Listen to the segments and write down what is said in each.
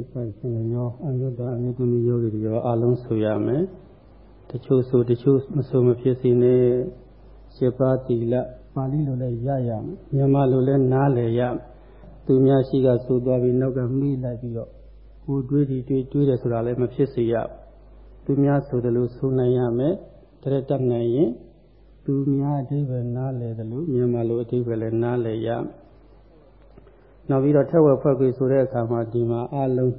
ဒီပိုင်ရှင်ရောအယုဒ္ဓအမြတ်သမီးယောဂီတွေရောအလုံးဆိုရမယ်တချို့ဆိုတချို့မဆိုမဖြစ်စီနဲ့ရှင်းပါတိလပါဠိလိုလည်းရရမယ်မြန်မာလိုလည်းနားလည်ရသူများရှိကဆိုသွားပြီးနောက်ကမိလိုက်ပြီးတော့ကိုတွေးဒီတွေးတွေးတယ်ဆိုတာလည်းမဖြစ်စေရသူများဆိုတယ်လို့ဆိုနိုင်ရမယ်တရက်တတ်နိုင်ရင်သူများအဓိပ္ပာယ်နားလည်တယ်လို့မြန်မာလိုအဓိပ္ပာယ်လည်းနားလည်ရမယ် နောက်ပြီးတော့ထက်ဝက်ဖွဲ့ပြီးဆိုတဲ့အခါမှာဒီမှာအလုံး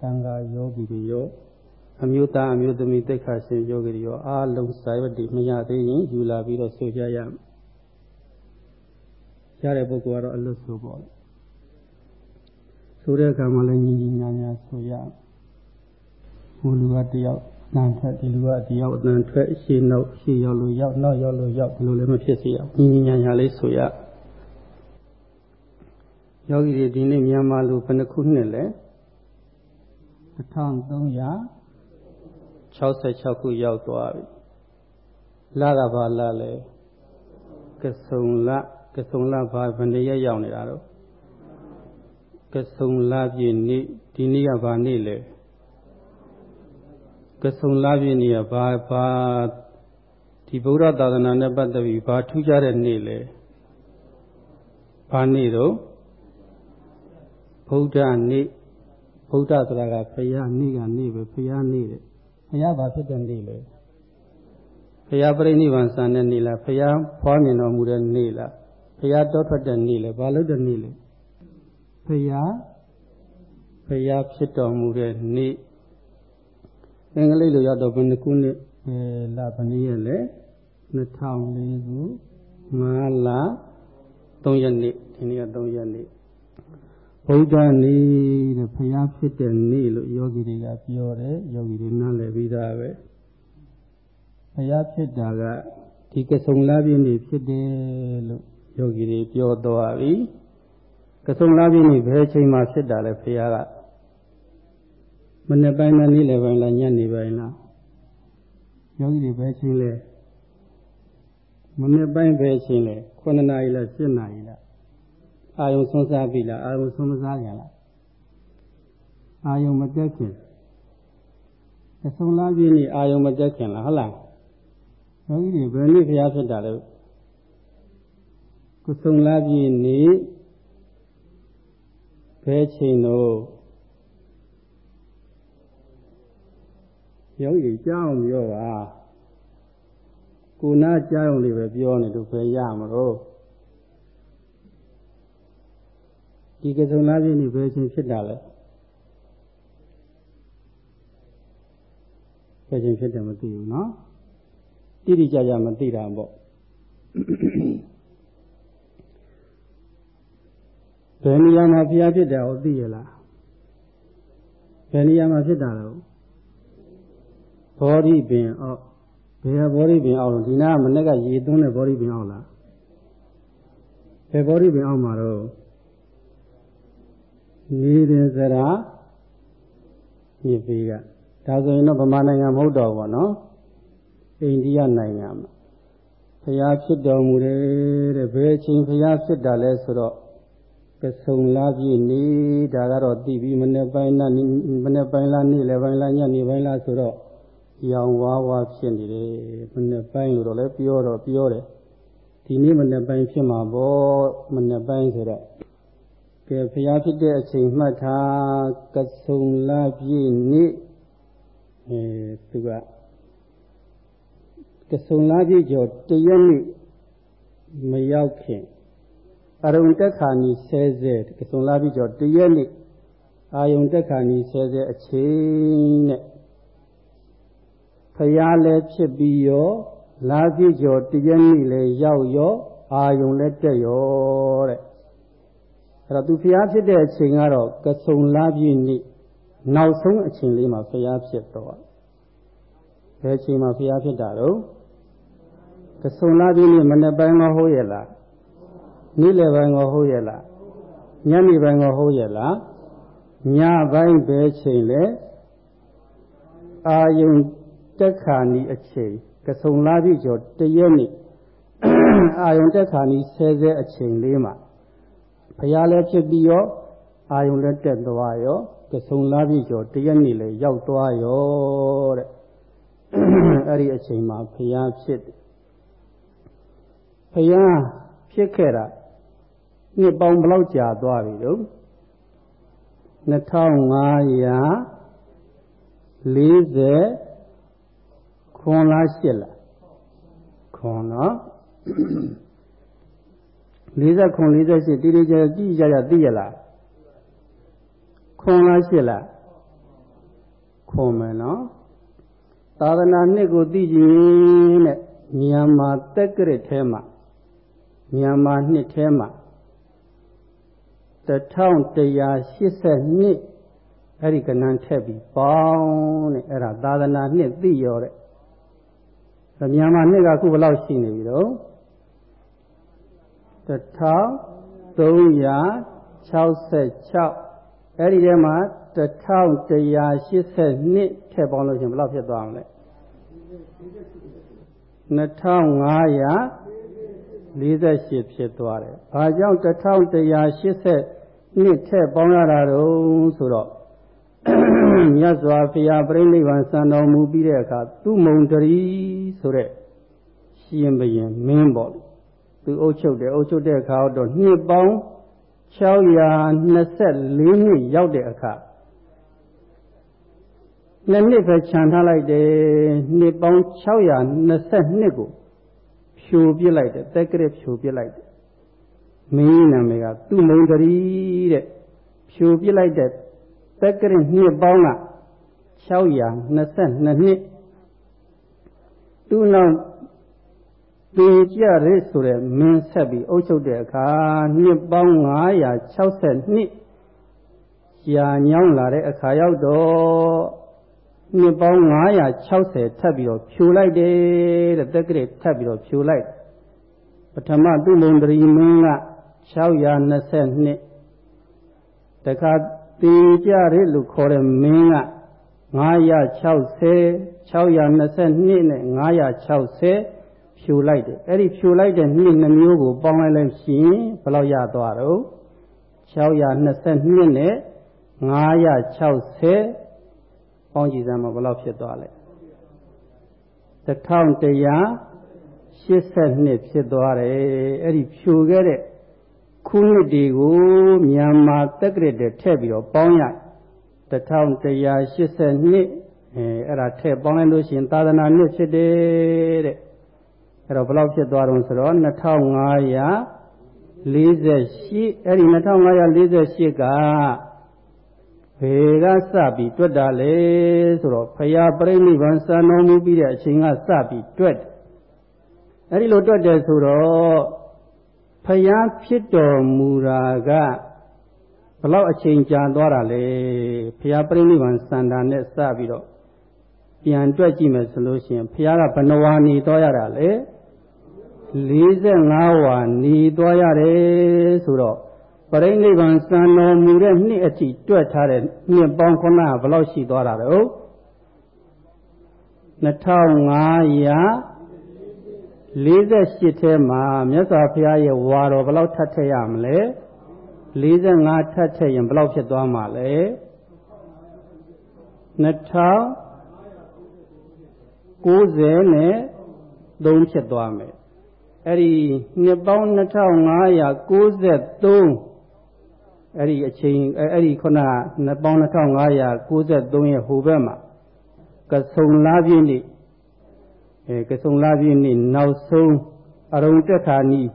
တန်ခါယောဂီတွေရောအမျိုးသားအမျိုးသမီးသိက္ခာရှင်ယောဂီတွေရောအလုံးစာရွက်တွေမရသေးရင်ယူလာပြီးတော့ဆိုကြရမယ်ရတဲ့ပုဂ္ဂိုလ်ကတော့အလွတ်ဆိုပေါ့ဆိုတဲ့အခါမှာလည်းညီညီညာညာဆိုရဟိုလူကတယောက်တန်ထွက်ဒီလူကတယောက်တန်ထွက်ရှေ့နောက်ရှေ့ရောက်လို့ရောက်နောက်ရောက်လို့ရောက်ဘယ်လိုလဲမဖြစ်စေရညီညီညာညာလေးဆိုရ ယောဂီတွေဒီနေ့မြန်မာလူဘယ်နှခုနှစ်လဲ1366ခုရောက်သွားပြီလကဘာလလဲကဆုံလကဆုံလဘာဘယ်နှစ်ရက်ရောက်နေတာတော့ကဆုံလပြည့်နေ့ဒီနေ့ကဘာနေ့လဲကဆုံလပြည့်နေ့ကဘာဘာဒီဗုဒ္ဓသာသနာနဲ့ပတ်သက်ပြီးဘာထူးခြားတဲ့နေ့လဲဘာနေ့တော့ ဗုဒ္ဓနေ့ဗုဒ္ဓဆိုတာကဘုရားနေ့ကနေ့ပဲဘုရားနေ့တဲ့ဘုရားဘာဖြစ်တဲ့နေ့လဲဘုရားပြိဋိဘံဆန်တဲ့နေ့လားဘုရားဖွားမြင်တော်မူတဲ့နေ့လားဘုရားတောထွက်တဲ့နေ့လဲဘာလို့တဲ့နေ့လဲဘုရားဘုရားဖြစ်တော်မူတဲ့နေ့အင်္ဂလိပ်လိုရောက်တော့ဘယ်နှခုနှစ်အဲလဘယ်နည်းရဲ့လဲ2004ခု5လ3ရက်နေ့ဒီနေ့က3ရက်နေ့ ဘုရားနေ့တဲ့ဘုရားဖြစ်တဲ့နေ့လို့ယောဂီတွေကပြောတယ်ယောဂီတွေနားလည်ပြီးသားပဲဘုရားဖြစ်တာကဒီကဆုံလာပြည့်နေ့ဖြစ်တယ်လို့ယောဂီတွေပြောသွားပြီကဆုံလာပြည့်နေ့ဘယ်အချိန်မှဖြစ်တာလဲဘုရားကမနေ့ပိုင်းနဲ့နေ့လယ်ပိုင်းလားညနေပိုင်းလားယောဂီတွေဘယ်အချိန်လဲမနေ့ပိုင်းဘယ်အချိန်လဲ9နာရီလား10နာရီလား အာယုံဆုံးစားပြီလားအာယုံဆုံးမစားကြလားအာယုံမတက်ခင်အဆုံးလားပြည့်နေအာယုံမတက်ခင်လားဟုတ်လားယောဂီတွေဘယ်နည်းဖျားဖြစ်တာလဲကုဆုံးလားပြည့်နေဘယ်ချိန်တော့ယောဂီကြောင်းပြောပါကိုနာကြောင်းလေးပဲပြောနေလို့ဘယ်ရမလို့ ဒီကစုံလားပြည့်နေဘယ်ချိန်ဖြစ်တာလဲဘယ်ချိန်ဖြစ်တယ်မသိဘူးနော်တိတိကျကျမသိတာပေါ့ဘယ်နေရာမှာဖျားဖြစ်တယ်ဟောသိရလားဘယ်နေရာမှာဖြစ်တာလဲဘောဓိပင်အောက်ဘယ်ဘောဓိပင်အောက်လို့ဒီနာကမနေ့ကရေသွန်းတဲ့ဘောဓိပင်အောက်လားဘယ်ဘောဓိပင်အောက်မှာတော့ နေတဲ့စရာမြစ်ပေးကဒါဆိုရင်တော့ဗမာနိုင်ငံမဟုတ်တော့ဘူးနော်အိန္ဒိယနိုင်ငံမှာဘုရားဖြစ်တော်မူတယ်တဲ့ဘယ်အချိန်ဘုရားဖြစ်တာလဲဆိုတော့ကဆုံလားပြည့်နေဒါကတော့သိပြီးမနေ့ပိုင်းလားမနေ့ပိုင်းလားနေ့လယ်ပိုင်းလားညနေပိုင်းလားဆိုတော့ရောင်ဝါးဝါဖြစ်နေတယ်မနေ့ပိုင်းလို့တော့လည်းပြောတော့ပြောတယ်ဒီနေ့မနေ့ပိုင်းဖြစ်မှာပေါ့မနေ့ပိုင်းဆိုတော့ ကဲဘုရားဖြစ်တဲ့အချိန်မှတ်ထားကဆုံလာပြည့်နေ့အဲသူကကဆုံလာပြည့်ကျော်တရက်နေ့မရောက်ခင်အရုံတက်ခါနီဆဲဆဲကဆုံလာပြည့်ကျော်တရက်နေ့အာယုံတက်ခါနီဆဲဆဲအချိန်နဲ့ဖရာလည်းဖြစ်ပြီးရောလာပြည့်ကျော်တရက်နေ့လည်းရောက်ရောအာယုံလည်းတက်ရောတဲ့ အဲ့တော့သူဖျားဖြစ်တဲ့အချိန်ကတော့ကဆုံလားပြည့်နေ့နောက်ဆုံးအချိန်လေးမှာဖျားဖြစ်တော့ဘယ်အချိန်မှာဖျားဖြစ်တာတော့ကဆုံလားပြည့်နေ့မနေ့ပိုင်းကဟိုးရလားနေ့လယ်ပိုင်းကဟိုးရလားညနေပိုင်းကဟိုးရလားညပိုင်းပဲချိန်လဲအာယုံတက်ခါနီအချိန်ကဆုံလားပြည့်ကျော်တရက်နေ့အာယုံတက်ခါနီဆဲဆဲအချိန်လေးမှာ ဘုရားလည်းဖြစ်ပြီးရောအာယုံလည်းတက်သွားရောကဆုံလာပြီကျော်တရက်နေ့လဲရောက်သွားရောတဲ့အဲ့ဒီအချိန်မှာဖျားဖြစ်ဖျားဖြစ်ခဲ့တာနှစ်ပေါင်းဘယ်လောက်ကြာသွားပြီတော့2540ခွန်လားရှစ်လားခွန်နော် 40ခွန်48တိတိကျကျကြည့်ကြရသိရလားခွန်လားရှစ်လားခွန်မယ်နော်သာသနာနှစ်ကိုသိကြည့်တဲ့မြန်မာတက္ကရာထဲမှာမြန်မာနှစ်ထဲမှာ1182အဲ့ဒီကဏ္ဍထက်ပြီးပေါင်းတဲ့အဲ့ဒါသာသနာနှစ်သိရောတဲ့မြန်မာနှစ်ကခုဘယ်လောက်ရှိနေပြီတော့ 1366အဲ့ဒီထဲမှာ1182ထည့်ပေါင်းလို့ရှင်ဘယ်လောက်ဖြစ်သွားမလဲ2548ဖြစ်သွားတယ်။ဘာကြောင့်1180နှစ်ထက်ပေါင်းရတာတော့ဆိုတော့မြတ်စွာဘုရားပြိဋိဘံစံတော်မူပြီးတဲ့အခါသူ့မုံတရီဆိုတဲ့ရှင်ဘရင်မင်းပေါ့ သူအုပ်ချုပ်တယ်အုပ်ချုပ်တဲ့အခါတော့နှစ်ပေါင်း624နှစ်ရောက်တဲ့အခါနှစ်နှစ်ပဲခြံထားလိုက်တယ်နှစ်ပေါင်း622ကိုဖြိုပြစ်လိုက်တယ်တက်ကရက်ဖြိုပြစ်လိုက်တယ်မင်းနာမည်ကသူ့မုံတရီတဲ့ဖြိုပြစ်လိုက်တဲ့တက်ကရက်နှစ်ပေါင်းက622နှစ်သူ့နောက် ပေကြရဲဆိုတဲ့မင်းဆက်ပြီးအုပ်ချုပ်တဲ့အခါနှစ်ပေါင်း960နှစ်ကြာညောင်းလာတဲ့အခါရောက်တော့နှစ်ပေါင်း960ထပ်ပြီးတော့ဖြိုလိုက်တယ်တဲ့တက်ကလေးထပ်ပြီးတော့ဖြိုလိုက်ပထမသူမုံတရီမင်းက620တခါတေကြရဲလို့ခေါ်တဲ့မင်းက960 622နဲ့960 ဖြိုလိုက်တယ်အဲ့ဒီဖြိုလိုက်တဲ့နှစ်နှမျိုးကိုပေါင်းလိုက်လိုက်ရှင်ဘယ်လောက်ရသွားတော့622နဲ့960ပေါင်းကြည့်စမ်းမှာဘယ်လောက်ဖြစ်သွားလဲ1182ဖြစ်သွားတယ်အဲ့ဒီဖြိုခဲ့တဲ့ခုနှစ်တွေကိုမြန်မာတက္ကရာတဲ့ထည့်ပြီးတော့ပေါင်းရ1182အဲအဲ့ဒါထည့်ပေါင်းလိုက်လို့ရှိရင်သာသနာနှစ်ဖြစ်တယ်တဲ့ အဲ့တော့ဘယ်လောက်ဖြစ်သွားတော့ဆိုတော့2548အဲ့ဒီ2548ကဘယ်ကစပြီးတွက်တာလဲဆိုတော့ဖရာပြိဋိဘံစံတော်မူပြီးတဲ့အချိန်ကစပြီးတွက်အဲ့ဒီလိုတွက်တယ်ဆိုတော့ဖရာဖြစ်တော်မူတာကဘလောက်အချိန်ကြာသွားတာလဲဖရာပြိဋိဘံစံတာနဲ့စပြီးတော့ပြန်တွက်ကြည့်မယ်ဆိုလို့ရှိရင်ဖရာကဘဏ္ဍဝါနေတော်ရတာလေ 45ဝါနေသွားရတယ်ဆိုတော့ပရိနိဗ္ဗာန်စံတော်မူတဲ့နှစ်အထိတွက်ထားတဲ့နှစ်ပေါင်းခုနကဘယ်လောက်ရှိသွားတာလဲဟုတ်2548ထဲမှာမြတ်စွာဘုရားရဲ့ဝါတော်ဘယ်လောက်ထပ်ထည့်ရမလဲ45ထပ်ထည့်ရင်ဘယ်လောက်ဖြစ်သွားမှာလဲ2090နဲ့3ဖြစ်သွားမယ် အဲ့ဒီနှစ်ပေါင်း2593အဲ့ဒီအချိန်အဲ့ဒီခုနနှစ်ပေါင်း2593ရဲ့ဟိုဘက်မှာကဆုံလာပြည့်နေ့အဲကဆုံလာပြည့်နေ့နောက်ဆုံးအရုံတက်ခါနီး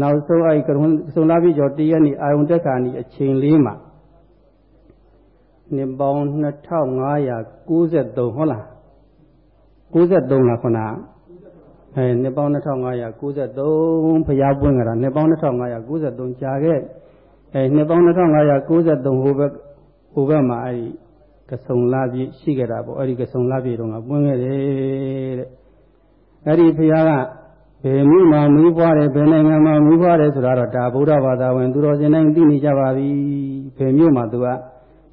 နောက်ဆုံးအဲ့ကဆုံလာပြည့်ကျော်တရက်နေ့အာယုံတက်ခါနီးအချိန်လေးမှာနှစ်ပေါင်း2593ဟုတ်လား93လားခုနက အဲနှစ်ပေါင်း2593ဘုရားပွင့်ကြတာနှစ်ပေါင်း2593ကြာခဲ့အဲနှစ်ပေါင်း2593ဟိုဘက်ဟိုဘက်မှာအဲဒီကဆုံလာပြည့်ရှိခဲ့တာပေါ့အဲဒီကဆုံလာပြည့်တော့ကပွင့်ခဲ့တယ်တဲ့အဲဒီဘုရားကဘယ်မြို့မှာမူးဖွားတယ်ဘယ်နိုင်ငံမှာမူးဖွားတယ်ဆိုတာတော့ဒါဗုဒ္ဓဘာသာဝင်သူတော်စင်တိုင်းသိနေကြပါပြီဘယ်မြို့မှာသူက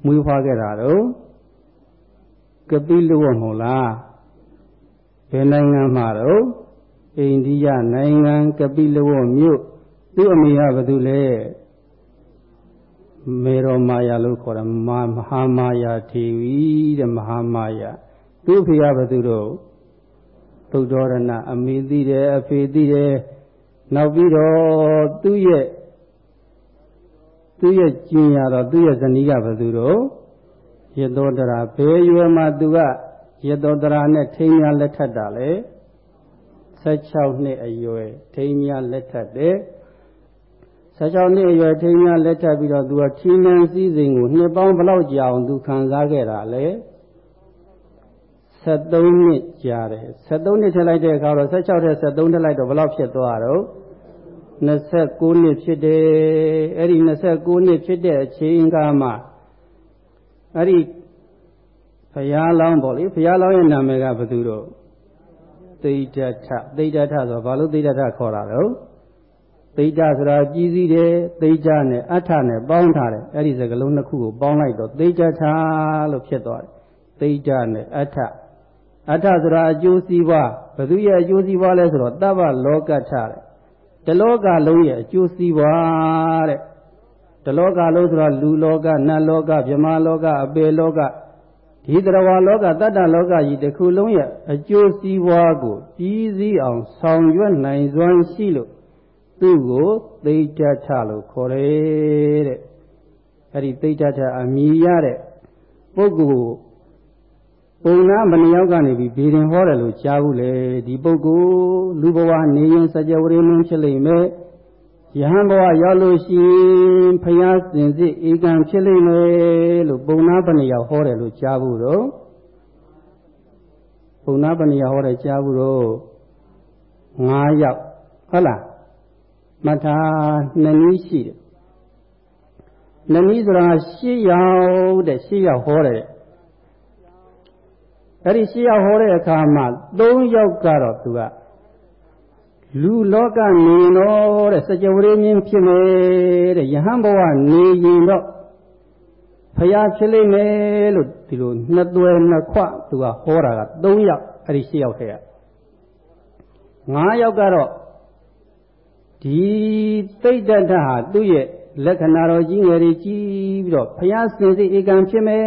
မူးဖွားခဲ့တာတော့ကပိလဝတ်မဟုတ်လားဘယ်နိုင်ငံမှာတော့ အိန္ဒိယနိုင်ငံကပိလဝမြို့သူ့အမေကဘာတူလဲမေရောမာယာလို့ခေါ်တယ်မမဟာမာယာထေဝီတဲ့မဟာမာယာသူ့ဖေကဘသူတို့သုဒ္ဓရဏအမေသိတယ်အဖေသိတယ်နောက်ပြီးတော့သူ့ရဲ့သူ့ရဲ့ကျင်ရတော့သူ့ရဲ့ဇနီးကဘသူတို့ရသောတရာဘယ်ရွယ်မှာသူကရသောတရာနဲ့ထိမ်းများလက်ထပ်တာလေ 16နှစ်အရွယ်ထိမ်းများလက်ထပ်တယ်16နှစ်အရွယ်ထိမ်းများလက်ထပ်ပြီးတော့သူကထီးနှံစည်းစိမ်ကိုနှစ်ပေါင်းဘလောက်ကြာအောင်သူခံစားခဲ့တာလေ73နှစ်ကြာတယ်73နှစ်ထည့်လိုက်တဲ့အခါတော့16ထက်73ထည့်လိုက်တော့ဘယ်လောက်ဖြစ်သွားတော့29နှစ်ဖြစ်တယ်အဲ့ဒီ29နှစ်ဖြစ်တဲ့အချိန်ကမှအဲ့ဒီဘုရားလောင်းပေါ့လေဘုရားလောင်းရဲ့နာမည်ကဘယ်သူတော့ သိဒ္ဓထသိဒ္ဓထဆိုဘာလို့သိဒ္ဓထခေါ်တာတော့သိဒ္ဓဆိုတာကြီးစည်းတယ်သိဒ္ဓနဲ့အဋ္ဌနဲ့ပေါင်းထားတယ်အဲ့ဒီစကလုံးနှစ်ခုကိုပေါင်းလိုက်တော့သိဒ္ဓထလို့ဖြစ်သွားတယ်သိဒ္ဓနဲ့အဋ္ဌအဋ္ဌဆိုတာအကျိုးစီးပွားဘယ်သူရဲ့အကျိုးစီးပွားလဲဆိုတော့တပ္ပလောကထတဲ့တလောကလုံးရဲ့အကျိုးစီးပွားတဲ့တလောကလုံးဆိုတော့လူလောကနတ်လောကဗြဟ္မာလောကအပေလောက ဒီတရဝလောကတတ္တလောကကြီးတစ်ခုလုံးရဲ့အကျိုးစီးပွားကိုပြီးစည်းအောင်ဆောင်ရွက်နိုင်စွမ်းရှိလို့သူ့ကိုသိတ္တထလို့ခေါ်တယ်တဲ့အဲ့ဒီသိတ္တထအမိရတဲ့ပုဂ္ဂိုလ်ပုံနာမဏယောက်ကနေပြီးဘေရင်ဟောတယ်လို့ကြားဘူးလေဒီပုဂ္ဂိုလ်လူဘဝနေရင်စကြဝဠာမင်းဖြစ်လိမ့်မယ် ယဟန်ဘဝရောက်လို့ရှိရင်ဖျားစင်စစ်ဧကံဖြစ်လိမ့်မယ်လို့ပုံနာပဏိယဟောတယ်လို့ကြားဘူးတော့ပုံနာပဏိယဟောတယ်ကြားဘူးတော့9ယောက်ဟုတ်လားမထာနှစ်နည်းရှိတယ်နှစ်နည်းဆိုတာ10ယောက်တဲ့10ယောက်ဟောတယ်အဲ့ဒီ10ယောက်ဟောတဲ့အခါမှာ3ယောက်ကတော့သူက လူလောကနေတော့တဲ့စကြဝဠာမြင်းဖြစ်မယ်တဲ့ယဟန်ဘဝနေရင်တော့ဖျားဖြစ်လိမ့်မယ်လို့ဒီလိုနှစ်သွဲနှစ်ခွသူကဟောတာက3ယောက်အဲ့ဒီ10ယောက်ထဲက9ယောက်ကတော့ဒီသိတ္တတဟာသူ့ရဲ့လက္ခဏာတော်ကြီးငယ်တွေကြီးပြီးတော့ဘုရားစင်စစ်ဧကံဖြစ်မယ်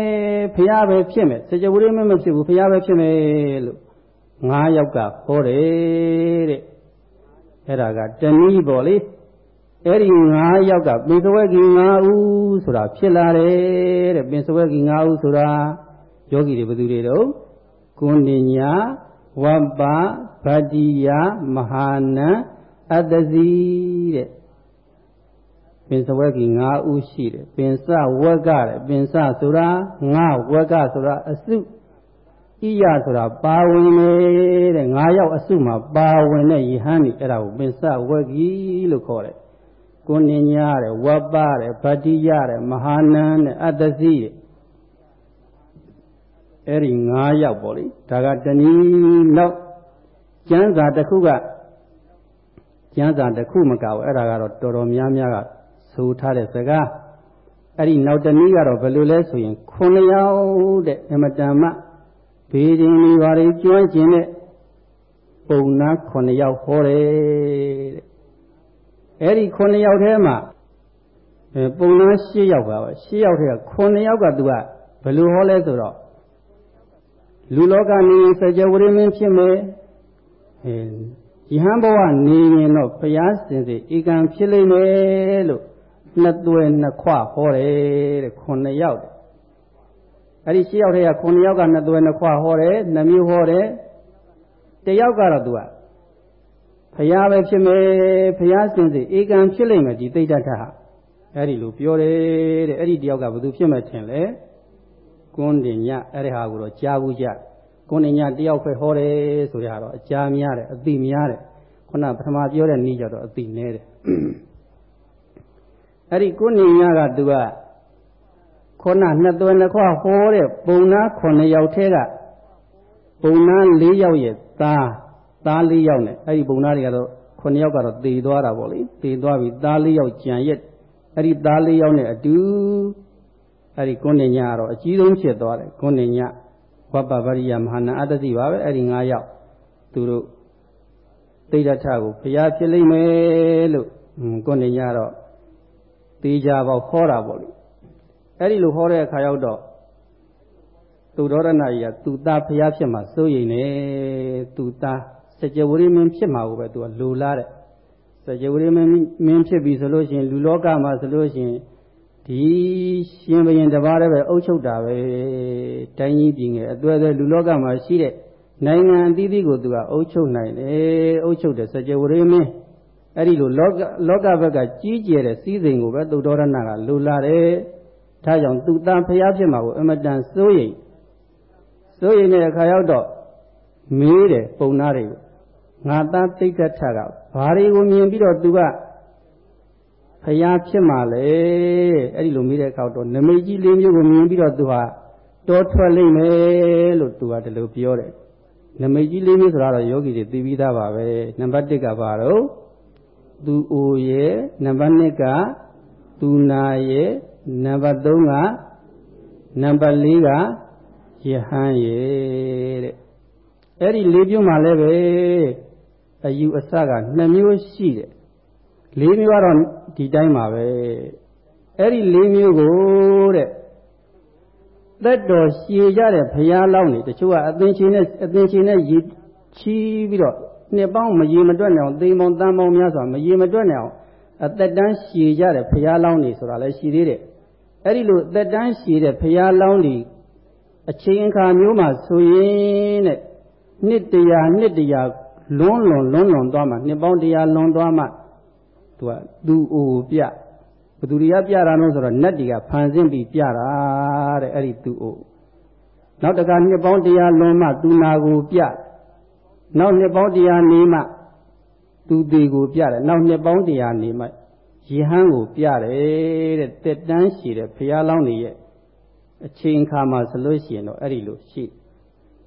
ဘုရားပဲဖြစ်မယ်စကြဝဠာမမဖြစ်ဘူးဘုရားပဲဖြစ်မယ်လို့၅ယောက်ကဟောတယ်တဲ့ အဲ့ဒါကတဏီပေါ့လေအဲ့ဒီ9ယောက်ကပင်စဝဲကြီး9ဦးဆိုတာဖြစ်လာတယ်တဲ့ပင်စဝဲကြီး9ဦးဆိုတာယောဂီတွေဘယ်သူတွေတော့ကုဏိညာဝပ္ပဗတ္တိယမဟာနံအတ္တစီတဲ့ပင်စဝဲကြီး9ဦးရှိတယ်ပင်စဝက်ကတဲ့ပင်စဆိုတာ9ဝက်ကဆိုတာအစု ဣယဆိုတာပါဝင်နေတဲ့9ယောက်အစုမှာပါဝင်တဲ့ယဟန်นี่အဲ့ဒါကိုပင်စဝက်ကြီးလို့ခေါ်တယ်ကိုနင်ညာတဲ့ဝပ္ပတဲ့ဗတ္တိယတဲ့မဟာနန်တဲ့အတ္တစီတဲ့အဲ့ဒီ9ယောက်ပေါ့လေဒါကတနည်းနောက်ကျမ်းစာတစ်ခုကကျမ်းစာတစ်ခုမကဘူးအဲ့ဒါကတော့တော်တော်များများကဆိုထားတဲ့စကားအဲ့ဒီနောက်တနည်းကတော့ဘယ်လိုလဲဆိုရင်9ယောက်တဲ့အမတန်မှ ဘေးရင်ဒီဘာတွေကျွမ်းကျင်တဲ့ပုံနာ9ယောက်ဟောတယ်တဲ့အဲ့ဒီ9ယောက်ထဲမှာပုံနာ10ယောက်ကပါ10ယောက်ထဲက9ယောက်ကသူကဘယ်လိုဟောလဲဆိုတော့လူလောကနေစကြဝဠာမင်းဖြစ်မယ်အဲယဟန်ဘဝနေရင်တော့ဘုရားစင်စစ်ဧကံဖြစ်လိမ့်မယ်လို့နှစ်သွဲနှစ်ခွဟောတယ်တဲ့9ယောက်တဲ့ အဲ့ဒီ6ယောက်ထဲက9ယောက်ကနှစ်သွဲနှစ်ခွဟောတယ်နှမျိုးဟောတယ်တယောက်ကတော့သူကဖျားပဲဖြစ်မယ်ဖျားစင်စစ်ဧကံဖြစ်လိမ့်မယ်ဒီသိတ္တထဟာအဲ့ဒီလိုပြောတယ်တဲ့အဲ့ဒီတယောက်ကဘယ်သူဖြစ်မယ်ထင်လဲကွန်းတင်ညအဲ့ဒီဟာကိုတော့ကြားဘူးကြကွန်းတင်ညတယောက်ပဲဟောတယ်ဆိုတဲ့ဟာတော့အကြားများတယ်အသိများတယ်ခုနပထမပြောတဲ့နည်းကြတော့အသိနည်းတယ်အဲ့ဒီကွန်းတင်ညကသူက ခုနနှစ်သွဲနှစ်ခွဟောတဲ့ပုံနာ9ယောက်ထဲကပုံနာ4ယောက်ရဲ့သားသား4ယောက်နဲ့အဲ့ဒီပုံနာတွေကတော့9ယောက်ကတော့တည်သွားတာပေါ့လေတည်သွားပြီသား4ယောက်ကြံရက်အဲ့ဒီသား4ယောက်နဲ့အတူအဲ့ဒီကုဏ္ဏညကတော့အကြီးဆုံးဖြစ်သွားတယ်ကုဏ္ဏညဝပ္ပဗရိယမဟာနာအတ္တတိပါပဲအဲ့ဒီ9ယောက်သူတို့သိဒ္ဓထကိုဘုရားဖြစ်လိမ့်မယ်လို့ကုဏ္ဏညတော့တေးကြပေါ့ခေါ်တာပေါ့လေ အဲ့ဒီလိုဟောတဲ့အခါရောက်တော့သူတော်ရဏကြီးကသူသားဖျားဖြစ်မှာစိုးရိမ်နေသူသားစကြဝဠာမင်းဖြစ်မှာကိုပဲသူကလိုလားတဲ့စကြဝဠာမင်းမင်းဖြစ်ပြီဆိုလို့ရှိရင်လူလောကမှာဆိုလို့ရှိရင်ဒီရှင်ဘရင်တပါးတည်းပဲအုပ်ချုပ်တာပဲတိုင်းကြီးပြည်ငယ်အသွဲသွဲလူလောကမှာရှိတဲ့နိုင်ငံအသီးသီးကိုသူကအုပ်ချုပ်နိုင်တယ်အုပ်ချုပ်တဲ့စကြဝဠာမင်းအဲ့ဒီလိုလောကလောကဘက်ကကြီးကျယ်တဲ့စည်းစိမ်ကိုပဲသုတ္တရဏကလိုလားတယ် ဒါကြောင့်သူသားဖျားဖြစ်မှာကိုအမတန်စိုးရိမ်စိုးရိမ်တဲ့အခါရောက်တော့မေးတယ်ပုံနာတွေကိုငါသားသိက္ခထကဘာတွေကိုမြင်ပြီးတော့သူကဖျားဖြစ်မှာလေအဲ့ဒီလိုမေးတဲ့အခါတော့နမိတ်ကြီးလေးမျိုးကိုမြင်ပြီးတော့သူဟာတောထွက်လိမ့်မယ်လို့သူကဒီလိုပြောတယ်နမိတ်ကြီးလေးမျိုးဆိုတာတော့ယောဂီတွေသိပြီးသားပါပဲနံပါတ်1ကဘာတော့သူအိုရဲ့နံပါတ်2ကသူနာရဲ့ နံပါတ်3ကနံပါတ်4ကယဟန်ရဲ့တဲ့အဲ့ဒီလေးပြုံးမှလည်းပဲအယူအဆက2မျိုးရှိတယ်လေးမျိုးကတော့ဒီတိုင်းပါပဲအဲ့ဒီလေးမျိုးကိုတဲ့သက်တော်ရှည်ကြတဲ့ဘုရားလောင်းနေတချို့ကအသင်ချင်းနဲ့အသင်ချင်းနဲ့ရည်ချီးပြီးတော့နှစ်ပေါင်းမရေမတွက်နိုင်အောင်သိမ်းပေါင်းတန်းပေါင်းများစွာမရေမတွက်နိုင်အောင်အသက်တန်းရှည်ကြတဲ့ဘုရားလောင်းနေဆိုတာလည်းရှိသေးတယ် အဲ့ဒီလိုအသက်တန်းရှည်တဲ့ဘုရားလောင်းနေအချိန်အခါမျိုးမှာဆိုရင်တဲ့နှစ်တရာနှစ်တရာလွန်းလွန်လွန်းလွန်သွားမှနှစ်ပေါင်းတရာလွန်သွားမှသူကသူ့အိုပြဘသူတွေကပြတာလို့ဆိုတော့နတ်တွေကဖန်ဆင်းပြီးပြတာတဲ့အဲ့ဒီသူ့အိုနောက်တကနှစ်ပေါင်းတရာလွန်မှသူနာကိုပြနောက်နှစ်ပေါင်းတရာနေမှသူသေးကိုပြတယ်နောက်နှစ်ပေါင်းတရာနေမှ ယဟန်ကိုပြတယ်တဲ့တက်တန်းရှိတဲ့ဘုရားလောင်းတွေရဲ့အချိန်ခါမှာဆိုလို့ရှိရင်တော့အဲ့ဒီလိုရှိ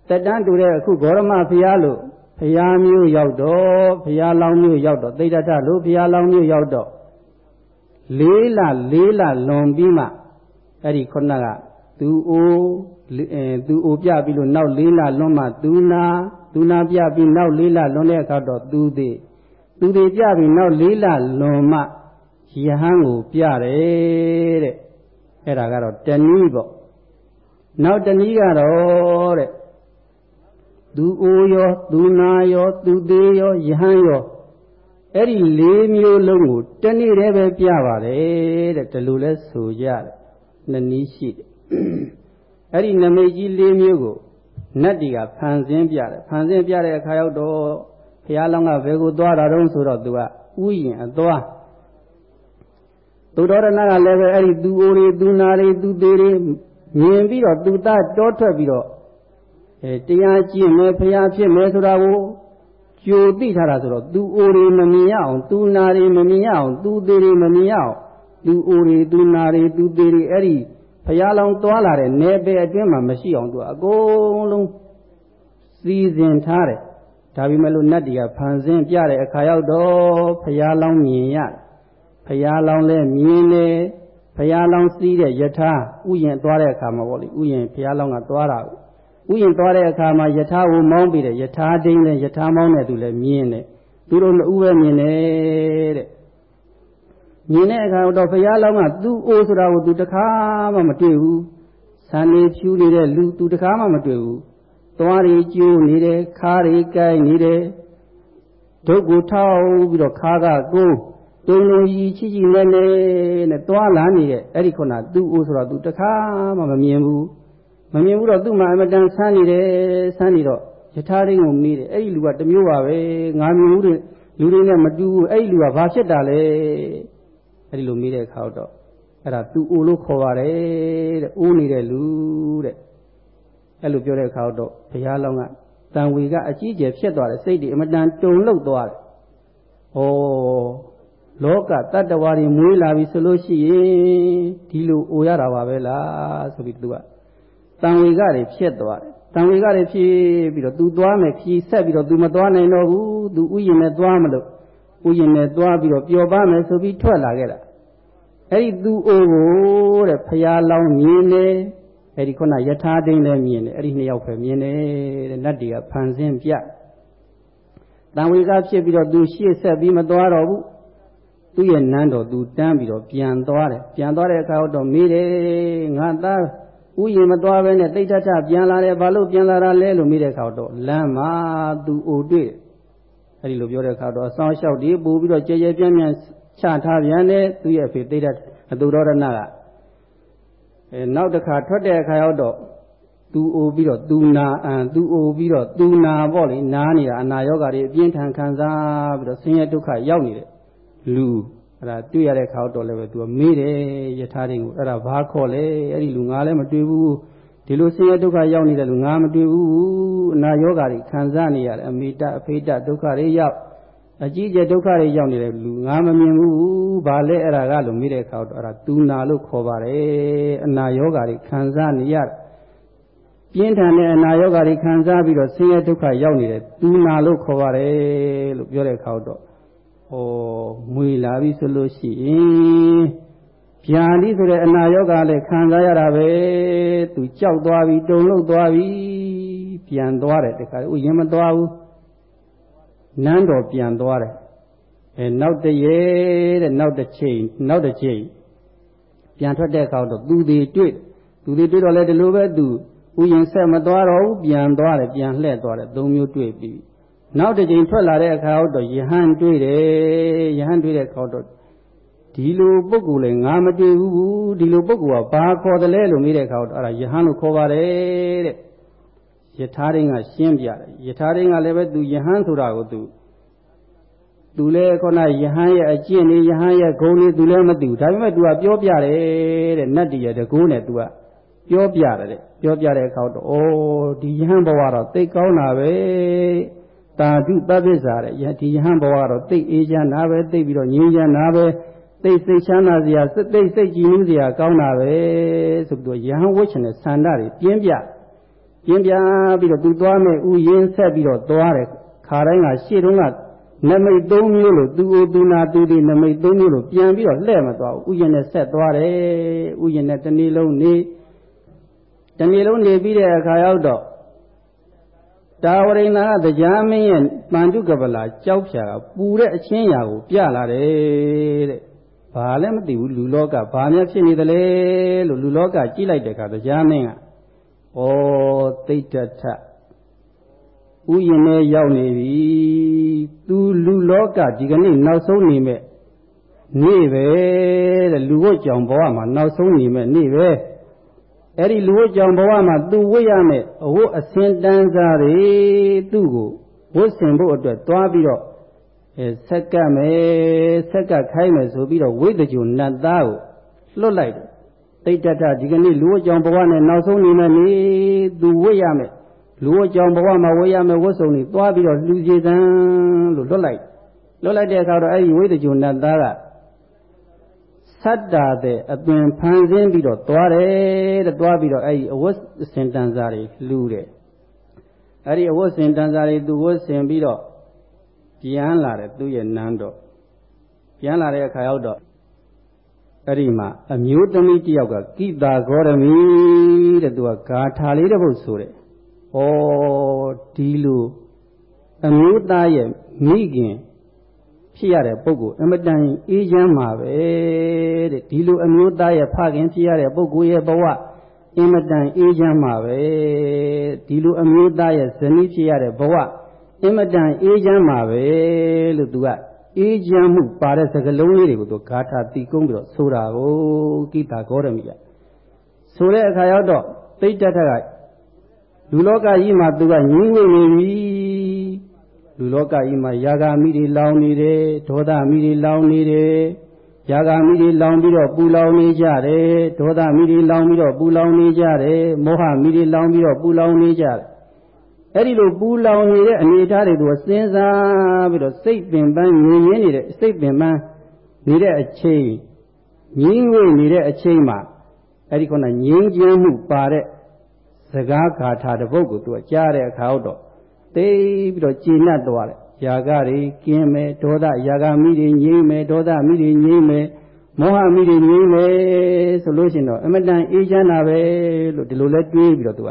တက်တန်းတူတဲ့အခုဂေါရမဘုရားလို့ဘုရားမျိုးရောက်တော့ဘုရားလောင်းမျိုးရောက်တော့သိဒ္ဓထလို့ဘုရားလောင်းမျိုးရောက်တော့လေးလလေးလလွန်ပြီးမှအဲ့ဒီခုနကသူအိုအဲသူအိုပြပြီးလို့နောက်လေးလလွန်မှသူနာသူနာပြပြီးနောက်လေးလလွန်တဲ့အခါတော့သူသေးသူသေးပြပြီးနောက်လေးလလွန်မှ ယဟန်ကိုပြတယ်တဲ့အဲ့ဒါကတော့တဏီပေါ့နောက်တနည်းကတော့တဲ့သူအိုရောသူနာရောသူသေးရောယဟန်ရောအဲ့ဒီလေးမျိုးလုံးကိုတနေ့တည်းပဲပြပါတယ်တဲ့ဒီလိုလဲဆိုကြတယ်နှစ်နည်းရှိတယ်အဲ့ဒီနမိတ်ကြီးလေးမျိုးကိုနတ်တီကဖန်ဆင်းပြတယ်ဖန်ဆင်းပြတဲ့အခါရောက်တော့ဘုရားလောင်းကဘယ်ကိုသွားတာတုံးဆိုတော့သူကဥယျင်အသွား သူတော်ရဏကလည်းပဲအဲ့ဒီသူအိုတွေသူနာတွေသူသေးတွေမြင်ပြီးတော့သူသားတောထွက်ပြီးတော့အဲတရားကျင့်မယ်ဖျားဖြစ်မယ်ဆိုတာကိုကြိုသိထားတာဆိုတော့သူအိုတွေမမြင်ရအောင်သူနာတွေမမြင်ရအောင်သူသေးတွေမမြင်ရအောင်သူအိုတွေသူနာတွေသူသေးတွေအဲ့ဒီဖျားလောင်သွားလာတဲ့နယ်ပယ်အတွင်းမှာမရှိအောင်သူအကုန်လုံးစီစဉ်ထားတယ်ဒါပေမဲ့လို့နတ်တီကဖန်ဆင်းပြတဲ့အခါရောက်တော့ဖျားလောင်မြင်ရတယ် ဖျားလောင်လည်းမြင်တယ်ဖျားလောင်စီးတဲ့ယထာဥယျင်သွားတဲ့အခါမှာပေါ့လေဥယျင်ဖျားလောင်ကသွားတာဥယျင်သွားတဲ့အခါမှာယထာကိုမောင်းပြီးတယ်ယထာဒိန်းနဲ့ယထာမောင်းတဲ့သူလည်းမြင်တယ်သူတို့နှစ်ဦးပဲမြင်တယ်တဲ့မြင်တဲ့အခါတော့ဘုရားလောင်းကသူ့အိုးဆိုတာကိုသူတခါမှမတွေ့ဘူးဆန်နေဖြူနေတဲ့လူသူတခါမှမတွေ့ဘူးသွားရီကျိုးနေတယ်ခါးရီကိုက်နေတယ်ဒုတ်ကိုထောက်ပြီးတော့ခါးကကိုး တုံလုံးကြီးချီချီနဲ့နဲ့သွားလာနေတဲ့အဲ့ဒီခုနသူ့အိုးဆိုတော့သူတခါမှမမြင်ဘူးမမြင်ဘူးတော့သူ့မှာအမတန်ဆန်းနေတယ်ဆန်းနေတော့ယထာရင်းကိုမေးတယ်အဲ့ဒီလူကတမျိုးပါပဲငါမြင်ဘူးတဲ့လူတွေနဲ့မတူဘူးအဲ့ဒီလူကဘာဖြစ်တာလဲအဲ့ဒီလိုမေးတဲ့အခါတော့အဲ့ဒါသူ့အိုလို့ခေါ်ပါတယ်တဲ့အိုးနေတဲ့လူတဲ့အဲ့လိုပြောတဲ့အခါတော့ဘုရားလောင်းကတန်ဝေကအကြီးကျယ်ဖြစ်သွားတယ်စိတ်တွေအမတန်တုန်လှုပ်သွားတယ်ဩ လောကတတ္တဝါတွေမွေးလာပြီဆိုလို့ရှိရင်ဒီလိုအိုရတာပါပဲလားဆိုပြီးသူကတန်ဝေကတွေဖြစ်သွားတယ်တန်ဝေကတွေဖြစ်ပြီးတော့ तू သွားမယ်ဖြီးဆက်ပြီးတော့ तू မသွားနိုင်တော့ဘူး तू ဥယျာဉ်နဲ့သွားမလို့ဥယျာဉ်နဲ့သွားပြီးတော့ပျော်ပါမယ်ဆိုပြီးထွက်လာခဲ့တာအဲ့ဒီ तू အိုကိုတဲ့ဖျားလောင်းမြင်တယ်အဲ့ဒီခုနယထာတိန်လည်းမြင်တယ်အဲ့ဒီနှစ်ယောက်ပဲမြင်တယ်တဲ့နတ်တွေကဖန်ဆင်းပြတန်ဝေကဖြစ်ပြီးတော့ तू ရှေ့ဆက်ပြီးမသွားတော့ဘူး သူ့ရဲ့နန်းတော်သူတန်းပြီးတော့ပြန်သွားတယ်ပြန်သွားတဲ့အခါတော့မေးတယ်ငါသားဥယျာဉ်မသွားဘဲနဲ့တိတ်ထထပြန်လာတယ်ဘာလို့ပြန်လာတာလဲလို့မေးတဲ့အခါတော့လမ်းမှာသူအိုတွေ့အဲ့ဒီလိုပြောတဲ့အခါတော့အဆောင်လျှောက်ဒီပို့ပြီးတော့ကြဲကြဲပြန့်ပြန့်ချထားပြန်တယ်သူ့ရဲ့ဖေတိတ်ထအတူတော်ရဏကအဲနောက်တစ်ခါထွက်တဲ့အခါရောက်တော့သူအိုပြီးတော့သူနာအံသူအိုပြီးတော့သူနာပေါ့လေနားနေတာအနာယောဂါတွေအပြင်းထန်ခံစားပြီးတော့ဆင်းရဲဒုက္ခရောက်နေတဲ့ လူအဲ့ဒါတွေ့ရတဲ့ခါတော့လည်းပဲသူကမေးတယ်ယထာတွေကိုအဲ့ဒါဘာခေါ်လဲအဲ့ဒီလူငါလည်းမတွေ့ဘူးဒီလိုဆင်းရဲဒုက္ခရောက်နေတဲ့လူငါမတွေ့ဘူးအနာယောဂါတွေခံစားနေရတယ်အမိတအဖေတဒုက္ခတွေရောက်အကြီးကျယ်ဒုက္ခတွေရောက်နေတဲ့လူငါမမြင်ဘူးဘာလဲအဲ့ဒါကလို့မေးတဲ့အခါတော့အဲ့ဒါသူနာလို့ခေါ်ပါတယ်အနာယောဂါတွေခံစားနေရပြင်းထန်တဲ့အနာယောဂါတွေခံစားပြီးတော့ဆင်းရဲဒုက္ခရောက်နေတယ်သူနာလို့ခေါ်ပါတယ်လို့ပြောတဲ့အခါတော့ ဩမွေလာပြီဆိုလို့ရှိရင်ဗျာတိဆိုတဲ့အနာယောဂလည်းခံစားရတာပဲသူကြောက်သွားပြီတုန်လှုပ်သွားပြီပြန်သွားတယ်တခါဥရင်မသွားဘူးနန်းတော်ပြန်သွားတယ်အဲနောက်တရေတဲ့နောက်တစ်ချိန်နောက်တစ်ချိန်ပြန်ထွက်တဲ့အခါတော့သူတွေတွေ့သူတွေတွေ့တော့လဲဒီလိုပဲသူဥယျာဉ်ဆက်မသွားတော့ဘူးပြန်သွားတယ်ပြန်လှည့်သွားတယ်သုံးမျိုးတွေ့ပြီ နောက်တစ်ချိန်ထွက်လာတဲ့အခါတော့ယဟန်တွေ့တယ်ယဟန်တွေ့တဲ့အခါတော့ဒီလိုပုဂ္ဂိုလ်လည်းငါမတွေ့ဘူးဒီလိုပုဂ္ဂိုလ်ကဘာခေါ်တယ်လဲလို့မေးတဲ့အခါတော့အဲ့ဒါယဟန်လို့ခေါ်ပါတယ်တဲ့ယထာရင်းကရှင်းပြတယ်ယထာရင်းကလည်းပဲသူယဟန်ဆိုတာကိုသူသူလည်းခုနယဟန်ရဲ့အကျင့်လေးယဟန်ရဲ့ဂုဏ်လေးသူလည်းမသိဘူးဒါပေမဲ့သူကပြောပြတယ်တဲ့နတ်တည်းရဲ့တကူနဲ့သူကပြောပြတယ်တဲ့ပြောပြတဲ့အခါတော့ဩဒီယဟန်ဘဝတော့သိကောင်းတာပဲ တာဓုပပ္ပစ္စာတဲ့ဒီယဟန်ဘဝကတော့သိအေးချမ်းတာပဲသိပြီးတော့ငြိမ်းချမ်းတာပဲသိစိတ်ချမ်းသာစရာစိတ်သိစိတ်ကြည်နူးစရာကောင်းတာပဲဆိုပြီးတော့ယဟန်ဝှချင်တဲ့ဆန္ဒတွေပြင်းပြပြင်းပြပြီးတော့သူသွားမယ်ဥယင်းဆက်ပြီးတော့သွားတယ်ခါတိုင်းကရှေ့တုန်းကနမိတ်၃မျိုးလို့သူအိုသူနာသူဒီနမိတ်၃မျိုးလို့ပြန်ပြီးတော့လှည့်မသွားဘူးဥယျာဉ်နဲ့ဆက်သွားတယ်ဥယျာဉ်နဲ့တနေ့လုံးနေတနေ့လုံးနေပြီးတဲ့အခါရောက်တော့ တာဝရိဏကတရားမင်းရဲ့ပန္တုကပလာကြောက်ဖြာကပူတဲ့အချင်းရာကိုပြလာတယ်တဲ့ဘာလည်းမသိဘူးလူလောကဘာများဖြစ်နေသလဲလို့လူလောကကြည့်လိုက်တဲ့အခါတရားမင်းကဩသိတ္တထဥယျာဉ်နဲ့ရောက်နေပြီသူလူလောကဒီကနေ့နောက်ဆုံးနေမဲ့နေ့ပဲတဲ့လူဝတ်ကြောင်ဘဝမှာနောက်ဆုံးနေမဲ့နေ့ပဲ အဲ့ဒီလူဝတ်ကြောင်ဘဝမှာသူဝတ်ရမယ်အဝတ်အစင်တန်းစားတွေသူ့ကိုဝတ်ဆင်ဖို့အတွက်သွားပြီးတော့အဲဆက်ကပ်မယ်ဆက်ကပ်ခိုင်းမယ်ဆိုပြီးတော့ဝိတ္တကြုံနတ်သားကိုလွတ်လိုက်တယ်တိတ်တတဒီကနေ့လူဝတ်ကြောင်ဘဝနဲ့နောက်ဆုံးနေမယ်နေသူဝတ်ရမယ်လူအကြောင်းဘဝမှာဝေးရမယ်ဝတ်စုံတွေသွားပြီးတော့လူစီတန်းလို့လွတ်လိုက်လွတ်လိုက်တဲ့အခါတော့အဲ့ဒီဝိတ္တဂျုံနတ်သားက သတ္တာတဲ့အသွင်ဖန်ဆင်းပြီးတော့သွားတယ်တဲ့သွားပြီးတော့အဲ့ဒီအဝတ်စင်တန်စာတွေလှူတယ်အဲ့ဒီအဝတ်စင်တန်စာတွေသူဝတ်ဆင်ပြီးတော့ပြန်လာတယ်သူ့ရဲ့နန်းတော်ပြန်လာတဲ့အခါရောက်တော့အဲ့ဒီမှာအမျိုးသမီးတယောက်ကကိတာဂေါရမီတဲ့သူကဂါထာလေးတစ်ပုဒ်ဆိုတယ်ဩဒီလိုအမျိုးသားရဲ့မိခင် ဖြစ်ရတဲ့ပုဂ္ဂိုလ်အမတန်အေးချမ်းမှာပဲတဲ့ဒီလိုအမျိုးသားရဲ့ဖခင်ဖြစ်ရတဲ့ပုဂ္ဂိုလ်ရဲ့ဘဝအင်မတန်အေးချမ်းမှာပဲဒီလိုအမျိုးသားရဲ့ဇနီးဖြစ်ရတဲ့ဘဝအင်မတန်အေးချမ်းမှာပဲလို့သူကအေးချမ်းမှုပါတဲ့စကားလုံးလေးတွေကိုသူဂါထာတီးကုန်းပြီးတော့ဆိုတာကိုကိတာဂေါရမီကဆိုတဲ့အခါရောက်တော့သိတ္တထကလူလောကကြီးမှာသူကငြင်းငွေနေပြီ လူလောကကြီးမှာယာဂာမိတွေလောင်နေတယ်ဒေါသမိတွေလောင်နေတယ်ယာဂာမိတွေလောင်ပြီးတော့ပူလောင်နေကြတယ်ဒေါသမိတွေလောင်ပြီးတော့ပူလောင်နေကြတယ်မောဟမိတွေလောင်ပြီးတော့ပူလောင်နေကြတယ်အဲ့ဒီလိုပူလောင်နေတဲ့အနေအထားတွေကိုစဉ်းစားပြီးတော့စိတ်ပင်ပန်းငြင်းငြင်းနေတဲ့စိတ်ပင်ပန်းနေတဲ့အချိန်ငြင်းငွေနေတဲ့အချိန်မှာအဲ့ဒီခုနငြင်းကျင်းမှုပါတဲ့စကားဂါထာတစ်ပုဒ်ကိုသူကကြားတဲ့အခါတော့ သိပြီးတော့ကျေနပ်သွားတယ်။ຢာကတွေကင်းမယ်ဒေါသຢာကမိတွေငြိမ့်မယ်ဒေါသမိတွေငြိမ့်မယ်မောဟမိတွေငြိမ့်မယ်ဆိုလို့ရှိရင်တော့အမတန်အေးချမ်းတာပဲလို့ဒီလိုလဲတွေးပြီးတော့သူက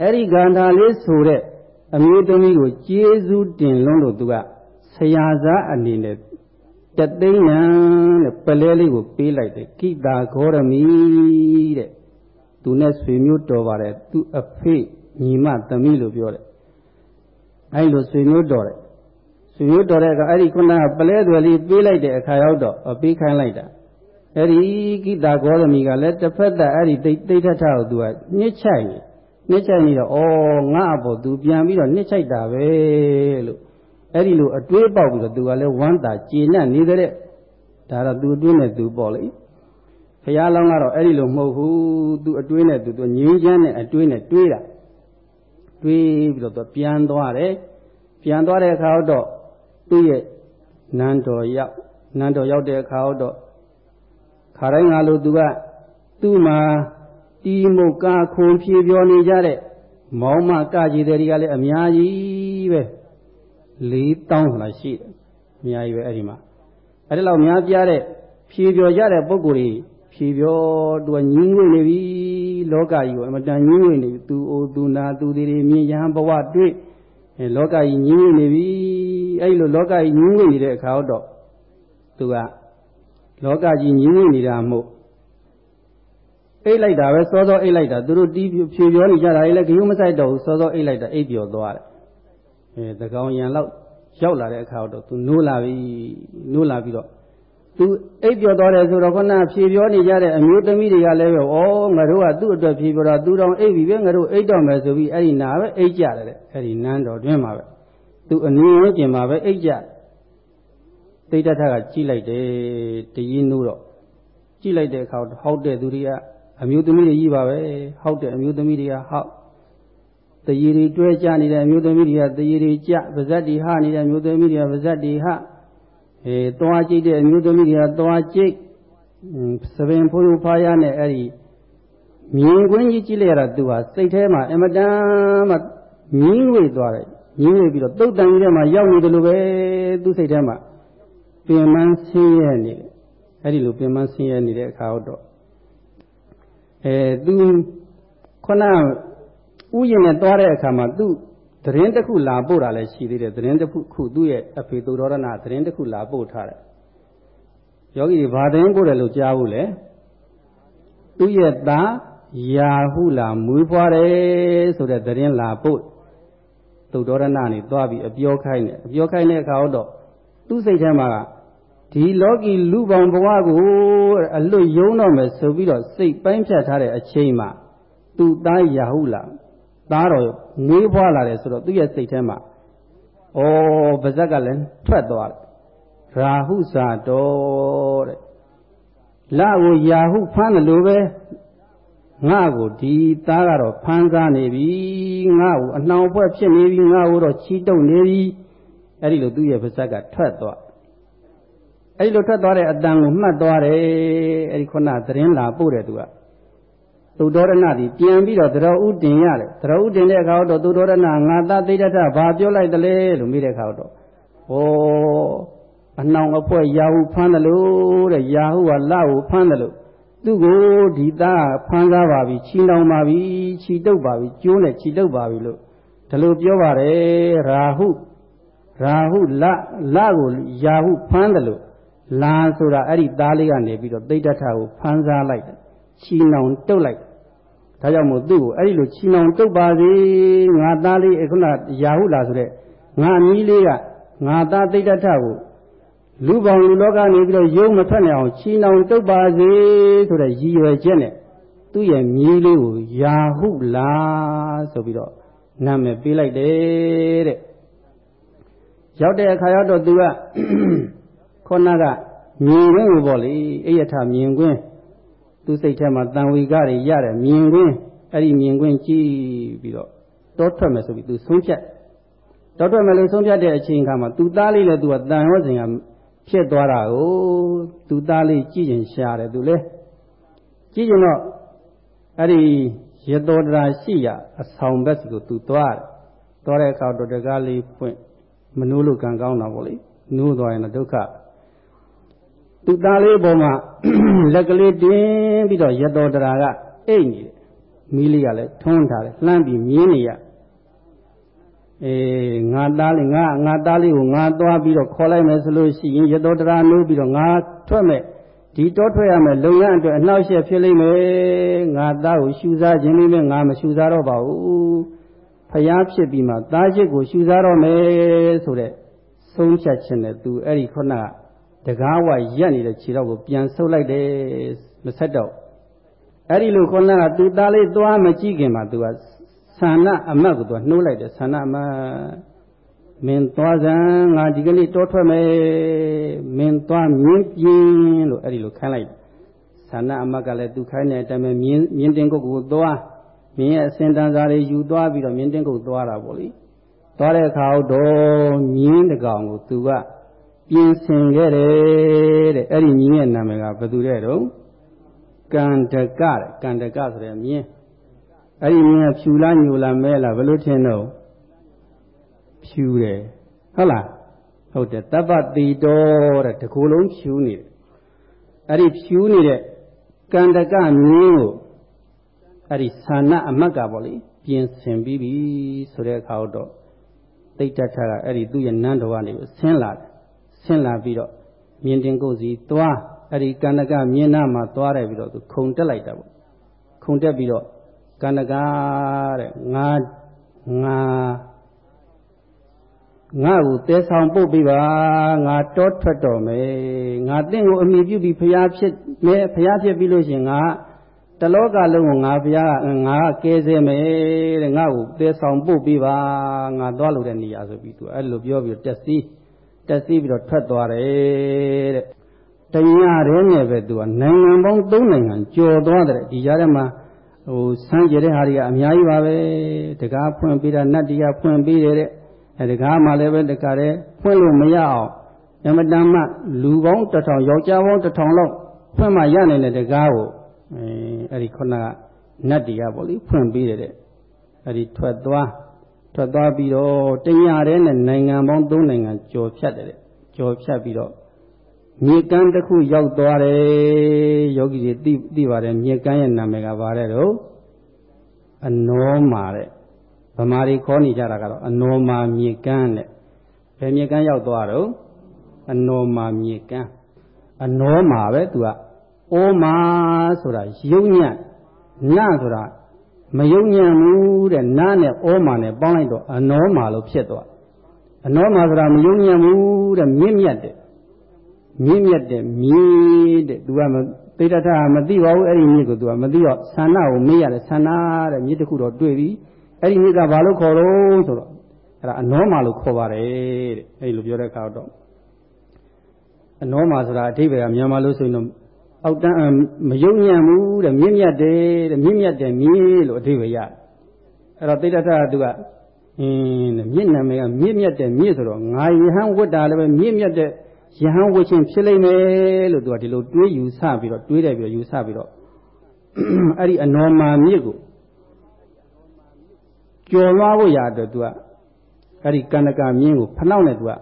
အဲ့ဒီဂန္ဓာလေးဆိုတဲ့အမျိုးသမီးကိုကျေးဇူးတင်လွန်းလို့သူကဆရာစားအနေနဲ့တသိန်းနံတဲ့ပလဲလေးကိုပေးလိုက်တယ်ကိတာဂေါရမီတဲ့သူနဲ့ဆွေမျိုးတော်ပါတယ်သူအဖေ ညီမသမီးလို့ပြောတယ်အဲ့လိုဆွေမျိုးတော်တယ်ဆွေမျိုးတော်တဲ့အခါအဲ့ဒီခုနကပလဲသွယ်လေးပေးလိုက်တဲ့အခါရောက်တော့ပေးခိုင်းလိုက်တာအဲ့ဒီကိတာဂေါရမီကလည်းတစ်ဖက်သက်အဲ့ဒီတိတ်တိတ်ထထကိုသူကညှစ်ချိုက်နေညှစ်ချိုက်နေတော့ဩငါအဖို့သူပြန်ပြီးတော့ညှစ်ချိုက်တာပဲလို့အဲ့ဒီလိုအတွေးပေါက်ပြီးတော့သူကလည်းဝမ်းသာကျေနပ်နေတဲ့ဒါတော့သူအတွင်းနဲ့သူပေါ့လေဘုရားလောင်းကတော့အဲ့ဒီလိုမဟုတ်ဘူးသူအတွင်းနဲ့သူသူငြင်းချမ်းနဲ့အတွင်းနဲ့တွေးတာ တွေးပြီးတော့သူပြန်သွားတယ်ပြန်သွားတဲ့အခါတော့သူ့ရဲ့နန်းတော်ရောက်နန်းတော်ရောက်တဲ့အခါတော့ခါတိုင်းကလို့သူကသူ့မှာတီမုတ်ကာခုံဖြေပြောနေကြတဲ့မောင်မကကြီးတွေကလည်းအများကြီးပဲ၄တောင်းဆိုတာရှိတယ်အများကြီးပဲအဲ့ဒီမှာအဲ့ဒီလောက်များပြတဲ့ဖြေပြောကြတဲ့ပုံကိုယ်ကြီး ဖြေပြောသူကညင်းငွေနေပြီလောကကြီးကိုအမတန်ညင်းငွေနေပြီသူအိုသူနာသူတွေမြင်ရန်ဘဝတွေ့အဲလောကကြီးညင်းငွေနေပြီအဲ့လိုလောကကြီးညင်းငွေနေတဲ့အခါတော့သူကလောကကြီးညင်းငွေနေတာမဟုတ်အိတ်လိုက်တာပဲစောစောအိတ်လိုက်တာသူတို့တီးဖြေပြောနေကြတာလေဂယုမဆိုင်တော့ဘူးစောစောအိတ်လိုက်တာအိတ်ပြောသွားတယ်အဲသကောင်ရံလောက်ရောက်လာတဲ့အခါတော့သူနိုးလာပြီနိုးလာပြီးတော့ သူအိပ်ပြောသွားတယ်ဆိုတော့ခုနဖြေပြောနေကြတဲ့အမျိုးသမီးတွေကလည်းပဲဩငါတို့ကသူ့အတွက်ဖြေပြောတာသူတောင်အိပ်ပြီပဲငါတို့အိပ်တော့မယ်ဆိုပြီးအဲ့ဒီနာပဲအိပ်ကြတယ်တဲ့အဲ့ဒီနန်းတော်တွင်းမှာပဲသူအနည်းငယ်ကျင်မှာပဲအိပ်ကြတိတ်တထကကြည့်လိုက်တယ်တရင်နိုးတော့ကြည့်လိုက်တဲ့အခါဟောက်တဲ့သူတွေကအမျိုးသမီးတွေကြီးပါပဲဟောက်တဲ့အမျိုးသမီးတွေကဟောက်တရေတွေတွဲကြနေတဲ့အမျိုးသမီးတွေကတရေတွေကြပါဇက်တွေဟနေတဲ့အမျိုးသမီးတွေကပါဇက်တွေဟ အဲသွားကြိတ်တဲ့အမျိုးသမီးတွေကသွားကြိတ်သပင်ဖိုးဖိုးဖားရနဲ့အဲ့ဒီမြင်ကွင်းကြီးကြည့်လိုက်ရတာသူဟာစိတ်ထဲမှာအမတန်မှမြင်းဝေသွားတယ်မြင်းဝေပြီးတော့တုတ်တန်ကြီးထဲမှာရောက်နေတယ်လို့ပဲသူစိတ်ထဲမှာပင်မဆင်းရဲနေတယ်အဲ့ဒီလိုပင်မဆင်းရဲနေတဲ့အခါတော့အဲသူခုနဥယျာဉ်နဲ့သွားတဲ့အခါမှာသူ့ သတင်းတစ်ခုလာပို့တာလည်းရှိသေးတယ်သတင်းတစ်ခုသူ့ရဲ့အဖေသူတော်ရဏသတင်းတစ်ခုလာပို့ထားတယ်ယောဂီတွေဘာသတင်းပို့တယ်လို့ကြားဘူးလေသူ့ရဲ့သားယာဟုလာမွေးဖွားတယ်ဆိုတဲ့သတင်းလာပို့သူတော်ရဏနေသွားပြီးအပြောခိုင်းတယ်အပြောခိုင်းတဲ့အခါတော့သူ့စိတ်ထဲမှာဒီလောကီလူပေါင်းဘဝကိုအလွတ်ယုံတော့မယ်ဆိုပြီးတော့စိတ်ပိုင်းဖြတ်ထားတဲ့အချိန်မှာသူ့သားယာဟုလာ သားတော်မွေးဖွားလာတယ်ဆိုတော့သူ့ရဲ့စိတ်ထဲမှာဩပါဇက်ကလည်းထွက်သွားတယ်ရာဟုစာတော်တဲ့လကိုယာဟုဖမ်းတယ်လို့ပဲငါ့ကိုဒီသားကတော့ဖမ်းစားနေပြီငါ့ကိုအနှောင်ဖွဲ့ဖြစ်နေပြီငါ့ကိုတော့ချီတုပ်နေပြီအဲ့ဒီလိုသူ့ရဲ့ပါဇက်ကထွက်သွားအဲ့ဒီလိုထွက်သွားတဲ့အတန်ကိုမှတ်သွားတယ်အဲ့ဒီခုနသတင်းလာပို့တယ်သူက သုဒေါရဏသည်ပြန်ပြီးတော့သရောဥတင်ရတယ်သရောဥတင်တဲ့အခါတော့သုဒေါရဏငါသားသိတ္တဘာပြောလိုက်တလဲလို့မိတဲ့အခါတော့ဩအနှောင်အဖွဲရာဟုဖမ်းတယ်လို့တဲ့ရာဟုကလဟုဖမ်းတယ်လို့သူ့ကိုဒီသားဖမ်းကားပါပြီချီနှောင်ပါပြီချီတုပ်ပါပြီကျိုးနဲ့ချီတုပ်ပါပြီလို့ဒီလိုပြောပါတယ်ရာဟုရာဟုလလကိုရာဟုဖမ်းတယ်လို့လာဆိုတာအဲ့ဒီသားလေးကနေပြီးတော့သိတ္တကိုဖမ်းစားလိုက်တယ်ချီနှောင်တုတ်လိုက် ဒါကြောင့်မို့သူ့ကိုအဲ့ဒီလိုချီနှောင်တုတ်ပါစေငါသားလေးခုနရာဟုလာဆိုတဲ့ငါမီးလေးကငါသားတိတ်တထကိုလူပေါင်းလူလောကနေပြီးတော့ယုံမထွက်နိုင်အောင်ချီနှောင်တုတ်ပါစေဆိုတဲ့ရည်ရွယ်ချက်နဲ့သူ့ရဲ့မြေးလေးကိုယာဟုလာဆိုပြီးတော့နာမည်ပေးလိုက်တယ်တဲ့ရောက်တဲ့အခါရောက်တော့သူကခေါနကမြင်ခွင့်ကိုပေါ့လေအိယထမြင်ခွင့် သူစိတ်ထဲမှာတန်ဝေကတွေရတယ်မြင်ခွင့်အဲ့ဒီမြင်ခွင့်ကြည့်ပြီးတော့တောထွက်မယ်ဆိုပြီးသူဆုံးဖြတ်တောထွက်မယ်လို့ဆုံးဖြတ်တဲ့အချိန်ခါမှာသူသားလေးလည်းသူကတန်ရောစဉ်ကဖြစ်သွားတာကိုသူသားလေးကြည့်ရင်ရှားတယ်သူလေကြည့်ရင်တော့အဲ့ဒီရတောတရာရှိရအဆောင်ဘက်စီကိုသူသွားတယ်သွားတဲ့အခါတော့တကားလေးပွင့်မနိုးလို့ကံကောင်းတာပေါ့လေနိုးသွားရင်တော့ဒုက္ခ သူသားလေးပေါ်မှာလက်ကလေးတင်းပြီးတော့ရတော်တရာကအိတ်နေတယ်မီးလေးကလည်းထွန်းထားတယ်လှမ်းပြီးမြင်းနေရအေးငါသားလေးငါငါသားလေးကိုငါသွားပြီးတော့ခေါ်လိုက်မယ်ဆိုလို့ရှိရင်ရတော်တရားနိုးပြီးတော့ငါထွက်မယ်ဒီတော့ထွက်ရမယ်လုပ်ငန်းအတွက်အနှောက်အယှက်ဖြစ်လိမ့်မယ်ငါသားကိုရှူစားခြင်းလေးနဲ့ငါမရှူစားတော့ပါဘူးဖျားဖြစ်ပြီးမှသားချစ်ကိုရှူစားတော့မယ်ဆိုတဲ့ဆုံးဖြတ်ခြင်းနဲ့သူအဲ့ဒီခုနက တကားဝရက်နေတဲ့ခြေတော့ကိုပြန်ဆုပ်လိုက်တယ်မဆက်တော့အဲ့ဒီလိုခုနကသူသားလေးသွားမကြည့်ခင်မှာသူကဆန္ဒအမတ်ကိုသူကနှိုးလိုက်တယ်ဆန္ဒအမတ်မင်းသွားစမ်းငါဒီကနေ့တောထွက်မယ်မင်းသွားမြင်းပြင်းလို့အဲ့ဒီလိုခိုင်းလိုက်ဆန္ဒအမတ်ကလည်းသူခိုင်းတဲ့အတိုင်းပဲမြင်းမြင်းတင်ကုတ်ကိုသွားမြင်းရဲ့အစင်တန်စာတွေယူသွားပြီးတော့မြင်းတင်ကုတ်သွားတာပေါ့လေသွားတဲ့အခါတော့မြင်းတကောင်ကိုသူက ပြင်ဆင်ခဲ့တယ်တဲ့အဲ့ဒီမြင်းရဲ့နာမည်ကဘယ်သူတဲ့တော့ကန္တကတဲ့ကန္တကဆိုတဲ့မြင်းအဲ့ဒီမြင်းကဖြူလားညူလားမဲလားဘယ်လိုထင်တော့ဖြူတယ်ဟုတ်လားဟုတ်တယ်တပ္ပတိတော်တဲ့တကူလုံးဖြူနေတယ်အဲ့ဒီဖြူနေတဲ့ကန္တကမြင်းကိုအဲ့ဒီဌာနအမတ်ကပေါ့လေပြင်ဆင်ပြီးပြီဆိုတဲ့အခါတော့တိတ်တထကအဲ့ဒီသူ့ရဲ့နန်းတော်ကနေဆင်းလာတယ် ဆင်းလာပြီးတော့မြင်းတင်ကိုစီသွားအဲ့ဒီကန္တကမြင်းနာမှာသွားတယ်ပြီးတော့သူခုံတက်လိုက်တာပေါ့ခုံတက်ပြီးတော့ကန္တကတဲ့ငါငါငါ့ကိုတဲဆောင်ပုတ်ပြီးပါငါတောထွက်တော်မယ်ငါတင့်ကိုအမိပြုပြီးဖျားဖြစ်မယ်ဖျားဖြစ်ပြီးလို့ရှင်ငါတလောကလုံးကိုငါဖျားငါကဲစေမယ်တဲ့ငါ့ကိုတဲဆောင်ပုတ်ပြီးပါငါသွားလို့တဲ့နေရာဆိုပြီးသူအဲ့လိုပြောပြီးတက်စီး တက်စီးပြီးတော့ထွက်သွားတယ်တဲ့တညရဲနဲ့ပဲသူကနိုင်ငံပေါင်း၃နိုင်ငံကျော်သွားတယ်ဒီကြားထဲမှာဟိုစမ်းကြတဲ့ဟာတွေကအများကြီးပါပဲတကားဖွင့်ပေးတာနတ်တရားဖွင့်ပေးတယ်တဲ့အဲတကားမှလည်းပဲတကားတဲ့ဖွင့်လို့မရအောင်အမတန်မှလူပေါင်းတစ်ထောင်ယောက်ျားပေါင်းတစ်ထောင်လောက်ဖွင့်မှရနိုင်တဲ့တကားကိုအဲအဲ့ဒီခုနကနတ်တရားပေါ့လေဖွင့်ပေးတယ်တဲ့အဲ့ဒီထွက်သွား ထွက်သွားပြီးတော့တညရဲနဲ့နိုင်ငံပေါင်း၃နိုင်ငံကျော်ဖြတ်တယ်တဲ့ကျော်ဖြတ်ပြီးတော့မြေကမ်းတစ်ခုရောက်သွားတယ်ယောဂီတွေသိသိပါတယ်မြေကမ်းရဲ့နာမည်ကဘာလဲတော့အနောမာတဲ့ဗမာတွေခေါ်နေကြတာကတော့အနောမာမြေကမ်းတဲ့ဘယ်မြေကမ်းရောက်သွားတော့အနောမာမြေကမ်းအနောမာပဲသူကဩမာဆိုတာယုံညံ့နဆိုတာ မယုံညံ့ဘူးတဲ့နာနဲ့ဩမာနဲ့ပေါင်းလိုက်တော့အနောမာလို့ဖြစ်သွားအနောမာဆိုတာမယုံညံ့ဘူးတဲ့မြင့်မြတ်တဲ့မြင့်မြတ်တဲ့မြေတဲ့သူကသိတ္တထမသိပါဘူးအဲ့ဒီမြစ်ကိုသူကမသိတော့ဆန္ဒကိုမေးရတယ်ဆန္ဒတဲ့မြစ်တစ်ခုတော့တွေ့ပြီအဲ့ဒီမြစ်ကဘာလို့ခေါ်တော့ဆိုတော့အဲ့ဒါအနောမာလို့ခေါ်ပါတယ်တဲ့အဲ့ဒီလိုပြောတဲ့အခါတော့အနောမာဆိုတာအဓိပ္ပာယ်ကမြန်မာလို့ဆိုရင်တော့ အောက်တန်းမယုံညံ့ဘူးတဲ့မြင့်မြတ်တယ်တဲ့မြင့်မြတ်တယ်မြေလို့အဓိပ္ပာယ်ရအဲ့တော့သိတ္တထကသူကအင်းမြင့်နာမည်ကမြင့်မြတ်တယ်မြေဆိုတော့ငါယဟန်ဝတ်တာလည်းပဲမြင့်မြတ်တဲ့ယဟန်ဝတ်ခြင်းဖြစ်လိမ့်မယ်လို့သူကဒီလိုတွေးယူဆပြီးတော့တွေးတယ်ပြီးတော့ယူဆပြီးတော့အဲ့ဒီအနော်မာမြစ်ကိုကျော်လွှားဖို့ရအတွက်သူကအဲ့ဒီကန္နကမြင်းကိုဖနှောက်နဲ့သူက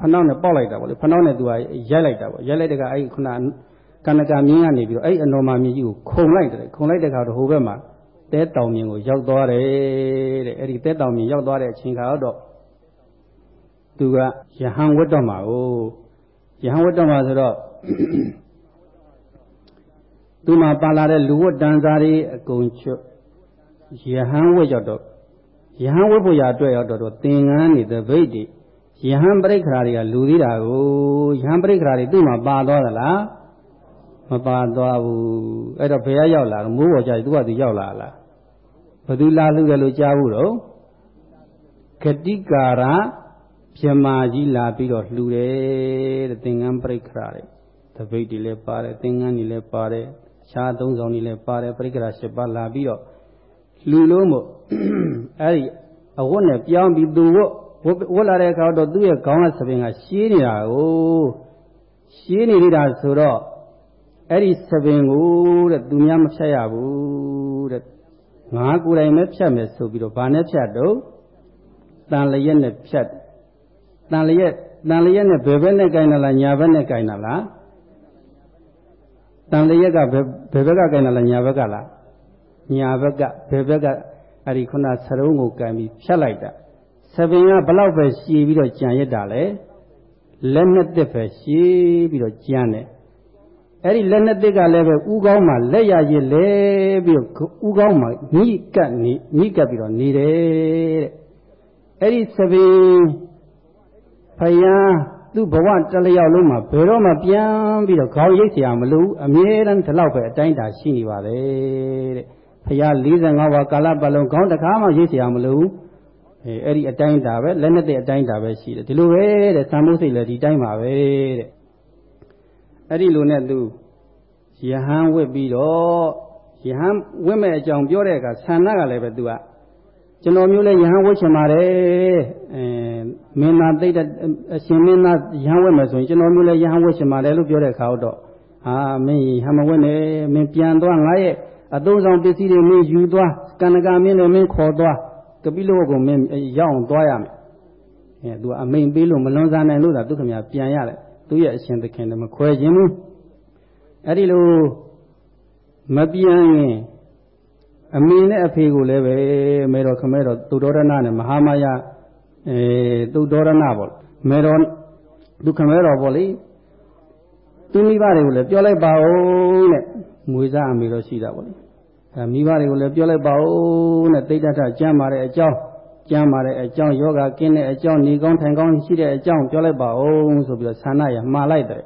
ဖနှောက်နဲ့ပေါက်လိုက်တာပေါ့လေဖနှောက်နဲ့သူကရိုက်လိုက်တာပေါ့ရိုက်လိုက်တဲ့ကအဲ့ဒီခုနကန္နကမြင်းကနေပြီးတော့အဲ့ဒီအနော်မာမြင်းကြီးကိုခုံလိုက်တယ်ခုံလိုက်တဲ့ခါတော့ဟိုဘက်မှာတဲတောင်မြင်းကိုရောက်သွားတယ်တဲ့အဲ့ဒီတဲတောင်မြင်းရောက်သွားတဲ့အချိန်ခါတော့သူကယဟန်ဝတ်တော်မှာကိုယဟန်ဝတ်တော်မှာဆိုတော့သူမှာပါလာတဲ့လူဝတ်တန်စာတွေအကုန်ချွတ်ယဟန်ဝတ်ရောက်တော့ယဟန်ဝတ်ဖို့ရအတွက်ရောက်တော့သင်္ကန်းနေတဲ့ဗိတ်တွေ ယဟန်ပရိက္ခရာတွေကလူသေးတာကိုယဟန်ပရိက္ခရာတွေသူ့မှာပါသွားသလားမပါသွားဘူးအဲ့တော့ဘယ်ရောက်လာမိုးပေါ်ကြသူကသူရောက်လာလားဘယ်သူလာလူတယ်လို့ကြားဘူးတော့ဂတိကာရပြမာကြီးလာပြီးတော့လှူတယ်တဲ့သင်္ကန်းပရိက္ခရာတွေတပိတ်တွေလည်းပါတယ်သင်္ကန်းတွေလည်းပါတယ်ခြားသုံးဆောင်တွေလည်းပါတယ်ပရိက္ခရာ၈ပါးလာပြီးတော့လှူလို့မို့အဲ့ဒီအဝတ်နဲ့ပြောင်းပြီးသူဝတ် ဝတ်လာတဲ့အခါတော့သူ့ရဲ့ခေါင်းကသပင်ကရှင်းနေတာကိုရှင်းနေနေတာဆိုတော့အဲ့ဒီသပင်ကိုတဲ့သူများမဖြတ်ရဘူးတဲ့ငါကိုယ်တိုင်ပဲဖြတ်မယ်ဆိုပြီးတော့ဗာနဲ့ဖြတ်တော့တန်လျက်နဲ့ဖြတ်တန်လျက်တန်လျက်နဲ့ဘယ်ဘက်နဲ့ကြိုင်တာလားညာဘက်နဲ့ကြိုင်တာလားတန်လျက်ကဘယ်ဘယ်ဘက်ကကြိုင်တာလားညာဘက်ကလားညာဘက်ကဘယ်ဘက်ကအဲ့ဒီခုနစရုံးကိုကံပြီးဖြတ်လိုက်တာ စပင်ကဘလောက်ပဲရှည်ပြီးတော့ကြံရစ်တာလဲလက်နှစ်သက်ပဲရှည်ပြီးတော့ကြံတယ်အဲ့ဒီလက်နှစ်သက်ကလည်းပဲဥကောင်းမှာလက်ရရည်လဲပြီးတော့ဥကောင်းမှာညှိကပ်နေညှိကပ်ပြီးတော့နေတယ်တဲ့အဲ့ဒီသပင်ဖယားသူ့ဘဝတလျောက်လုံးမှာဘယ်တော့မှပြန်ပြီးတော့ခေါင်းရိပ်เสียမလို့အမြဲတမ်းဒီလောက်ပဲအတိုင်းတာရှိနေပါလေတဲ့ဖယား45ပါးကာလပတ်လုံးခေါင်းတစ်ခါမှရိပ်เสียမလို့ အဲအဲ့ဒီအတိုင်းတာပဲလက်နဲ့တဲ့အတိုင်းတာပဲရှိတယ်ဒီလိုပဲတဲ့သံမှုစိတ်လည်းဒီတိုင်းပါပဲတဲ့အဲ့ဒီလိုနဲ့သူယဟန်ဝစ်ပြီးတော့ယဟန်ဝစ်မဲ့အကြောင်းပြောတဲ့အခါဆန္ဒကလည်းပဲသူကကျွန်တော်မျိုးလဲယဟန်ဝစ်ချင်ပါတယ်အဲမင်းသားသိတဲ့အရှင်မင်းသားယဟန်ဝစ်မယ်ဆိုရင်ကျွန်တော်မျိုးလဲယဟန်ဝစ်ချင်ပါတယ်လို့ပြောတဲ့အခါတော့အာမင်းဟမဝစ်နဲ့မင်းပြန်သွားငါရဲ့အသုံးဆောင်ပစ္စည်းတွေမင်းယူသွားကန္နကမင်းလည်းမင်းခေါ်သွား ကပိလောကမင်းရောက်အောင်သွားရမယ်အဲသူအမိန်ပေးလို့မလွန်စားနိုင်လို့သာသူခမပြန်ရတယ်သူရဲ့အရှင်သခင်လည်းမခွဲခြင်းဘူးအဲ့ဒီလိုမပြန်ရင်အမေနဲ့အဖေကိုလည်းပဲမေတော်ခမဲတော်သူတော်ရဏနဲ့မဟာမာယအဲသူတော်ရဏပေါ့မေတော်သူခမဲတော်ပေါ့လေသူမိဘတွေကိုလည်းပြောလိုက်ပါဦးတဲ့မွေစားအမေတော်ရှိတာပေါ့လေ အဲမိဘတွေကိုလည်းပြောလိုက်ပါဦးတဲ့တိတ်တထကျမ်းပါတဲ့အကြောင်းကျမ်းပါတဲ့အကြောင်းယောဂကင်းတဲ့အကြောင်းနေကောင်းထိုင်ကောင်းရှိတဲ့အကြောင်းပြောလိုက်ပါဦးဆိုပြီးတော့ဆန္ဒရမှားလိုက်တယ်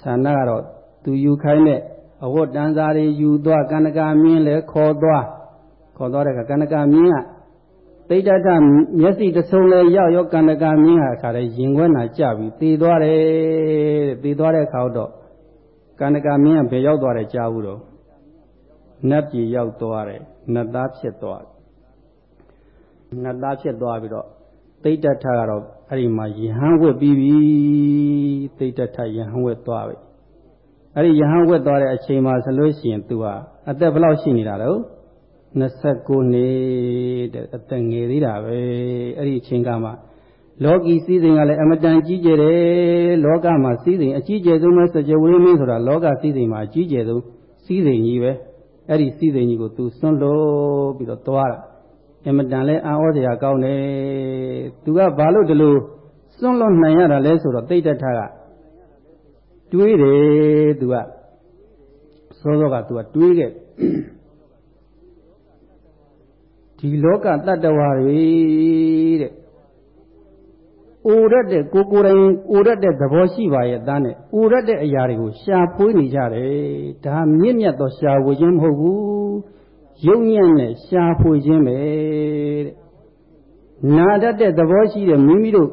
ဆန္ဒကတော့သူယူခိုင်းတဲ့အဝတ်တန်စာတွေယူသွားကန္နကမြင်းလည်းခေါ်သွားခေါ်သွားတဲ့ကကန္နကမြင်းကတိတ်တထမျက်စိတဆုံလဲရောက်ရောကန္နကမြင်းဟာအခါတည်းရင်ခွဲနာကြပြီးသေသွားတယ်တဲ့သေသွားတဲ့အခါတော့ကန္နကမြင်းကဘယ်ရောက်သွားတယ်ကြားဘူးတော့ နတ်ပြည်ရောက်သွားတယ်နတ်သားဖြစ်သွားတယ်နတ်သားဖြစ်သွားပြီးတော့တိတ်တထကတော့အဲ့ဒီမှာယဟန်ဝတ်ပြီးပြီတိတ်တထယဟန်ဝတ်သွားပြီအဲ့ဒီယဟန်ဝက်သွားတဲ့အချိန်မှာဆိုလို့ရှိရင်သူဟာအသက်ဘယ်လောက်ရှိနေတာတော့29နှစ်တဲ့အသက်ငယ်သေးတာပဲအဲ့ဒီအချိန်ကမှလောကီစည်းစိမ်ကလည်းအမတန်ကြီးကျယ်တယ်လောကမှာစည်းစိမ်အကြီးကျယ်ဆုံးပဲစကြဝဠာမင်းဆိုတာလောကစည်းစိမ်မှာအကြီးကျယ်ဆုံးစည်းစိမ်ကြီးပဲ အဲ့ဒီစည်းစိမ်ကြီးကိုသူစွန့်လို့ပြီးတော့သွားတာအမတန်လဲအံ့ဩစရာကောင်းတယ်သူကဘာလို့ဒီလိုစွန့်လို့နိုင်ရတာလဲဆိုတော့တိတ်တထကတွေးတယ်သူကစောစောကသူကတွေးခဲ့ဒီလောကတတ္တဝါတွေတဲ့ အိုရက်တဲ့ကိုကိုယ်တိုင်အိုရက်တဲ့သဘောရှိပါရဲ့သားနဲ့အိုရက်တဲ့အရာတွေကိုရှာဖွေးနေကြတယ်ဒါမြင့်မြတ်သောရှာဖွေခြင်းမဟုတ်ဘူးရုပ်ညံ့နဲ့ရှာဖွေခြင်းပဲတဲ့နာတတ်တဲ့သဘောရှိတဲ့မိမိတို့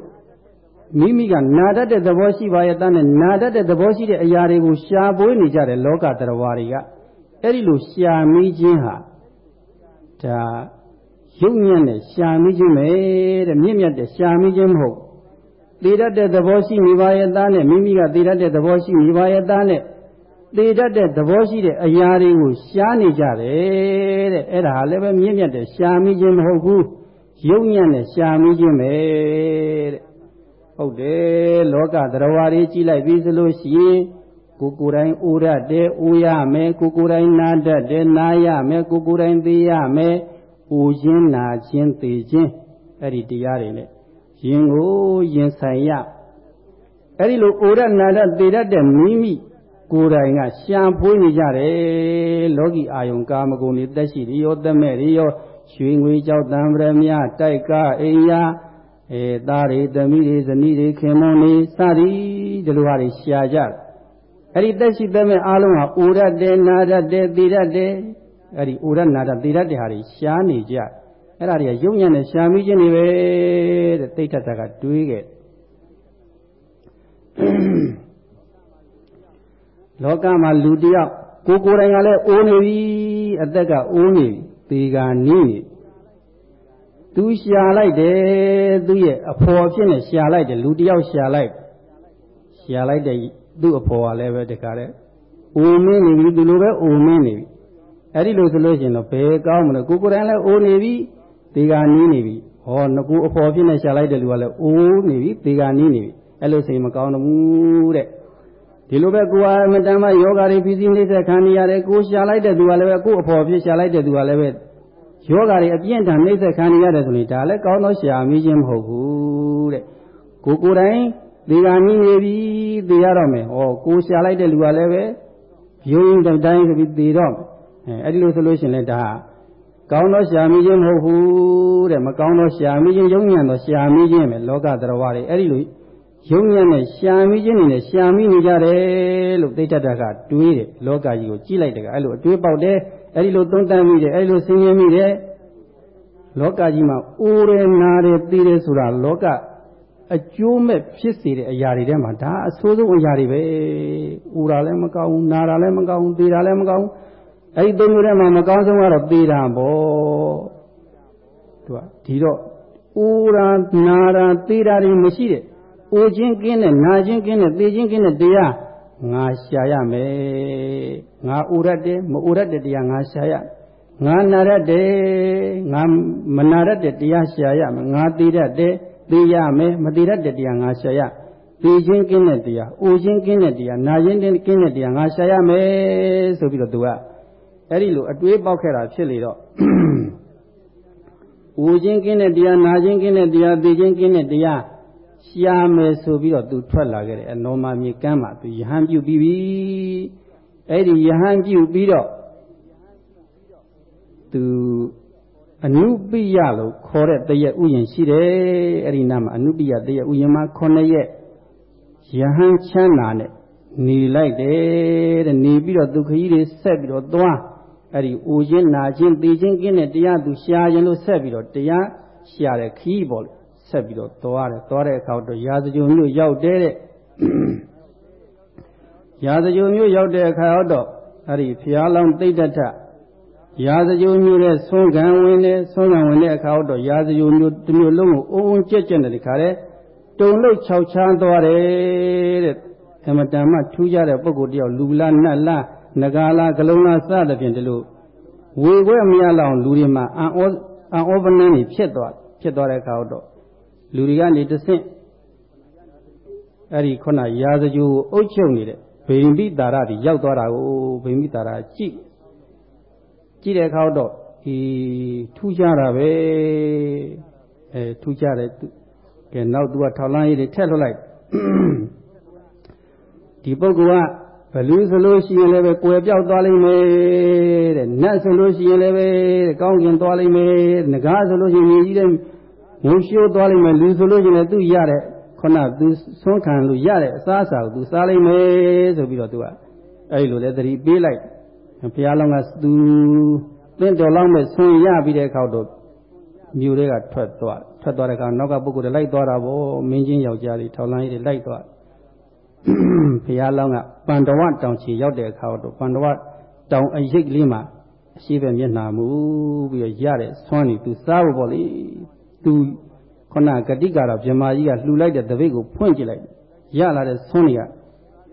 မိမိကနာတတ်တဲ့သဘောရှိပါရဲ့တန်းနဲ့နာတတ်တဲ့သဘောရှိတဲ့အရာတွေကိုရှားပွေးနေကြတဲ့လောကတရားဝါတွေကအဲ့ဒီလိုရှားမိခြင်းဟာဒါရုပ်ညံ့တဲ့ရှားမိခြင်းပဲတဲ့မြင့်မြတ်တဲ့ရှားမိခြင်းမဟုတ် သေတတ်တဲ့သဘောရှိနေပါရဲ့သားနဲ့မိမိကသေတတ်တဲ့သဘောရှိနေပါရဲ့သားနဲ့သေတတ်တဲ့သဘောရှိတဲ့အရာတွေကိုရှားနေကြတယ်တဲ့အဲ့ဒါဟာလည်းပဲမြင့်မြတ်တဲ့ရှားမိခြင်းမဟုတ်ဘူးရုပ်ညံ့တဲ့ရှားမိခြင်းပဲတဲ့ဟုတ်တယ်လောကသရဝါတွေကြည့်လိုက်ပြီဆိုလို့ရှိရင်ကိုကိုယ်တိုင်အိုရတဲ့အိုရမယ်ကိုကိုယ်တိုင်နာတတ်တယ်နာရမယ်ကိုကိုယ်တိုင်သိရမယ်အိုခြင်းနာခြင်းသိခြင်းအဲ့ဒီတရားတွေနဲ့ ရင်ကိုရင်ဆိုင်ရအဲ့ဒီလိုအိုရနာတတ်သိတတ်တဲ့မိမိကိုယ်တိုင်ကရှာဖွေးနေကြတယ်လောကီအာယုံကာမဂုဏ်တွေတက်ရှိရရောတက်မဲ့ရရောရွှေငွေကြောက်တံပရမတိုက်ကအိမ်ယာအဲသားတွေသမီးတွေဇနီးတွေခင်မွန်းတွေစသည်ဒီလိုဟာတွေရှားကြတယ်အဲ့ဒီတက်ရှိသက်မဲ့အားလုံးဟာအိုရတ်တယ်နာရတ်တယ်သိရတ်တယ်အဲ့ဒီအိုရတ်နာရတ်သိရတ်တဲ့ဟာတွေရှားနေကြ အဲ့ဒါတွေကယုံညံ့တဲ့ရှားမိခြင်းတွေပဲတဲ့တိဋ္ဌတကတွေးခဲ့လောကမှာလူတယောက်ကိုကိုယ်တိုင်ကလည်းအိုးနေပြီအသက်ကအိုးနေပြီသေကနီးနေသူရှာလိုက်တယ်သူ့ရဲ့အဖော်ဖြစ်နေရှာလိုက်တယ်လူတယောက်ရှာလိုက်ရှာလိုက်တယ်သူ့အဖော်ကလည်းပဲတခါတဲ့အိုမင်းနေပြီသူလိုပဲအိုမင်းနေပြီအဲ့ဒီလိုဆိုလို့ရှိရင်တော့ဘယ်ကောင်းမလဲကိုကိုယ်တိုင်လည်းအိုနေပြီ ဒီကနီးနေပြီဟောငကူအဖော်ဖြစ်နေရှာလိုက်တဲ့လူကလည်းအိုးနေပြီဒီကနီးနေပြီအဲ့လိုစိတ်မကောင်းတော့ဘူးတဲ့ဒီလိုပဲကိုယ်အမတန်မှယောဂါတွေဖြစ်စီနေတဲ့ခံနေရတယ်ကိုရှာလိုက်တဲ့သူကလည်းပဲကိုယ်အဖော်ဖြစ်ရှာလိုက်တဲ့သူကလည်းပဲယောဂါတွေအပြင်းထန်နှိမ့်ဆက်ခံနေရတယ်ဆိုရင်ဒါလည်းကောင်းသောရှာမိခြင်းမဟုတ်ဘူးတဲ့ကိုကိုယ်တိုင်ဒီကနီးနေပြီသိရတော့မယ်ဟောကိုရှာလိုက်တဲ့လူကလည်းပဲယုံတိုင်းတိုင်းဆိုပြီးသိတော့အဲအဲ့ဒီလိုဆိုလို့ရှိရင်လည်းဒါ ကောင်းသောရှာမိခြင်းမဟုတ်ဘူးတဲ့မကောင်းသောရှာမိခြင်းယုံညံ့သောရှာမိခြင်းပဲလောကသရဝတွေအဲ့ဒီလိုယုံညံ့တဲ့ရှာမိခြင်းနေနဲ့ရှာမိနေကြတယ်လို့သိတတ်တာကတွေးတယ်လောကကြီးကိုကြည့်လိုက်တယ်ကအဲ့လိုအတွေးပေါက်တယ်အဲ့ဒီလိုသုံးသပ်မိတယ်အဲ့ဒီလိုဆင်ခြင်မိတယ်လောကကြီးမှာအိုးတယ်နာတယ်သိတယ်ဆိုတာလောကအကျိုးမဲ့ဖြစ်စေတဲ့အရာတွေထဲမှာဒါအဆိုးဆုံးအရာတွေပဲ။ဥတာလည်းမကောင်းဘူး၊နာတာလည်းမကောင်းဘူး၊သေတာလည်းမကောင်းဘူး။ အဲဒီသုံးမျိုးထဲမှာမကောင်းဆုံးကတော့သေတာပေါ့။သူကဒီတော့ဥတာနာတာသေတာတွေမရှိတဲ့။အိုခြင်းကင်းတဲ့နာခြင်းကင်းတဲ့သေခြင်းကင်းတဲ့တရားငါရှာရမယ်။ငါဥရတ်တယ်မဥရတ်တဲ့တရားငါရှာရ။ငါနာရတ်တယ်ငါမနာရတ်တဲ့တရားရှာရမယ်။ငါသေရတ်တယ်သိရမယ်မသိတတ်တဲ့တရားငါရှာရသိချင်းကင်းတဲ့တရားအိုချင်းကင်းတဲ့တရားနာချင်းကင်းတဲ့တရားငါရှာရမယ်ဆိုပြီးတော့သူက အဲ့ဒီလိုအတွေးပေါက်ခဲ့တာဖြစ်လေတော့အိုချင်းကင်းတဲ့တရားနာချင်းကင်းတဲ့တရားသိချင်းကင်းတဲ့တရားရှာမယ်ဆိုပြီးတော့သူထွက်လာခဲ့တယ်အနောမမြေကမ်းမှာသူယဟန်ပြုတ်ပြီးပြီအဲ့ဒီယဟန်ပြုတ်ပြီးတော့သူအနုပိယလို့ခေါ်တဲ့တရက်ဥယျာဉ်ရှိတယ်အဲ့ဒီနားမှာအနုပိယတရက်ဥယျာဉ်မှာ9ရက်ယဟန်ချမ်းသာနဲ့နေလိုက်တယ်တဲ့နေပြီးတော့ဒုက္ခကြီးတွေဆက်ပြီးတော့သွား အဲ့ဒီအိုခြင်းနာခြင်းသိခြင်းကင်းတဲ့တရားသူရှားရင်လို့ဆက်ပြီးတော့တရားရှာတဲ့ခီးပေါ့လေဆက်ပြီးတော့သွားတယ်သွားတဲ့အခါတော့ရာဇဂျုံမျိုးရောက်တဲ့တဲ့ရာဇဂျုံမျိုးရောက်တဲ့အခါတော့အဲ့ဒီဖျားလောင်းတိတ်တထရာဇဂိုမျိုးတဲ့ဆုံးခံဝင်တဲ့ဆုံးခံဝင်တဲ့အခါတော့ရာဇဂိုမျိုးတစ်မျိုးလုံးကိုအုံအုံကြက်ကြက်နဲ့ဒီခါတဲ့တုံလို့ခြောက်ချမ်းသွားတယ်တဲ့အမတန်မှထူးခြားတဲ့ပုဂ္ဂိုလ်တယောက်လူလားနတ်လား နဂါလားဂလုံးလားစသဖြင့်ဒီလိုဝေခွဲမရလောက်လူတွေမှာအံဩအံဩပနန်းကြီးဖြစ်သွားဖြစ်သွားတဲ့အခါတော့လူတွေကနေတဆင့်အဲ့ဒီခုနရာဇဂိုကိုအုပ်ချုပ်နေတဲ့ဗိမိတာရတွေရောက်သွားတာကိုဗိမိတာရကြည့်ကြည့်တဲ့အခါတော့ဒီထူးခြားတာပဲအဲထူးခြားတယ်ကဲနောက်သူကထောက်လန်းရေးတွေထက်လွှတ်လိုက်ဒီပုဂ္ဂိုလ်က ဘလူးဆိုလို့ရှိရင်လည်းပဲကွယ်ပြောက်သွားလိမ့်မယ်တဲ့နတ်ဆိုလို့ရှိရင်လည်းပဲကောင်းကျင်သွားလိမ့်မယ်ငကားဆိုလို့ရှိရင်မြေကြီးတဲ့ငုံရှိုးသွားလိမ့်မယ်လူဆိုလို့ရှိရင်လည်းသူရတဲ့ခုနသူဆွမ်းခံလို့ရတဲ့အစားအစာကိုသူစားလိမ့်မယ်ဆိုပြီးတော့သူကအဲဒီလိုလဲသတိပေးလိုက်ဘုရားလောင်းကသူသင့်တော်လောက်မဲ့ဆွင်ရပြီးတဲ့အခါတော့မြို့တွေကထွက်သွားထွက်သွားတဲ့အခါနောက်ကပုဂ္ဂိုလ်တွေလိုက်သွားတာဗောမင်းချင်းယောက်ျားလေးထောက်လန်းကြီးတွေလိုက်သွား ဘုရားလောင်းကပန္တဝတောင်ချီရောက်တဲ့အခါတော့ပန္တဝတောင်အရိပ်လေးမှာအရှိပဲမျက်နှာမူပြီးတော့ရတဲ့ဆွမ်းနေသူစားဖို့ဗောလေသူခဏဂတိကာရဗြဟ္မာကြီးကလှူလိုက်တဲ့တပိတ်ကိုဖွင့်ကြည့်လိုက်ရလာတဲ့ဆွမ်းတွေက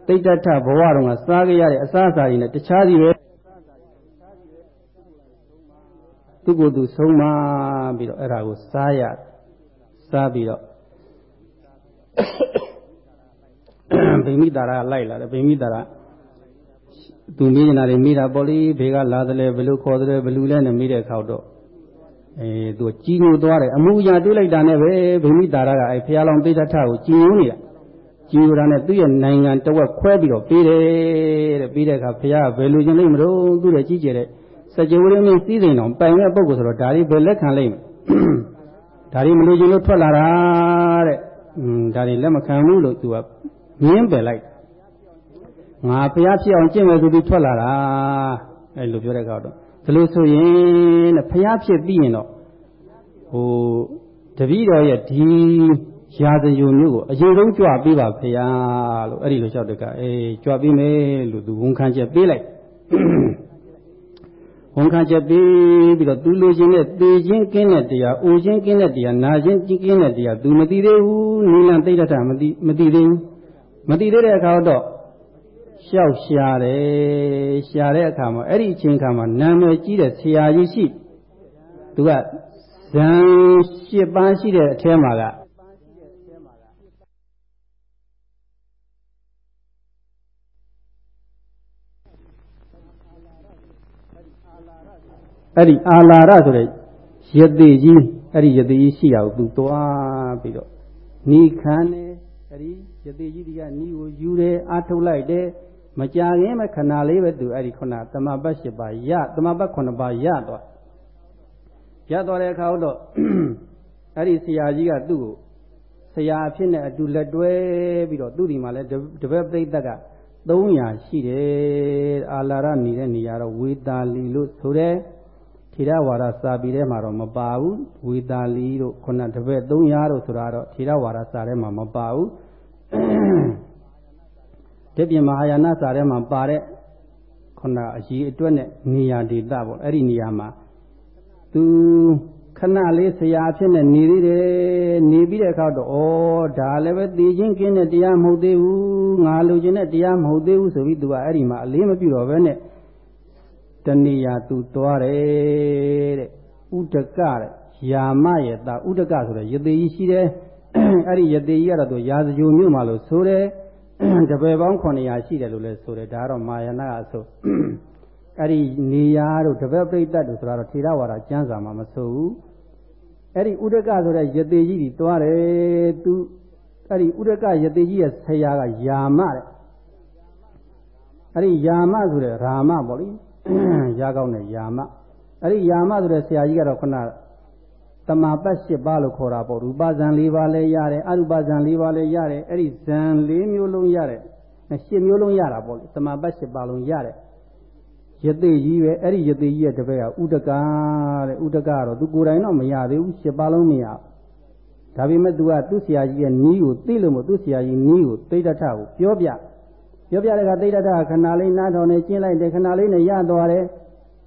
တိတ်တထဘဝတုန်းကစားခဲ့ရတဲ့အစားအစာတွေနဲ့တခြားစီပဲသူ့ကိုယ်သူဆုံးမပြီးတော့အဲ့ဒါကိုစားရစားပြီးတော့ ဗိမိတာရလိုက်လာတယ်ဗိမိတာရသူမိညာတွေမိတာပေါ့လေဘေကလာတယ်လေဘယ်လိုခေါ်တယ်ဘယ်လူလဲနဲ့မိတဲ့ခါတော့အဲသူကြီးငိုသွားတယ်အမှုရာတွေးလိုက်တာနဲ့ပဲဗိမိတာရကအဲဖះလောင်သိတ္တထကိုကြီးငိုနေတာကြီးငိုတာနဲ့သူ့ရဲ့နိုင်ငံတဝက်ခွဲပြီးတော့ပေးတယ်တဲ့ပြီးတဲ့အခါဖះကဘယ်လိုချင်းလိမ့်မလို့သူ့ရဲ့ကြီးကျယ်တဲ့စကြဝဠာမင်းစည်းစိမ်တော်ပိုင်တဲ့ပုဂ္ဂိုလ်ဆိုတော့ဒါတွေဘယ်လက်ခံလိမ့်မလဲဒါတွေမလို့ခြင်းလို့ထွက်လာတာတဲ့อืมဒါတွေလက်မခံဘူးလို့သူက ငင်းပယ်လိုက်ငါဘုရားဖြစ်အောင်ကျင့်မယ်ဆိုပြီးထွက်လာတာအဲလိုပြောတဲ့အခါတော့ဒီလိုဆိုရင်တဲ့ဘုရားဖြစ်ပြီးရင်တော့ဟိုတပည့်တော်ရဲ့ဒီရာဇယုံမျိုးကိုအရင်ဆုံးကြွပေးပါဖေရလို့အဲ့ဒီလိုလျှောက်တဲ့ကအေးကြွပေးမယ်လို့သူဝန်ခံချက်ပေးလိုက်ဝန်ခံချက်ပေးပြီးတော့သူလိုချင်တဲ့သေခြင်းကင်းတဲ့တရားအိုခြင်းကင်းတဲ့တရားနာခြင်းကင်းတဲ့တရားသူမသိသေးဘူးနိလန်သိတ္တမသိမသိသေးဘူး မသိသေးတဲ့အခါတော့လျှောက်ရှာတယ်ရှာတဲ့အခါမှာအဲ့ဒီအချိန်ခါမှာနာမည်ကြီးတဲ့ဆရာကြီးရှိသူကဇံ၈ပါးရှိတဲ့အထဲမှာကအဲ့ဒီအာလာရဆိုတဲ့ယတိကြီးအဲ့ဒီယတိကြီးရှိရကိုသူသွားပြီးတော့နီခံတယ်အဲ့ဒီ ယတိကြီးဒီကနီကိုယူတယ်အာထုတ်လိုက်တယ်မကြခင်မခဏလေးပဲသူအဲ့ဒီခုနတမပတ်၈ပါးရတမပတ်9ပါးရသွားရသွားတဲ့အခါတော့အဲ့ဒီဆရာကြီးကသူ့ကိုဆရာအဖြစ်နဲ့အတူလက်တွဲပြီးတော့သူ့ဒီမှာလည်းတပည့်ပြိဿက300ရှိတယ်အာလာရနေတဲ့နေရာတော့ဝေတာလီလို့ဆိုတဲ့ထေရဝါဒစာပေထဲမှာတော့မပါဘူးဝေတာလီတို့ခုနတပည့်300တို့ဆိုတာတော့ထေရဝါဒစာထဲမှာမပါဘူး တပြင်းမဟာယာနစာထဲမှာပါတဲ့ခုနအကြီးအတွက်နဲ့နေရာဒေသပေါ့အဲ့ဒီနေရာမှာသူခဏလေးဆရာအဖြစ်နဲ့နေသေးတယ်နေပြီးတဲ့အခါတော့ဩဒါလည်းပဲသိချင်းကင်းတဲ့တရားမဟုတ်သေးဘူးငါလိုချင်တဲ့တရားမဟုတ်သေးဘူးဆိုပြီးသူကအဲ့ဒီမှာအလေးမပြုတော့ဘဲနဲ့တဏီယာသူသွားတယ်တဲ့ဥဒကတဲ့ယာမရဲ့တာဥဒကဆိုတဲ့ယတိကြီးရှိတယ် အဲ့ဒီယတိကြီးကတော့သူရာဇဂိုမြို့မှာလို့ဆိုတယ်တပည့်ပေါင်း900ရှိတယ်လို့လည်းဆိုတယ်ဒါကတော့မာယနာအဆိုအဲ့ဒီနေရာတို့တပည့်ပြိတ္တတို့ဆိုတာတော့ထေရဝါဒကျမ်းစာမှာမဆိုဘူးအဲ့ဒီဥဒကဆိုတဲ့ယတိကြီးကြီးတွားတယ်သူအဲ့ဒီဥဒကယတိကြီးရဲ့ဆရာကယာမတဲ့အဲ့ဒီယာမဆိုတဲ့ရာမပေါ့လေရာကောင်းတဲ့ယာမအဲ့ဒီယာမဆိုတဲ့ဆရာကြီးကတော့ခုန တမာပတ်၈ပါးလို့ခေါ်တာပေါ့ရူပဇံ၄ပါးလည်းရတယ်အရူပဇံ၄ပါးလည်းရတယ်အဲ့ဒီဇံ၄မျိုးလုံးရတယ်၈မျိုးလုံးရတာပေါ့လေတမာပတ်၈ပါးလုံးရတယ်ယသိကြီးပဲအဲ့ဒီယသိကြီးရဲ့တပည့်ကဥဒကတဲ့ဥဒကကတော့သူကိုယ်တိုင်တော့မရသေးဘူး၈ပါးလုံးမရဒါပေမဲ့ तू ကသူ့ဆရာကြီးရဲ့နီးကိုသိလို့မို့သူ့ဆရာကြီးနီးကိုသိတတ်တာကိုပြောပြပြောပြတဲ့ကသိတတ်တာခဏလေးနားထောင်နေကျင်းလိုက်တယ်ခဏလေးနဲ့ရသွားတယ်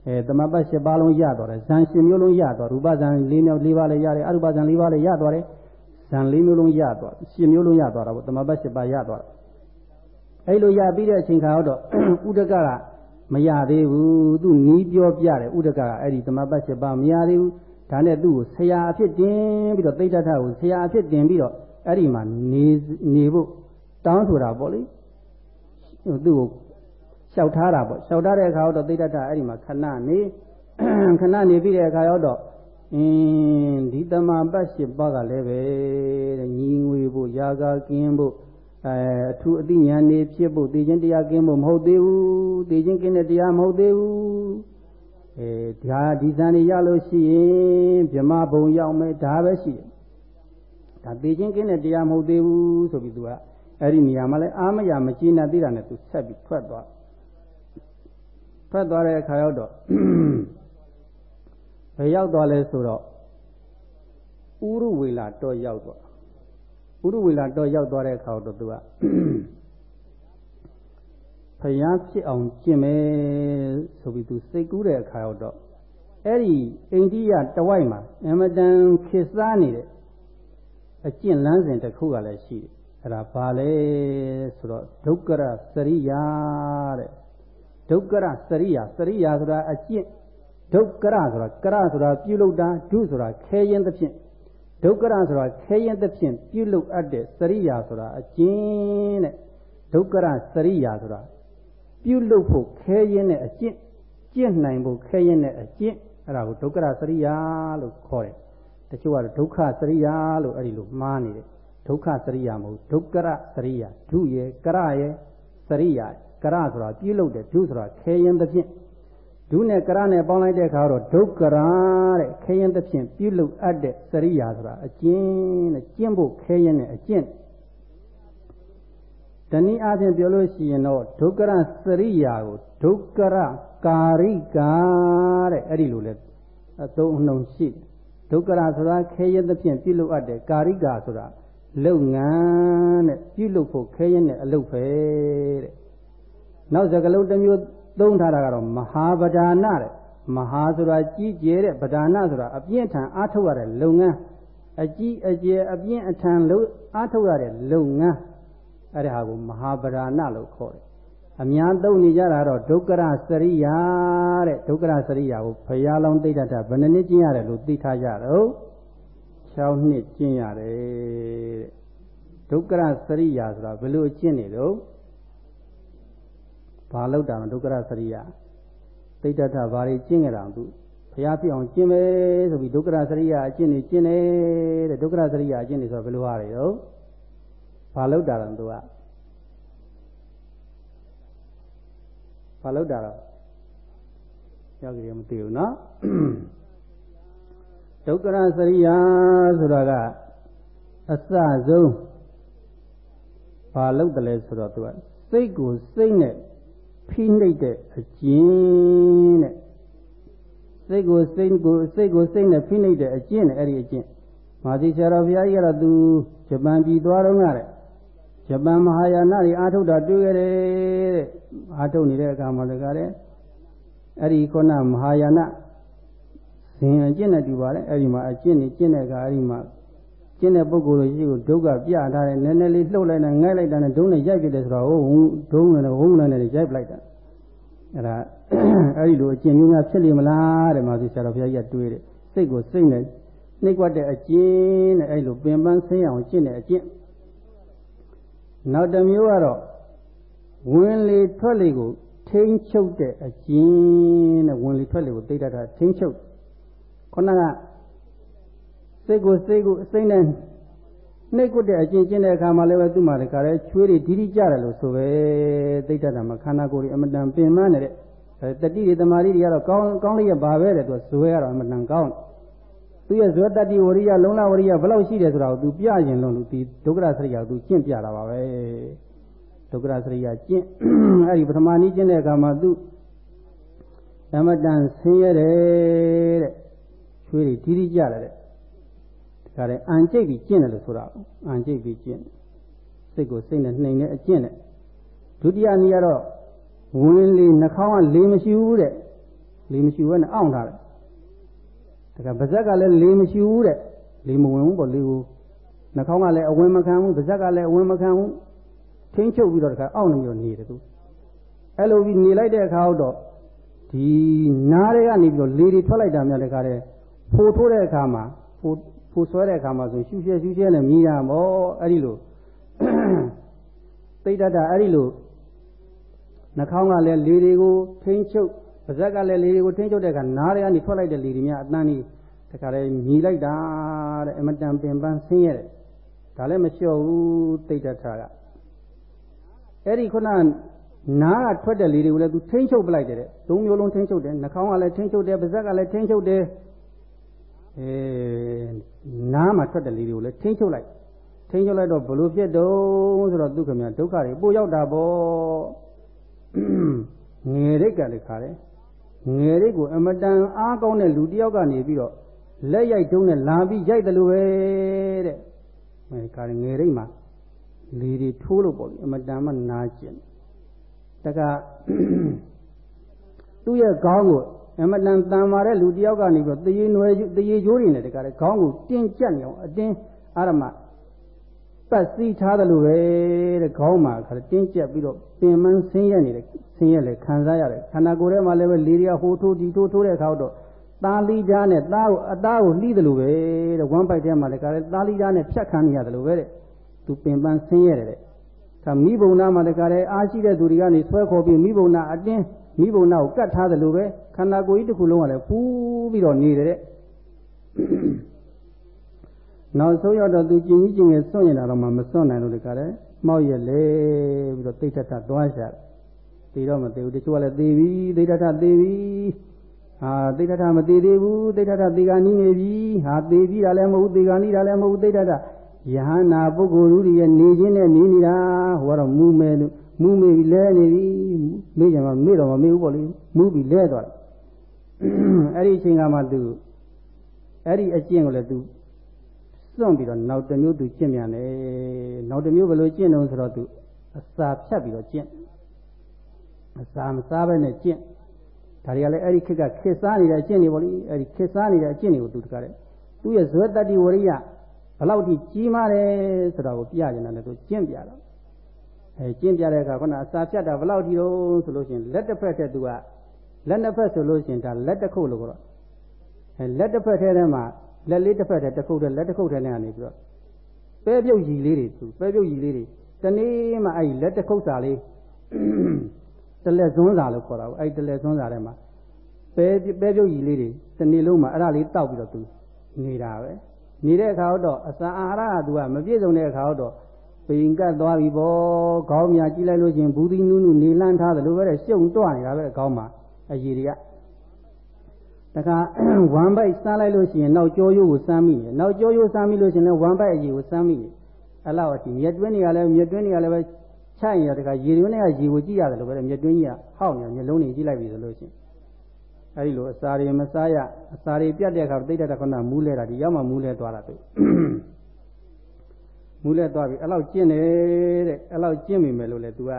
အဲသမပတ်၈ပါးလုံးရသွားတယ်ဇန်၈မျိုးလုံးရသွားရူပဇန်၄မျိုး၄ပါးလည်းရတယ်အရူပဇန်၄ပါးလည်းရသွားတယ်ဇန်၄မျိုးလုံးရသွား၈မျိုးလုံးရသွားတာပေါ့သမပတ်၈ပါးရသွားတယ်အဲလိုရပြီးတဲ့အချိန်ခါတော့ဥဒကကမရသေးဘူးသူနီးပြောပြတယ်ဥဒကကအဲ့ဒီသမပတ်၈ပါးမရသေးဘူးဒါနဲ့သူ့ကိုဆရာအဖြစ်တင်ပြီးတော့သိတ္တထကိုဆရာအဖြစ်တင်ပြီးတော့အဲ့ဒီမှာနေနေဖို့တောင်းဆိုတာပေါ့လေသူ့ကို လျှောက်ထားတာပေါ့လျှောက်ထားတဲ့အခါတော့သိတ္တထအဲ့ဒီမှာခဏနေခဏနေပြီးတဲ့အခါရောက်တော့အင်းဒီတမပတ်၈ပါးကလည်းပဲတဲ့ညီငွေဖို့ယာကာကင်းဖို့အဲအထူးအသိဉာဏ်နေဖြစ်ဖို့သိချင်းတရားကင်းဖို့မဟုတ်သေးဘူးသိချင်းကင်းတဲ့တရားမဟုတ်သေးဘူးအဲဒါဒီဇန်နေရလို့ရှိရင်ဗြမဘုံရောက်မယ်ဒါပဲရှိတယ်ဒါသိချင်းကင်းတဲ့တရားမဟုတ်သေးဘူးဆိုပြီးသူကအဲ့ဒီနေရာမှာလဲအာမရမကျင်းတဲ့သိတာနဲ့သူဆက်ပြီးထွက်သွား ထွက်သွားတဲ့အခါရောက်တော့ဘယ်ရောက်သွားလဲဆိုတော့ဥရုဝေလာတော့ရောက်သွားဥရုဝေလာတော့ရောက်သွားတဲ့အခါတော့သူကဖျားဖြစ်အောင်ကျင့်မယ်ဆိုပြီးသူစိတ်ကူးတဲ့အခါရောက်တော့အဲ့ဒီအိန္ဒိယတဝိုက်မှာအမတန်ခေစားနေတဲ့အကျင့်လန်းစဉ်တစ်ခုကလည်းရှိတယ်အဲ့ဒါဘာလဲဆိုတော့ဒုက္ကရစရိယာတဲ့ ဒုက္ကရစရိယာစရိယာဆိုတာအကျင့်ဒုက္ကရဆိုတာကရဆိုတာပြုလုပ်တာဒုဆိုတာခဲရင်သဖြင့်ဒုက္ကရဆိုတာခဲရင်သဖြင့်ပြုလုပ်အပ်တဲ့စရိယာဆိုတာအကျင့်တဲ့ဒုက္ကရစရိယာဆိုတာပြုလုပ်ဖို့ခဲရင်တဲ့အကျင့်ကျင့်နိုင်ဖို့ခဲရင်တဲ့အကျင့်အဲ့ဒါကိုဒုက္ကရစရိယာလို့ခေါ်တယ်တချို့ကတော့ဒုက္ခစရိယာလို့အဲ့ဒီလိုမှားနေတယ်ဒုက္ခစရိယာမဟုတ်ဒုက္ကရစရိယာဒုရဲ့ကရရဲ့စရိယာ ကရဆိုတာပြုလုပ်တယ်ဒုဆိုတာခဲရင်သဖြင့်ဒုနဲ့ကရနဲ့ပေါင်းလိုက်တဲ့အခါတော့ဒုက္ကရာတဲ့ခဲရင်သဖြင့်ပြုလုပ်အပ်တဲ့စရိယာဆိုတာအကျင့်တဲ့ကျင့်ဖို့ခဲရင်နဲ့အကျင့်တနည်းအားဖြင့်ပြောလို့ရှိရင်တော့ဒုက္ကရစရိယာကိုဒုက္ကရကာရိကာတဲ့အဲ့ဒီလိုလဲအသုံးအနှုန်းရှိတယ်ဒုက္ကရဆိုတာခဲရင်သဖြင့်ပြုလုပ်အပ်တဲ့ကာရိကာဆိုတာလုပ်ငန်းတဲ့ပြုလုပ်ဖို့ခဲရင်နဲ့အလုပ်ပဲတဲ့ နောက်စကလုံးတစ်မျိုးသုံးထားတာကတော့မဟာပဒါနတဲ့မဟာဆိုတာကြီးကျယ်တဲ့ပဒါနဆိုတာအပြင်းထန်အားထုတ်ရတဲ့လုပ်ငန်းအကြီးအကျယ်အပြင်းအထန်လို့အားထုတ်ရတဲ့လုပ်ငန်းအဲ့ဒါကိုမဟာပဒါနလို့ခေါ်တယ်အများသုံးနေကြတာတော့ဒုက္ကရစရိယာတဲ့ဒုက္ကရစရိယာကိုဘုရားလောင်းသိတ္တဘယ်နှနှစ်ကျင့်ရတယ်လို့သိထားကြတော့6နှစ်ကျင့်ရတယ်တဲ့ဒုက္ကရစရိယာဆိုတာဘယ်လိုကျင့်နေတော့ ဘာလောက်တာမဒုက္ခရစရိယသိတ္တထဘာတွေကျင့်ကြတာသူဘုရားဖြစ်အောင်ကျင့်မယ်ဆိုပြီးဒုက္ခရစရိယာအကျင့်တွေကျင့်တယ်တဲ့ဒုက္ခရစရိယာအကျင့်တွေဆိုတော့ဘယ်လိုဟာတွေတော့ဘာလို့တာတော့သူကဘာလို့တာတော့ယောဂီတွေမသိဘူးနော်ဒုက္ခရစရိယာဆိုတာကအစဆုံးဘာလို့တယ်လဲဆိုတော့သူကစိတ်ကိုစိတ်နဲ့ ဖိနှိပ်တဲ့အကျင့်တဲ့စိတ်ကိုစိတ်ကိုစိတ်ကိုစိတ်နဲ့ဖိနှိပ်တဲ့အကျင့်နဲ့အဲ့ဒီအကျင့်မာသီဆရာတော်ဘုရားကြီးကတော့သူဂျပန်ပြည်သွားတော့ငါတဲ့ဂျပန်မဟာယာနတွေအာထုတ်တာတွေ့ခဲ့တယ်တဲ့အာထုတ်နေတဲ့အခါမှာလည်းကတဲ့အဲ့ဒီခုနမဟာယာနဇင်အကျင့်နဲ့တူပါတယ်အဲ့ဒီမှာအကျင့်နဲ့ကျင့်တဲ့အခါအဲ့ဒီမှာ ကျင့်တဲ့ပုဂ္ဂိုလ်တို့ရှိကိုဒုက္ခပြထားတယ်နည်းနည်းလေးလှုပ်လိုက်တာငဲ့လိုက်တာနဲ့ဒုံးနဲ့ရိုက်ပြတယ်ဆိုတော့ဟိုဒုံးနဲ့ဝုန်းနဲ့ရိုက်ပလိုက်တာအဲ့ဒါအဲ့ဒီလိုအကျင့်မျိုးများဖြစ်လိမ့်မလားတဲ့မာသီဆရာတော်ဘုရားကြီးကတွေးတယ်စိတ်ကိုစိတ်နဲ့နှိပ်ကွက်တဲ့အကျင့်နဲ့အဲ့လိုပင်ပန်းဆင်းအောင်ကျင့်တဲ့အကျင့်နောက်တစ်မျိုးကတော့ဝင်လေထွက်လေကိုထိန်းချုပ်တဲ့အကျင့်နဲ့ဝင်လေထွက်လေကိုသိတတ်တာထိန်းချုပ်ခုနက စိတ်ကိုစိတ်ကိုအစိမ့်နဲ့နှိပ်ကွတဲ့အကျင့်ကျင့်တဲ့အခါမှာလည်းပဲသူ့မှာတခါလဲချွေးတွေဒီဒီကြတယ်လို့ဆိုပဲသိတတ်တာမှာခန္ဓာကိုယ်ကြီးအမတန်ပင်ပန်းနေတဲ့တတိတွေတမာတိတွေကတော့ကောင်းကောင်းလေးရပါပဲတဲ့သူဇွဲကတော့အမတန်ကောင်းသူရဲ့ဇွဲတတိဝရိယလုံလဝရိယဘယ်လောက်ရှိတယ်ဆိုတာကိုသူပြရင်လို့သူဒုက္ခရစရိယာသူကျင့်ပြတာပါပဲဒုက္ခရစရိယာကျင့်အဲ့ဒီပထမနည်းကျင့်တဲ့အခါမှာသူအမတန်ဆင်းရဲတယ်တဲ့ချွေးတွေဒီဒီကြတယ်တဲ့ ဒါလည်းအံကျိတ်ပြီးကျင့်တယ်လို့ဆိုတာအံကျိတ်ပြီးကျင့်စိတ်ကိုစိတ်နဲ့နှိမ်တဲ့အကျင့်နဲ့ဒုတိယနည်းကတော့ဝင်လေနှာခေါင်းကလေမရှိဘူးတဲ့လေမရှိဘဲနဲ့အောင့်ထားတယ်ဒါကပါဇက်ကလည်းလေမရှိဘူးတဲ့လေမဝင်ဘူးပေါ့လေကိုနှာခေါင်းကလည်းအဝင်မခံဘူးပါဇက်ကလည်းအဝင်မခံဘူးထိန်းချုပ်ပြီးတော့တခါအောင့်နေပြီးနေတယ်သူအဲ့လိုပြီးနေလိုက်တဲ့အခါတော့ဒီနားတွေကနေပြီးတော့လေတွေထွက်လိုက်တာများတခါတဲ့ဖိုးထိုးတဲ့အခါမှာဖိုး ဖိုးဆွဲတဲ့အခါမှာဆိုရှူရှဲရှူရှဲနဲ့မြည်ရမောအဲ့ဒီလိုသိတတ်တာအဲ့ဒီလိုနှာခေါင်းကလည်းလေတွေကိုထိန်းချုပ်ပါးစပ်ကလည်းလေတွေကိုထိန်းချုပ်တဲ့အခါနားတွေကနေထွက်လိုက်တဲ့လေတွေများအတန်းကြီးတခါလေမြည်လိုက်တာတဲ့အမတန်ပင်ပန်းဆင်းရဲတယ်ဒါလည်းမလျှော့ဘူးသိတတ်တာကအဲ့ဒီခုနနားကထွက်တဲ့လေတွေကိုလည်းသူထိန်းချုပ်ပလိုက်တယ်တဲ့သုံးမျိုးလုံးထိန်းချုပ်တယ်နှာခေါင်းကလည်းထိန်းချုပ်တယ်ပါးစပ်ကလည်းထိန်းချုပ်တယ် အဲနားမှာထွက်တဲ့လေတွေကိုလည်းထိန်းချုပ်လိုက်ထိန်းချုပ်လိုက်တော့ဘလို့ဖြစ်တော့ဆိုတော့ဒုက္ခများဒုက္ခတွေပို့ရောက်တာပေါ့ငယ်ရိတ်ကလည်းခါတယ်ငယ်ရိတ်ကိုအမတန်အားကောင်းတဲ့လူတယောက်ကနေပြီးတော့လက်ရိုက်တုံးနဲ့လာပြီးရိုက်တယ်လို့ပဲတဲ့အဲခါတယ်ငယ်ရိတ်မှာလေတွေထိုးလို့ပေါ့အမတန်မှနာကျင်တကသူ့ရဲ့ခေါင်းကို အမတန်တန်မာတဲ့လူတယောက်ကနေပြီးတော့တရေနွယ်တရေချိုးတွေနဲ့တကလည်းခေါင်းကိုတင်းကျပ်နေအောင်အတင်းအာရမပတ်စည်းထားတယ်လို့ပဲတဲ့ခေါင်းမှာခါတင်းကျပ်ပြီးတော့ပင်မဆင်းရဲနေတဲ့ဆင်းရဲလေခံစားရတယ်ခန္ဓာကိုယ်ထဲမှာလည်းပဲလေတွေကဟိုထိုးဒီထိုးထိုးတဲ့အခါတော့သားလိဓာနဲ့သားကိုအသားကိုလှီးတယ်လို့ပဲတဲ့ဝမ်းပိုက်ထဲမှာလည်းခါလည်းသားလိဓာနဲ့ဖြတ်ခံနေရတယ်လို့ပဲတဲ့သူပင်ပန်းဆင်းရဲတယ်တဲ့ခါမိဘုံနာမှာလည်းခါလည်းအားရှိတဲ့သူတွေကနေဆွဲခေါ်ပြီးမိဘုံနာအတင်း မိဘုံနာကိုကတ်ထားတယ်လို့ပဲခန္ဓာကိုယ်ကြီးတစ်ခုလုံးကလည်းပူးပြီးတော့နေတယ်တဲ့နောက်ဆုံးရောက်တော့သူကျင်ကြီးကျင်ငယ်စွန့်နေတာတော့မှမစွန့်နိုင်လို့ဒီကလည်းမောက်ရက်လေပြီးတော့သိထထသွားရှာသိတော့မသိဘူးတချို့ကလည်းသိပြီသိထထသိပြီဟာသိထထမသိသေးဘူးသိထထသေကနီးနေပြီဟာသိပြီတာလည်းမဟုတ်သေကနီးတာလည်းမဟုတ်သိထထယဟနာပုဂ္ဂိုလ်လူတွေရဲ့နေခြင်းနဲ့နေနေတာဟိုကတော့မူမဲလို့ မူမေပြီးလဲနေပြီမေ့ကြမှာမေ့တော့မမေ့ဘူးပေါ့လေမူပြီးလဲသွားတယ်အဲ့ဒီအချိန်ကမှသူအဲ့ဒီအကျင့်ကိုလည်းသူစွန့်ပြီးတော့နောက်တစ်မျိုးသူကျင့်မြန်တယ်နောက်တစ်မျိုးဘယ်လိုကျင့်တော့ဆိုတော့သူအစာဖြတ်ပြီးတော့ကျင့်အစာမစားဘဲနဲ့ကျင့်ဒါတွေကလည်းအဲ့ဒီခေတ်ကခေတ်စားနေတဲ့အကျင့်တွေပေါ့လေအဲ့ဒီခေတ်စားနေတဲ့အကျင့်တွေကိုသူတကားတယ်သူ့ရဲ့ဇွဲတတ္တိဝရိယဘလောက်ထိကြီးမားတယ်ဆိုတာကိုပြနေတာလည်းသူကျင့်ပြတော့ အဲကျင့်ပြတဲ့အခါခုနအစာဖြတ်တာဘလောက်ထိတော့ဆိုလို့ရှိရင်လက်တစ်ဖက်တည်းသူကလက်နှစ်ဖက်ဆိုလို့ရှိရင်ဒါလက်တစ်ခုလို့ကတော့အဲလက်တစ်ဖက်ထဲထဲမှာလက်လေးတစ်ဖက်ထဲတစ်ခုတည်းလက်တစ်ခုထဲနဲ့ကနေပြီးတော့ပဲပြုတ်ရည်လေးတွေသူပဲပြုတ်ရည်လေးတွေတနေ့မှအဲ့ဒီလက်တစ်ခုစာလေးတလက်ဇွန်းစာလို့ခေါ်တာပေါ့အဲ့ဒီတလက်ဇွန်းစာထဲမှာပဲပဲပြုတ်ကြီးလေးတွေတစ်နေ့လုံးမှာအဲ့ဒါလေးတောက်ပြီးတော့သူနေတာပဲနေတဲ့အခါတော့အစာအာဟာရကသူကမပြည့်စုံတဲ့အခါတော့ ပိန်ကတ်သွားပြီပေါ့ခေါင်းမြကြည့်လိုက်လို့ချင်းဘူးသီးနူးနူးနေလန်းထားတယ်လို့ပဲရှုံတွနေတာပဲခေါင်းမှာအရည်တွေကတခါဝမ်ဘိုက်စားလိုက်လို့ရှိရင်နောက်ကြောရိုးကိုစမ်းမိတယ်နောက်ကြောရိုးစမ်းမိလို့ရှိရင်လည်းဝမ်ဘိုက်အရည်ကိုစမ်းမိတယ်အဲ့လောက်အထိမြက်တွင်းတွေကလည်းမြက်တွင်းတွေကလည်းပဲချရင်ရတခါရေတွင်းတွေကရေကိုကြည့်ရတယ်လို့ပဲမြက်တွင်းကြီးကဟောက်နေမျက်လုံးတွေကြည့်လိုက်ပြီဆိုလို့ရှိရင်အဲ့ဒီလိုအစာတွေမစားရအစာတွေပြတ်တဲ့အခါတိတ်တဲ့ခဏမူးလဲတာဒီရောက်မှမူးလဲသွားတာသူ မူးလဲသွားပြီအဲ့လောက်ကျင့်တယ်တဲ့အဲ့လောက်ကျင့်မိမယ်လို့လေ तू က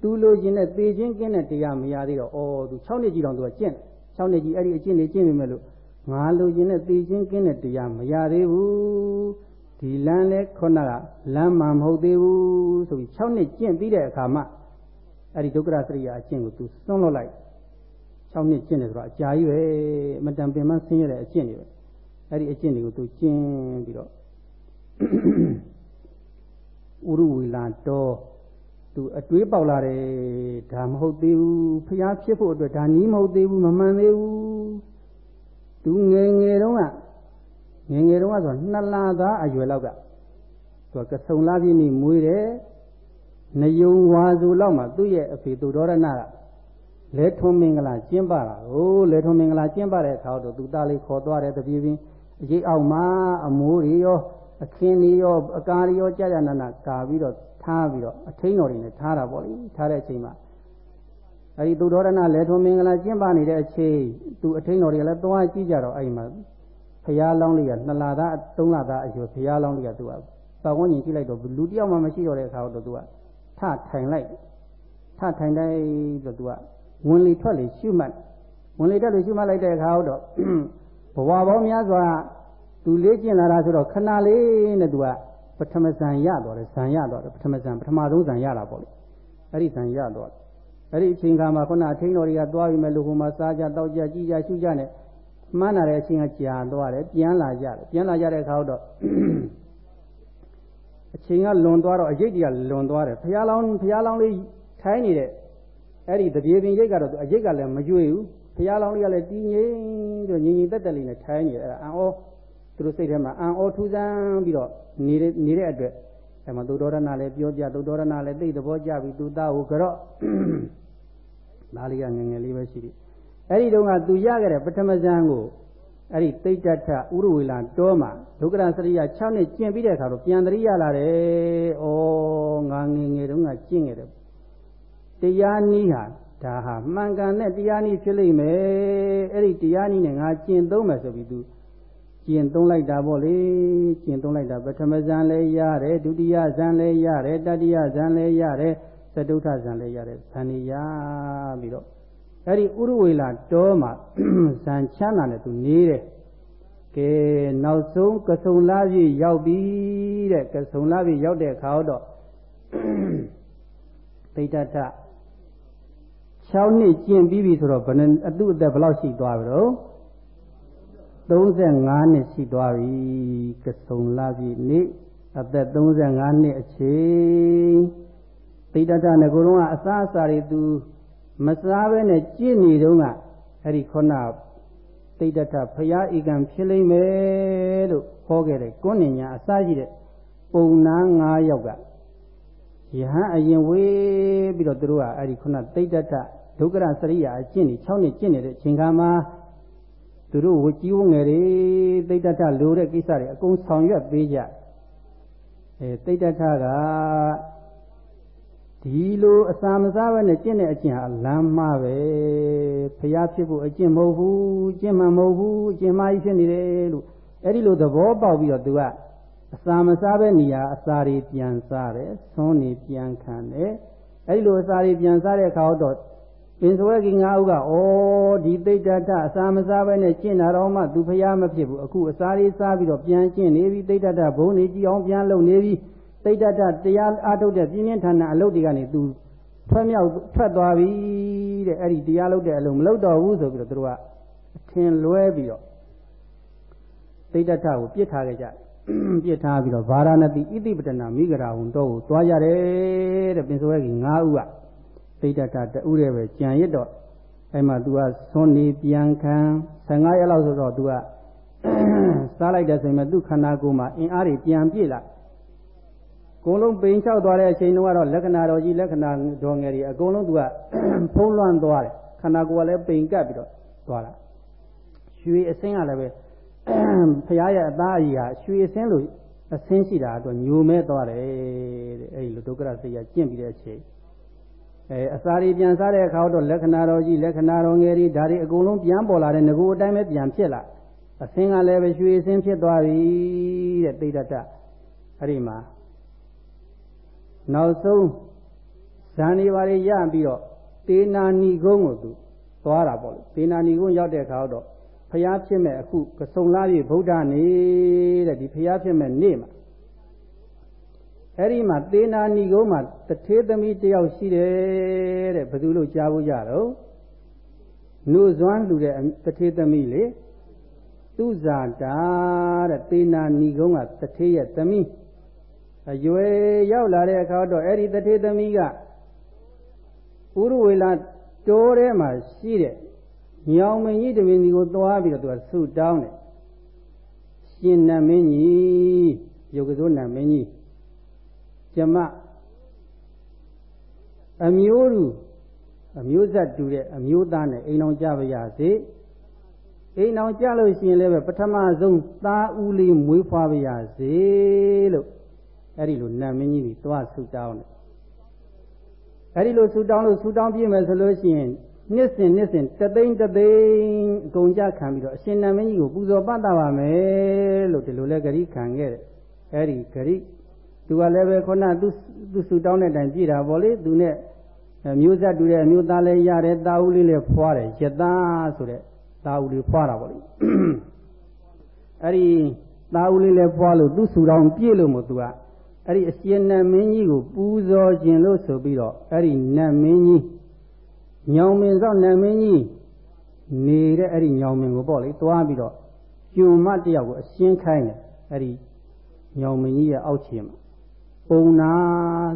သူလိုချင်တဲ့သေခြင်းကင်းတဲ့တရားမရသေးတော့ဩ तू 6နှစ်ကြီးတောင် तू ကကျင့်6နှစ်ကြီးအဲ့ဒီအကျင့်တွေကျင့်မိမယ်လို့ငါလိုချင်တဲ့သေခြင်းကင်းတဲ့တရားမရသေးဘူးဒီလမ်းလဲခုနကလမ်းမှမဟုတ်သေးဘူးဆိုပြီး6နှစ်ကျင့်ပြီးတဲ့အခါမှအဲ့ဒီဒုက္ခရစရိယာအကျင့်ကို तू စွန့်လွတ်လိုက်6နှစ်ကျင့်တယ်ဆိုတော့အကြာကြီးပဲအမတန်ပင်မဆင်းရဲတဲ့အကျင့်တွေပဲအဲ့ဒီအကျင့်တွေကို तू ကျင့်ပြီးတော့ ဥရဝေလာတော်သူအတွေးပေါက်လာတယ်ဒါမဟုတ်သေးဘူးဖျားဖြစ်ဖို့အတွက်ဒါနီးမဟုတ်သေးဘူးမမှန်သေးဘူးသူငယ်ငယ်တုန်းကငယ်ငယ်တုန်းကဆိုနှစ်လသားအရွယ်လောက်ကသူကစုံလာပြည့်နေမွေးတယ်နယုံဝါစုလောက်မှသူ့ရဲ့အဖေသူတော်ရဏကလဲထွန်းမင်္ဂလာကျင်းပတာဟိုးလဲထွန်းမင်္ဂလာကျင်းပတဲ့အခါတော့သူသားလေးခေါ်သွားတယ်တပြေးပြင်းအရေးအောက်မှာအမိုးတွေရော အခင်းတွေရောအကာတွေရောကြာကြာနာနာကာပြီးတော့ထားပြီးတော့အထိန်တော်တွေနဲ့ထားတာပေါ့လေထားတဲ့အချိန်မှာအဲဒီသူတော်ရဏလဲထွန်မင်္ဂလာကျင့်ပနေတဲ့အချိန်သူအထိန်တော်တွေလည်းသွားကြည့်ကြတော့အဲဒီမှာဖရာလောင်းလေးကနှစ်လသားသုံးလသားအရွယ်ဖရာလောင်းလေးကသူကပတ်ဝန်းကျင်ကြည့်လိုက်တော့လူတယောက်မှမရှိတော့တဲ့အခါတော့သူကထထိုင်လိုက်ထထိုင်တိုင်းတော့သူကဝင်လေထွက်လေရှုမှတ်ဝင်လေထွက်လေရှုမှတ်လိုက်တဲ့အခါတော့ဘဝပေါင်းများစွာ သူလေ့ကျင့်လာတာဆိုတော့ခဏလေးနဲ့သူကပထမဇန်ရသွားတယ်ဇန်ရသွားတယ်ပထမဇန်ပထမဆုံးဇန်ရတာပေါ့လေအဲ့ဒီဇန်ရသွားတယ်အဲ့ဒီအချိန်ခါမှာခုနအထင်းတော်တွေကသွားပြီးမဲ့လူဟိုမှာစားကြတောက်ကြကြည်ကြရှုကြနဲ့မှန်းလာတဲ့အချိန်ကကြာသွားတယ်ပြန်လာကြတယ်ပြန်လာကြတဲ့အခါတော့အချိန်ကလွန်သွားတော့အရေးတွေကလွန်သွားတယ်ဖះလောင်းဖះလောင်းလေးထိုင်းနေတဲ့အဲ့ဒီတပြေပင်ရိတ်ကတော့အရေးကလည်းမကြွေဘူးဖះလောင်းလေးကလည်းတည်ငြိမ်ပြီးညီညီတက်တက်လေးနဲ့ထိုင်းနေတယ်အဲ့ဒါအံ့ဩ သူတို့စိတ်ထဲမှာအံ့ဩထူးဆန်းပြီးတော့နေတဲ့နေတဲ့အတွက်အဲမှာသုတော်ရဏလည်းပြောကြသုတော်ရဏလည်းသိသဘောကျပြီးသူသားကိုကြော့သားလေးကငငယ်လေးပဲရှိပြီအဲ့ဒီတုန်းကသူရခဲ့တဲ့ပထမဇန်ကိုအဲ့ဒီသိတ္တထဥရဝေလာတောမှာဒုက္ခရစရိယ6နှစ်ကျင့်ပြီးတဲ့အခါတော့ပြန်တရိရလာတယ်။ဩငါငငယ်တုန်းကကျင့်ခဲ့တယ်။တရားနည်းဟာဒါဟာမှန်ကန်တဲ့တရားနည်းဖြစ်လိမ့်မယ်။အဲ့ဒီတရားနည်းနဲ့ငါကျင့်သုံးမယ်ဆိုပြီးသူ ကျင့်သုံးလိုက်တာပေါ့လေကျင့်သုံးလိုက်တာပထမဇန်လည်းရတယ်ဒုတိယဇန်လည်းရတယ်တတိယဇန်လည်းရတယ်သတုထဇန်လည်းရတယ်ဇန်နေရပြီးတော့အဲ့ဒီဥရဝေလာတောမှာဇန်ချမ်းသာနဲ့သူနေတယ်ကဲနောက်ဆုံးကဆုံလာပြီရောက်ပြီတဲ့ကဆုံလာပြီရောက်တဲ့အခါတော့သိတ္တထ6နှစ်ကျင့်ပြီးပြီဆိုတော့ဘယ်နဲ့အတုအသက်ဘယ်လောက်ရှိသွားပြီတော့ 35နှစ်ရှိသွားပြီကဆုံလာပြီနေ့အသက်35နှစ်အချိန်သိတ္တထငကိုယ်တော့အစားအစာတွေသူမစားဘဲနဲ့ကြည့်နေတုန်းကအဲ့ဒီခုနသိတ္တထဖရာဧကံဖြစ်လိမ့်မယ်လို့ဟောခဲ့တဲ့ကွန်းနေညာအစားရှိတဲ့ပုံနာ9ယောက်ကယဟန်အရင်ဝေးပြီးတော့သူတို့ကအဲ့ဒီခုနသိတ္တထဒုက္ခရစရိယာအကျင့်ကြီး6နှစ်ကျင့်နေတဲ့အချိန်ခါမှာ သူတို့ဝကြီးဝငယ်တွေသိတ္တထလိုတဲ့ကိစ္စတွေအကုန်ဆောင်ရွက်ပေးကြအဲသိတ္တထကဒီလိုအစာမစားဘဲနဲ့ကျင့်တဲ့အကျင့်ဟာလမ်းမှားပဲဖျားဖြစ်ဖို့အကျင့်မဟုတ်ဘူးကျင့်မှမဟုတ်ဘူးအကျင့်မှားကြီးဖြစ်နေတယ်လို့အဲ့ဒီလိုသဘောပေါက်ပြီးတော့သူကအစာမစားပဲနေရာအစာတွေပြန်စားတယ်သွန်းနေပြန်ခံတယ်အဲ့ဒီလိုအစာတွေပြန်စားတဲ့အခါတော့ ပင်စွဲကြီးငါးဦးကဩဒီသိတ္တထအစာမစားပဲနဲ့ကျင့်တာတော့မှသူဖျားမဖြစ်ဘူးအခုအစာတွေစားပြီးတော့ပြန်ကျင့်နေပြီသိတ္တထဘုံနေကြည့်အောင်ပြန်လုပ်နေပြီသိတ္တထတရားအားထုတ်တဲ့ပြင်းပြင်းထန်ထန်အလုပ်တွေကနေသူထွက်မြောက်ထွက်သွားပြီတဲ့အဲ့ဒီတရားလုပ်တဲ့အလုပ်မလုပ်တော့ဘူးဆိုပြီးတော့သူတို့ကအထင်လွဲပြီးတော့သိတ္တထကိုပြစ်ထားခဲ့ကြပြစ်ထားပြီးတော့ဗာရာဏသီဣတိပတနာမိဂရာဝန်တော့ကိုသွားကြတယ်တဲ့ပင်စွဲကြီး၅ဦးက သိတ္တထတူးတယ်ပဲကြံရစ်တော့ အဲ့မှာ तू ကဆွန်နေပြန်ခံ15ရက်လောက်ဆိုတော့ तू ကစားလိုက်တဲ့ဆိုရင်သူ့ခန္ဓာကိုယ်မှာအင်အားတွေပြန်ပြည့်လာကိုယ်လုံးပိန်လျှောက်သွားတဲ့အချိန်တုန်းကတော့လက္ခဏာတော်ကြီးလက္ခဏာတော်ငယ်တွေအကုန်လုံး तू ကဖုံးလွှမ်းသွားတယ်ခန္ဓာကိုယ်ကလည်းပိန်ကပ်ပြီးတော့သွားတာရွှေအစင်းကလည်းပဲဖရာရဲ့အသားအကြီးဟာရွှေအစင်းလိုအစင်းရှိတာအတွက်ညိုမဲသွားတယ်တဲ့အဲဒီလိုဒုက္ခရစိတ်ကကျင့်ပြီးတဲ့အချိန် အဲအစာတွေပြန်စားတဲ့အခါတော့လက္ခဏာတော်ကြီးလက္ခဏာတော်ငယ်တွေဒါတွေအကုန်လုံးပြန်ပေါ်လာတဲ့ငကိုအတိုင်းပဲပြန်ဖြစ်လာအစင်းကလည်းပဲရွှေအစင်းဖြစ်သွားပြီတဲ့တိတ်တတအဲ့ဒီမှာနောက်ဆုံးဇန်နေပါရီရပြီးတော့တေနာနီကုန်းကိုသူသွားတာပေါ့လေတေနာနီကုန်းရောက်တဲ့အခါတော့ဖျားဖြစ်မဲ့အခုကစုံလာပြီဗုဒ္ဓနေတဲ့ဒီဖျားဖြစ်မဲ့နေ့မှာ အဲ့ဒီမှာသေနာဏီကုန်းမှာတထေသမီးတယောက်ရှိတယ်တဲ့ဘယ်သူလို့ကြားဖို့ကြတော့နှုတ်ဇွမ်းလူတဲ့တထေသမီးလေသူဇာတာတဲ့သေနာဏီကုန်းကတထေရဲ့သမီးအရွယ်ရောက်လာတဲ့အခါတော့အဲ့ဒီတထေသမီးကဥရဝေလာတိုးထဲမှာရှိတဲ့ညောင်မင်းကြီးတမင်းကြီးကိုသွားပြီးတော့သူကဆုတောင်းတယ်ရှင်နမင်းကြီးယုတ်ကစိုးနမင်းကြီး ကျမအမျိုးလူအမျိုးဆက်တူတဲ့အမျိုးသားနဲ့အိမ်အောင်ကြပါရစေအိမ်အောင်ကြလို့ရှိရင်လည်းပဲပထမဆုံးသားဦးလေးမွေးဖွားပါရစေလို့အဲ့ဒီလိုနတ်မင်းကြီးကြီးသွားဆုတောင်းတယ်အဲ့ဒီလိုဆုတောင်းလို့ဆုတောင်းပြည့်မယ်ဆိုလို့ရှိရင်နှစ်စဉ်နှစ်စဉ်တသိန်းတသိန်းအကုန်ကြခံပြီးတော့အရှင်နတ်မင်းကြီးကိုပူဇော်ပတ်တာပါမယ်လို့ဒီလိုလဲဂရိခံခဲ့တယ်အဲ့ဒီဂရိ သူကလည်းပဲခုနသူသူဆူတောင်းတဲ့အတိုင်းကြည်တာပေါ့လေသူနဲ့မျိုးဆက်တူတဲ့အမျိုးသားလည်းရတယ်တာဦးလေးလည်းဖွာတယ်ရသားဆိုတဲ့တာဦးလေးဖွာတာပေါ့လေအဲ့ဒီတာဦးလေးလည်းဖွာလို့သူဆူတောင်းပြည့်လို့မို့သူကအဲ့ဒီအရှင်နတ်မင်းကြီးကိုပူဇော်ခြင်းလို့ဆိုပြီးတော့အဲ့ဒီနတ်မင်းကြီးညောင်မင်းစောင့်နတ်မင်းကြီးနေတဲ့အဲ့ဒီညောင်မင်းကိုပေါ့လေသွားပြီးတော့ကျွံမတယောက်ကိုအရှင်းခိုင်းတယ်အဲ့ဒီညောင်မင်းကြီးရဲ့အောက်ခြေမှာ ပုံနာ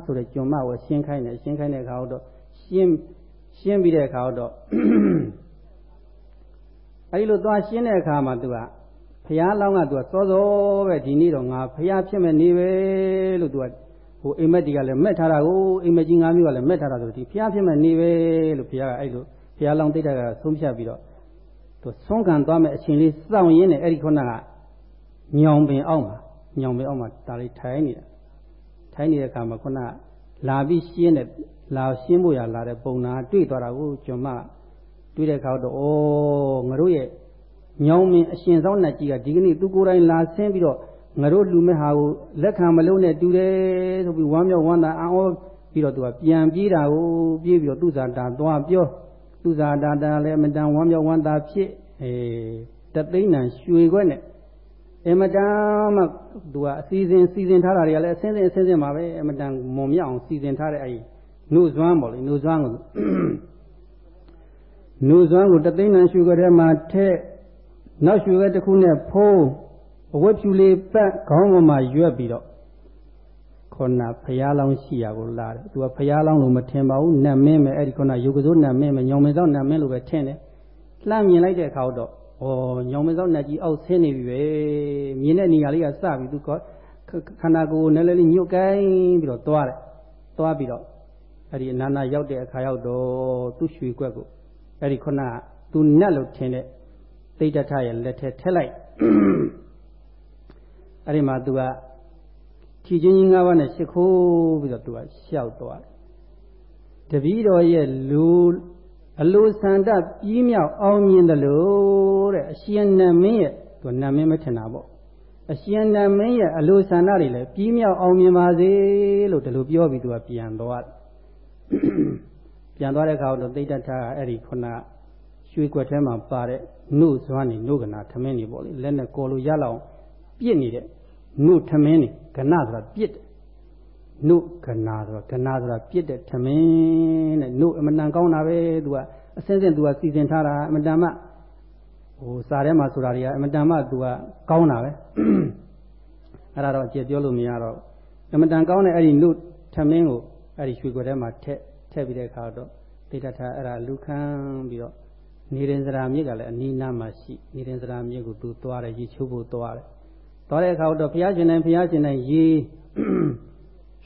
ဆိုတဲ့ကျွန်မကိုရှင်းခိုင်းတယ်ရှင်းခိုင်းတဲ့အခါတော့ရှင်းရှင်းပြီးတဲ့အခါတော့အဲဒီလိုသွားရှင်းတဲ့အခါမှာသူကဖះလောင်းကသူကစောစောပဲဒီနေ့တော့ငါဖះဖြစ်မဲ့နေပဲလို့သူကဟိုအိမ်မက်တီကလည်းမက်ထားတာကိုအိမ်မက်ကြီး၅မျိုးကလည်းမက်ထားတာဆိုဒီဖះဖြစ်မဲ့နေပဲလို့ဖះကအဲ့လိုဖះလောင်းတိတ်တာကဆုံးဖြတ်ပြီးတော့သူဆုံးခံသွားမဲ့အချိန်လေးစောင့်ရင်းနဲ့အဲ့ဒီခုနကညောင်ပင်အောက်မှာညောင်ပင်အောက်မှာဒါလေးထိုင်နေတာ ထိုင်းနေတဲ့အခါမှာခုနလာပြီးရှင်းတဲ့လာရှင်းဖို့ရလာတဲ့ပုံနာတွေ့သွားတာကိုကျွန်မတွေ့တဲ့အခါတော့ဩငါတို့ရဲ့ညောင်းမင်းအရှင်ဆောင်နဲ့ကြီးကဒီကနေ့သူကိုယ်တိုင်လာဆင်းပြီးတော့ငါတို့လူမဲ့ဟာကိုလက်ခံမလို့နဲ့တူတယ်ဆိုပြီးဝမ်းမြောက်ဝမ်းသာအံ့ဩပြီးတော့သူကပြန်ပြေးတာကိုပြေးပြီးတော့သူ့ဇာတာသွားပြောသူ့ဇာတာတာလည်းအမတန်ဝမ်းမြောက်ဝမ်းသာဖြစ်အဲတသိန်းနံရွှေခွက်နဲ့ အမတန်မှသူကအစီအစဉ်စီစဉ်ထားတာတွေကလည်းအစင်းစင်းအစင်းစင်းပါပဲအမတန်မွန်မြောက်အောင်စီစဉ်ထားတဲ့အဲဒီနှုတ်စွမ်းပေါ့လေနှုတ်စွမ်းကိုနှုတ်စွမ်းကိုတသိန်းနံရွှေခွက်ထဲမှာထည့်နောက်ရွှေခွက်တစ်ခုနဲ့ဖုံးအဝတ်ဖြူလေးပတ်ခေါင်းပေါ်မှာရွက်ပြီးတော့ခေါနာဖျားလောင်းရှိရကိုလာတယ်သူကဖျားလောင်းလို့မထင်ပါဘူးနတ်မင်းပဲအဲ့ဒီခေါနာယုတ်ကစိုးနတ်မင်းပဲညောင်မင်းစောင့်နတ်မင်းလို့ပဲထင်တယ်လှမ်းမြင်လိုက်တဲ့အခါတော့ ဩညောင်မင်းစောင့်နတ်ကြီးအောက်ဆင်းနေပြီပဲမြင်တဲ့နေရာလေးကစပြီသူခန္ဓာကိုယ်နဲ့လည်းညှို့ကိုင်းပြီးတော့သွားတယ်သွားပြီးတော့အဲ့ဒီအနာနာရောက်တဲ့အခါရောက်တော့သူ့ရွှေကွက်ကိုအဲ့ဒီခုနကသူနတ်လို့ထင်တဲ့သိတ္တထရဲ့လက်ထဲထက်လိုက်အဲ့ဒီမှာသူကထီချင်းကြီး၅ပါးနဲ့ရှ िख ိုးပြီးတော့သူကရှောက်သွားတယ်တပည့်တော်ရဲ့လူ အလိုဆန္ဒပြီးမြောက်အောင်မြင်တယ်လို့တဲ့အရှင်နတ်မင်းရဲ့သူနတ်မင်းမထင်တာပေါ့အရှင်နတ်မင်းရဲ့အလိုဆန္ဒတွေလည်းပြီးမြောက်အောင်မြင်ပါစေလို့ဒီလိုပြောပြီးသူကပြန်သွားတယ်ပြန်သွားတဲ့အခါတော့သိတ္တထကအဲ့ဒီခုနရွှေကွက်ထဲမှာပါတဲ့နှုတ်စွမ်းနေနှုတ်ကနာထမင်းနေပေါ့လေလက်နဲ့ကော်လို့ရလောက်ပြစ်နေတဲ့နှုတ်ထမင်းနေကနာဆိုတာပြစ်တယ် နှုတ်ကနာဆိုတာကနာဆိုတာပြစ်တဲ့ထမင်းတဲ့နှုတ်အမတန်ကောင်းတာပဲသူကအစင်းစင်းသူကစီစဉ်ထားတာအမတန်မှဟိုစာထဲမှာဆိုတာတွေကအမတန်မှသူကကောင်းတာပဲအဲ့ဒါတော့အကျေပြောလို့မရတော့အမတန်ကောင်းတဲ့အဲ့ဒီနှုတ်ထမင်းကိုအဲ့ဒီရွှေကွက်ထဲမှာထက်ထည့်ပြီးတဲ့အခါတော့သိတထအဲ့ဒါလူခံပြီးတော့နေရင်စရာမြစ်ကလည်းအနီးနားမှာရှိနေရင်စရာမြစ်ကိုသူသွားတယ်ရေချိုးဖို့သွားတယ်သွားတဲ့အခါတော့ဘုရားရှင်တိုင်းဘုရားရှင်တိုင်းရေ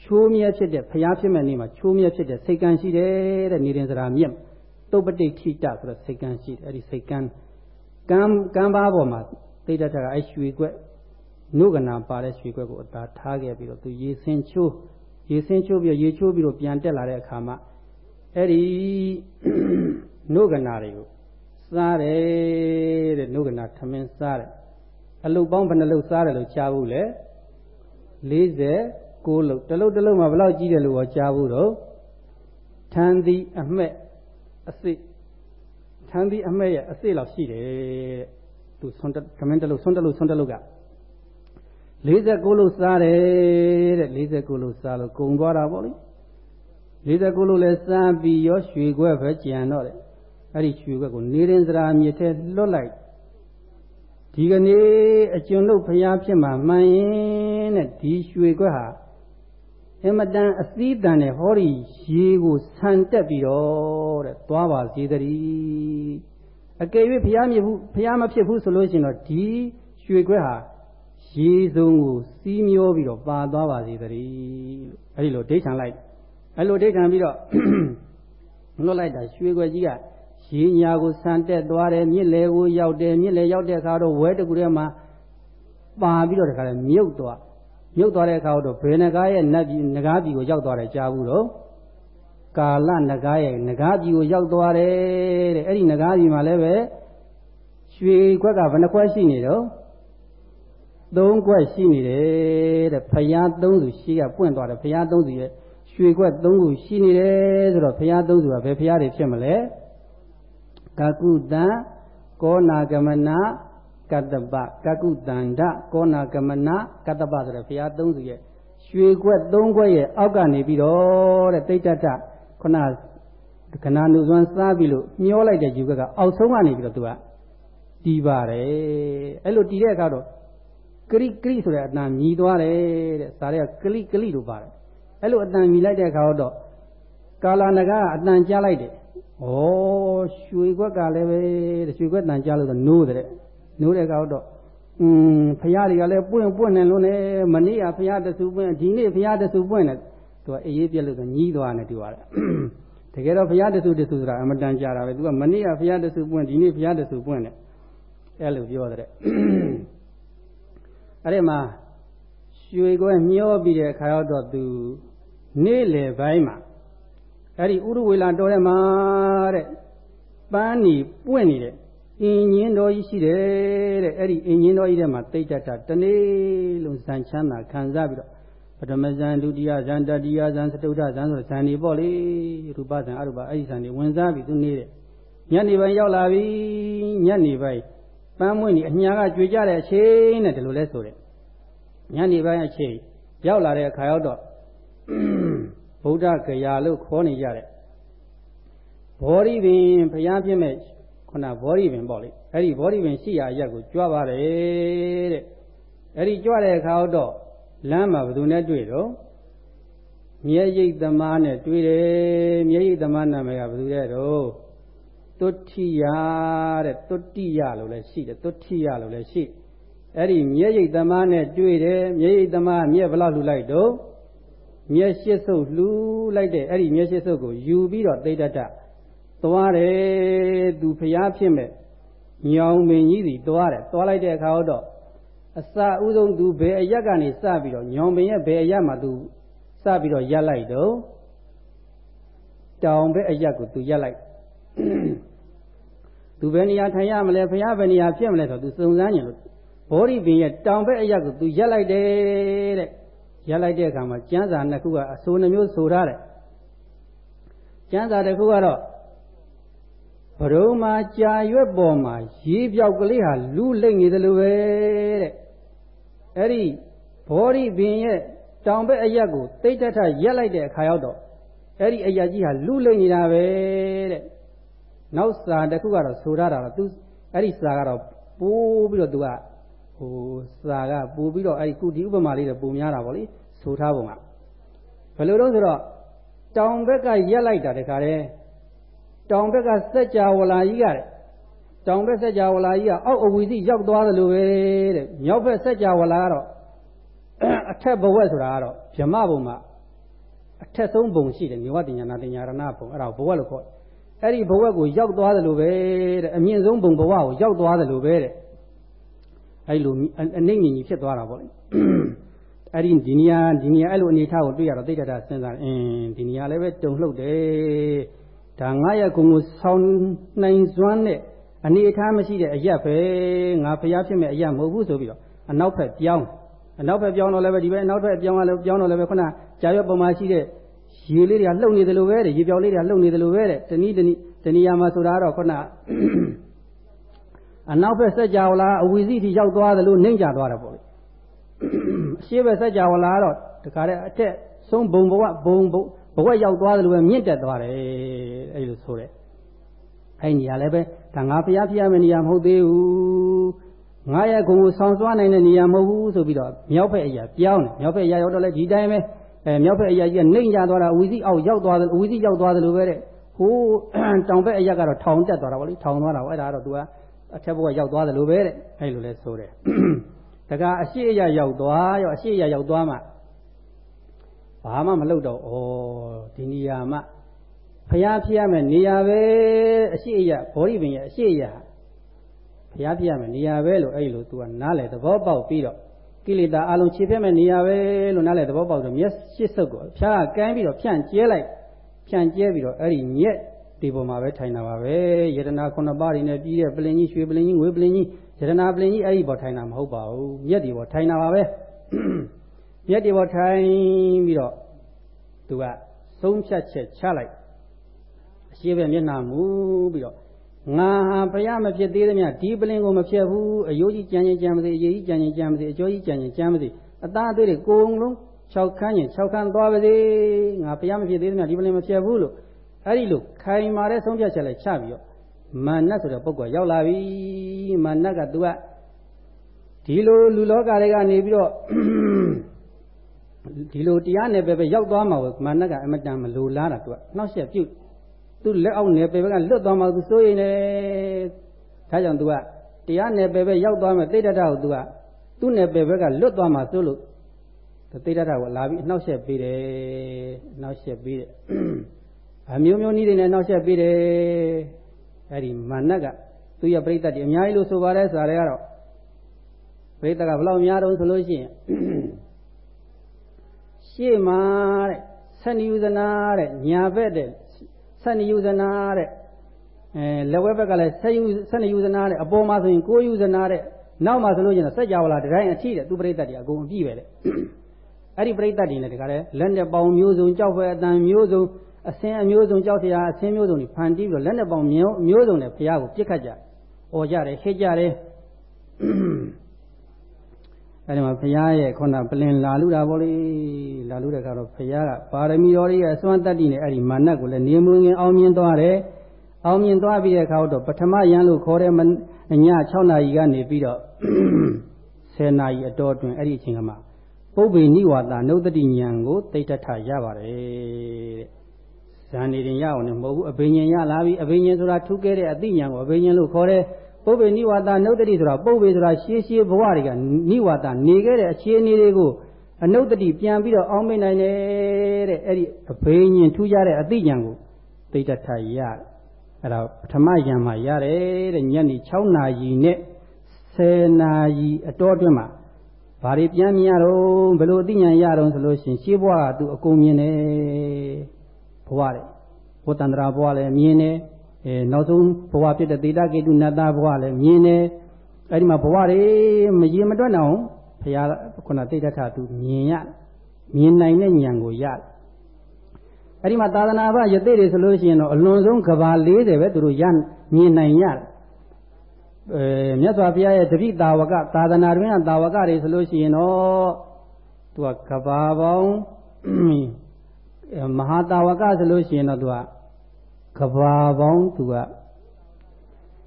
ချိုးမြဲဖြစ်တဲ့ဘုရားဖြစ်မဲ့နေ့မှာချိုးမြဲဖြစ်တဲ့စိတ်ကံရှိတယ်တဲ့နေရင်စရာမြစ်တုတ်ပတိထိတဆိုတော့စိတ်ကံရှိတယ်အဲ့ဒီစိတ်ကံကံကံပါပေါ်မှာသိတထကအဲ့ရွှေကွက်နုကနာပါတဲ့ရွှေကွက်ကိုအသာထားခဲ့ပြီးတော့သူရေစင်ချိုးရေစင်ချိုးပြီးရေချိုးပြီးတော့ပြန်တက်လာတဲ့အခါမှာအဲ့ဒီနုကနာတွေကိုစားတယ်တဲ့နုကနာထမင်းစားတယ်အလုတ်ပေါင်းဘယ်နှလုတ်စားတယ်လို့ကြားဘူးလေ 49လုတ်တစ်လုတ်တစ်လုတ်မှာဘယ်လောက်ကြီးတယ်လို့ဟောကြားဘူးတော့ထန်သည်အမှက်အစစ်ထန်သည်အမှက်ရဲ့အစစ်လောက်ရှိတယ်တဲ့သူဆွန်ထမင်းတစ်လုတ်ဆွန်တစ်လုတ်ဆွန်တစ်လုတ်က49လုတ်စားတယ်တဲ့49လုတ်စားလို့ကုံသွားတာပေါ့လေ49လုတ်လဲစားပြီးရောရွှေခွက်ပဲကြံတော့တယ်အဲ့ဒီရွှေခွက်ကိုနေရင်စရာမြစ်ထဲလွတ်လိုက်ဒီကနေ့အကျွန်ုပ်ဖျားဖြစ်မှာမှန်ရင်တဲ့ဒီရွှေခွက်ဟာ အမတန်အစည်းတန်တဲ့ဟောဒီရေကိုဆန်တက်ပြီးတော့တဲ့သွားပါစေတည်းအကယ်၍ဖျားမြစ်ဘူးဖျားမဖြစ်ဘူးဆိုလို့ရှိရင်တော့ဒီရွှေခွက်ဟာရေစုံကိုစီးမျောပြီးတော့ပါသွားပါစေတည်းလို့အဲဒီလိုဒိဋ္ဌံလိုက်အဲလိုဒိဋ္ဌံပြီးတော့လွတ်လိုက်တာရွှေခွက်ကြီးကရေညာကိုဆန်တက်သွားတယ်မြစ်လေကိုရောက်တယ်မြစ်လေရောက်တဲ့အခါတော့ဝဲတကူထဲမှာပါပြီးတော့တခါလဲမြုပ်သွား မြုပ်သွားတဲ့အခါတော့ဘယ်နဂါရဲ့နတ်ပြည်နဂါပြည်ကိုရောက်သွားတယ်ကြားဘူးတော့ကာလနဂါရဲ့နဂါပြည်ကိုရောက်သွားတယ်တဲ့အဲ့ဒီနဂါပြည်မှာလည်းပဲရွှေခွက်ကဘယ်နှခွက်ရှိနေတော့သုံးခွက်ရှိနေတယ်တဲ့ဖရာသုံးစုရှိကပွင့်သွားတယ်ဖရာသုံးစုရဲ့ရွှေခွက်သုံးခုရှိနေတယ်ဆိုတော့ဖရာသုံးစုကဘယ်ဖရာတွေဖြစ်မလဲကကုတံကောနာကမနာ ကတ္တပကကုတန္ဒကောနာကမနာကတ္တပဆိုတဲ့ဘုရားသုံးစုရဲ့ရွှေခွက်သုံးခွက်ရဲ့အောက်ကနေပြီးတော့တဲ့တိတ်တတခုနကနာနုစွမ်းစားပြီးလို့မျောလိုက်တဲ့ယူခွက်ကအောက်ဆုံးကနေပြီးတော့သူကတီးပါတယ်အဲ့လိုတီးတဲ့အခါတော့ကရိကရိဆိုတဲ့အတန်မြည်သွားတယ်တဲ့စာရဲကလိကလိလို့ပါတယ်အဲ့လိုအတန်မြည်လိုက်တဲ့အခါတော့ကာလာနဂကအတန်ကြားလိုက်တယ်ဩရွှေခွက်ကလည်းပဲရွှေခွက်တန်ကြားလို့တော့နိုးတယ် နိုးတဲ့ကောင်တော့อืมဖရာတွေကလည်းပွင့်ပွင့်နေလို့လေမနေ့ကဖရာတဆူပွင့်ဒီနေ့ဖရာတဆူပွင့်နေသူကအေးအေးပြက်လို့ညီးသွားတယ်သူကတကယ်တော့ဖရာတဆူတဆူဆိုတာအမတန်ကြတာပဲသူကမနေ့ကဖရာတဆူပွင့်ဒီနေ့ဖရာတဆူပွင့်တယ်အဲ့လိုပြောတဲ့အဲ့ဒီမှာရွှေကွဲမျောပြီးတဲ့ခါတော့သူနေ့လေပိုင်းမှာအဲ့ဒီဥရဝေလာတော်ထဲမှာတဲ့ပန်းနီပွင့်နေတဲ့ အင်းញင်းတော်ကြီးရှိတယ်တဲ့အဲ့ဒီအင်းញင်းတော်ကြီးထဲမှာတိတ်တတ်တာတနေ့လုံးဇန်ချမ်းသာခံစားပြီးတော့ပထမဇန်ဒုတိယဇန်တတိယဇန်စတုဒ္ဓဇန်ဆိုဇန်နေပေါ့လေရူပဇန်အရူပအဲ့ဒီဇန်နေဝင်စားပြီးသူနေတဲ့ညနေပိုင်းရောက်လာပြီညနေပိုင်းပန်းမွင့်ဒီအညာကကြွေကြတဲ့အချိန်နဲ့ဒီလိုလဲဆိုတဲ့ညနေပိုင်းအချိန်ရောက်လာတဲ့အခါရောက်တော့ဗုဒ္ဓဂယာလို့ခေါ်နေကြတဲ့ဘောဓိပင်ဘုရားပြည့်မဲ့ ခုနဘောဓိပင်ပေါ့လေအဲ့ဒီဘောဓိပင်ရှိရာရက်ကိုကြွားပါတယ်တဲ့အဲ့ဒီကြွတဲ့အခါတော့လမ်းမှာဘယ်သူနဲ့တွေ့တော့မြဲရိတ်သမားနဲ့တွေ့တယ်မြဲရိတ်သမားနာမည်ကဘယ်သူလဲတော့တုဋ္ဌိယတဲ့တုဋ္ဌိယလို့လည်းရှိတယ်တုဋ္ဌိယလို့လည်းရှိအဲ့ဒီမြဲရိတ်သမားနဲ့တွေ့တယ်မြဲရိတ်သမားမြဲဘလောက်လှူလိုက်တော့မြဲရှစ်ဆုပ်လှူလိုက်တဲ့အဲ့ဒီမြဲရှစ်ဆုပ်ကိုယူပြီးတော့သိတတ်တာ သွားတယ်သူဖျားဖြစ်မဲ့ညောင်မင်းကြီးစီသွားတယ်သွားလိုက်တဲ့အခါတော့အစဥဆုံးသူဘယ်အရက်ကနေစပြီးတော့ညောင်မင်းရဲ့ဘယ်အရက်မှာသူစပြီးတော့ရက်လိုက်တော့တောင်ဘက်အရက်ကိုသူရက်လိုက်သူဘယ်နေရာထိုင်ရမလဲဖျားဘယ်နေရာဖြစ်မလဲဆိုသူစုံစမ်းညင်လို့ဘောဓိပင်ရဲ့တောင်ဘက်အရက်ကိုသူရက်လိုက်တယ်တဲ့ရက်လိုက်တဲ့အခါမှာကျမ်းစာနှစ်ခုကအဆိုးနှမျိုးဆိုထားတယ်ကျမ်းစာတစ်ခုကတော့ ဘရုံမှာကြာရွက်ပေါ်မှာရေပြောက်ကလေးဟာလူလိမ့်နေတယ်လို့ပဲတဲ့အဲ့ဒီဘောဓိပင်ရဲ့တောင်ဘက်အရက်ကိုတိတ်တထရက်လိုက်တဲ့အခါရောက်တော့အဲ့ဒီအရက်ကြီးဟာလူလိမ့်နေတာပဲတဲ့နောက်စာတစ်ခုကတော့ဆိုရတာတော့သူအဲ့ဒီစာကတော့ပိုးပြီးတော့သူကဟိုစာကပို့ပြီးတော့အဲ့ဒီကုတီဥပမာလေးတော့ပုံများတာပေါ့လေဆိုထားပုံကဘယ်လိုတော့ဆိုတော့တောင်ဘက်ကရက်လိုက်တာတခါတည်း တောင်ဘက်ကစัจ java လာကြီးကတဲ့တောင်ဘက်စัจ java လာကြီးကအောက်အဝီစီရောက်သွားတယ်လို့ပဲတဲ့မြောက်ဘက်စัจ java လာကတော့အထက်ဘဝက်ဆိုတာကတော့ဗြဟ္မဘုံမှာအထက်ဆုံးဘုံရှိတယ်မြေဝတင်ညာနာတင်ညာရဏဘုံအဲ့ဒါဘဝက်လို့ခေါ်တယ်အဲ့ဒီဘဝက်ကိုရောက်သွားတယ်လို့ပဲတဲ့အမြင့်ဆုံးဘုံဘဝကိုရောက်သွားတယ်လို့ပဲတဲ့အဲ့လိုအနှိမ့်မြင့်ကြီးဖြစ်သွားတာပေါ့လေအဲ့ဒီဒီနေရာဒီနေရာအဲ့လိုအနေထားကိုတွေ့ရတော့သိတ္တတာစဉ်းစားအင်းဒီနေရာလည်းပဲတုံလှုပ်တယ် ဒါငါရဲ့ကုံကိုဆောင်းနိုင်စွမ်းတဲ့အနေအထားမရှိတဲ့အရက်ပဲငါဖျားဖြစ်မဲ့အရက်မဟုတ်ဘူးဆိုပြီးတော့အနောက်ဘက်ပြောင်းအနောက်ဘက်ပြောင်းတော့လည်းပဲဒီဘက်အနောက်ဘက်ပြောင်းရလည်းပြောင်းတော့လည်းပဲခုနကြာရွက်ပုံမှာရှိတဲ့ရေလေးတွေကလှုပ်နေတယ်လို့ပဲတဲ့ရေပြောင်လေးတွေကလှုပ်နေတယ်လို့ပဲတဲ့တနည်းတနည်းတနည်းအားမှာဆိုတာတော့ခုနအနောက်ဘက်စัจ java လာအဝီစီထိရောက်သွားတယ်လို့နှိမ့်ကြသွားတယ်ပေါ့လေအရှိဘက်စัจ java လာတော့တခါတည်းအထက်ဆုံးဘုံဘဝဘုံဘ ဝရောက်သွားတယ်လို့ပဲမြင့်တက်သွားတယ်အဲ့လိုဆိုတဲ့အဲ့နေရာလည်းပဲဒါငါဖျားဖျားမယ့်နေရာမဟုတ်သေးဘူးငါရဲ့ဂုံကိုဆောင်းစွားနိုင်တဲ့နေရာမဟုတ်ဘူးဆိုပြီးတော့မြောက်ဘက်အရာပြောင်းတယ်မြောက်ဘက်အရာရောက်တော့လည်းဒီတိုင်းပဲအဲမြောက်ဘက်အရာကြီးကနှိမ့်ကြသွားတာအဝီစီအောက်ရောက်သွားတယ်အဝီစီရောက်သွားတယ်လို့ပဲတဲ့ဟိုးတောင်ဘက်အရာကတော့ထောင်တက်သွားတာပေါ့လေထောင်သွားတာပေါ့အဲ့ဒါတော့ तू ကအထက်ဘက်ရောက်သွားတယ်လို့ပဲတဲ့အဲ့လိုလဲဆိုတယ်တကအရှိအရာရောက်သွားရောအရှိအရာရောက်သွားမှ ဘာမှမလုပ်တော့ဩဒီနေရာမှာဖျားဖျားမယ်နေရာပဲအရှိအရာဘောဓိပင်ရဲ့အရှိအရာဖျားဖျားမယ်နေရာပဲလို့အဲ့လို तू ကနားလေသဘောပေါက်ပြီးတော့ကိလေသာအလုံးခြေဖက်မဲ့နေရာပဲလို့နားလေသဘောပေါက်တော့မျက်ရှိစုပ်ကိုဖျားကကမ်းပြီးတော့ဖြန့်ကျဲလိုက်ဖြန့်ကျဲပြီးတော့အဲ့ဒီညက်ဒီပေါ်မှာပဲထိုင်တာပါပဲယတနာခုနှစ်ပါးတွေနဲ့ပြီးတဲ့ပလင်ကြီးရွှေပလင်ကြီးငွေပလင်ကြီးယတနာပလင်ကြီးအဲ့ဒီပေါ်ထိုင်တာမဟုတ်ပါဘူးမြက်ဒီပေါ်ထိုင်တာပါပဲ မြက်ဒီပေါ်ထိုင်ပြီးတော့သူကသုံးဖြတ်ချက်ချလိုက်အရှိပဲမျက်နှာမူပြီးတော့ငါဟာဘုရားမဖြစ်သေးသမျှဒီပလင်ကိုမဖြစ်ဘူးအယိုးကြီးကြံရင်ကြံမစေအရေးကြီးကြံရင်ကြံမစေအကျော်ကြီးကြံရင်ကြံမစေအသားအသွေးတွေကိုယ်လုံး6ခန်းရင်6ခန်းသွားပါစေငါဘုရားမဖြစ်သေးသမျှဒီပလင်မဖြစ်ဘူးလို့အဲ့ဒီလိုခိုင်မာတဲ့ဆုံးဖြတ်ချက်လိုက်ချပြီးတော့မာနဆိုတဲ့ပုဂ္ဂိုလ်ရောက်လာပြီမာနကသူကဒီလိုလူလောကတွေကနေပြီးတော့ ဒီလိုတရားနယ်ပယ်ပဲရောက်သွားမှာကိုမာနကအမတန်မလိုလားတာသူကနှောက်ယှက်ပြုတ်သူလက်အောက်နယ်ပယ်ဘက်ကလွတ်သွားမှာသူစိုးရင်လည်းဒါကြောင့်သူကတရားနယ်ပယ်ပဲရောက်သွားမယ်သိတ္တတကိုသူကသူ့နယ်ပယ်ဘက်ကလွတ်သွားမှာစိုးလို့သိတ္တတကိုလာပြီးအနှောက်ယှက်ပေးတယ်အနှောက်ယှက်ပေးတယ်အမျိုးမျိုးနည်းတွေနဲ့နှောက်ယှက်ပေးတယ်အဲ့ဒီမာနကသူရပြိတ္တတွေအများကြီးလို့ဆိုပါတယ်ဆိုတာတွေကတော့ပြိတ္တကဘလောက်များတော့ဆိုလို့ရှိရင် ရှေ့မှာတဲ့ဆက်နိယူဇနာတဲ့ညာဘက်တဲ့ဆက်နိယူဇနာတဲ့အဲလက်ဝဲဘက်ကလည်းဆက်ယူဆက်နိယူဇနာတဲ့အပေါ်မှာဆိုရင်ကိုယူဇနာတဲ့နောက်မှာဆိုလို့ရှိရင်စัจ java လာတတိုင်းအထိတဲ့သူပြိတ္တတွေအကုန်အပြည့်ပဲတဲ့အဲ့ဒီပြိတ္တတွေနဲ့တခါလဲလက်နဲ့ပေါင်မျိုးစုံကြောက်ဖွယ်အတန်မျိုးစုံအစင်းအမျိုးစုံကြောက်တရားအစင်းမျိုးစုံတွေဖန်တီးပြီးတော့လက်နဲ့ပေါင်မျိုးမျိုးစုံနဲ့ဘုရားကိုပြစ်ခတ်ကြ။អော်ကြတယ်ဟစ်ကြတယ်။ အဲဒီမှာဘုရားရဲ့ခုနပလင်လာလူတာပေါ့လေလာလူတဲ့အခါတော့ဘုရားကပါရမီတော်ရဲ့အစွမ်းတတ္တိနဲ့အဲဒီမာနကိုလည်းနေမွင်ငင်အောင်မြင်သွားတယ်။အောင်မြင်သွားပြီးတဲ့အခါတော့ပထမယံလို့ခေါ်တဲ့ည6နာရီကနေပြီးတော့10နာရီအတော်တွင်အဲ့ဒီအချိန်ကမှပုပ္ပေနိဝါဒနုဒတိဉာဏ်ကိုသိတ္တထရပါတယ်တဲ့ဇန်နေရင်ရအောင်လည်းမဟုတ်ဘူးအဘိညာဉ်ရလာပြီအဘိညာဉ်ဆိုတာထူးကဲတဲ့အသိဉာဏ်ကိုအဘိညာဉ်လို့ခေါ်တယ် ပုပ္ပေနိဝါဒနုတ္တိဆိုတာပုပ္ပေဆိုတာရှေးရှေးဘဝတွေကနိဝါဒနေခဲ့တဲ့အခြေအနေတွေကိုအနုတ္တိပြန်ပြီးတော့အောင်းမိနိုင်တယ်တဲ့အဲ့ဒီအဘိညာဉ်ထူးကြတဲ့အသိဉာဏ်ကိုသိတ္တထရအဲ့ဒါပထမယံမှာရတယ်တဲ့ညနေ6နာရီနဲ့10နာရီအတော်အတွင်းမှာဘာတွေပြန်မြင်ရတော့ဘယ်လိုအသိဉာဏ်ရတော့ဆိုလို့ရှိရင်ရှေးဘဝကသူအကုန်မြင်တယ်ဘဝတဲ့ဘုတန္တရာဘဝလည်းမြင်တယ် အဲနောက်ဆုံးဘဝဖြစ်တဲ့သေတကေတုနတ်သားဘဝလည်းမြင်တယ်အဲ့ဒီမှာဘဝတွေမရင်မတွက်အောင်ဘုရားခုနသိတ္တထသူမြင်ရမြင်နိုင်တဲ့ဉာဏ်ကိုရတယ်အဲ့ဒီမှာသာသနာ့ဘယသိတွေဆိုလို့ရှိရင်တော့အလွန်ဆုံးကဘာ40ပဲသူတို့ရမြင်နိုင်ရတယ်အဲမြတ်စွာဘုရားရဲ့တပိတာဝကသာသနာတွင်ကတာဝကတွေဆိုလို့ရှိရင်တော့သူကကဘာပေါင်းမဟာတာဝကဆိုလို့ရှိရင်တော့သူက ကဘာပေါင်းသူက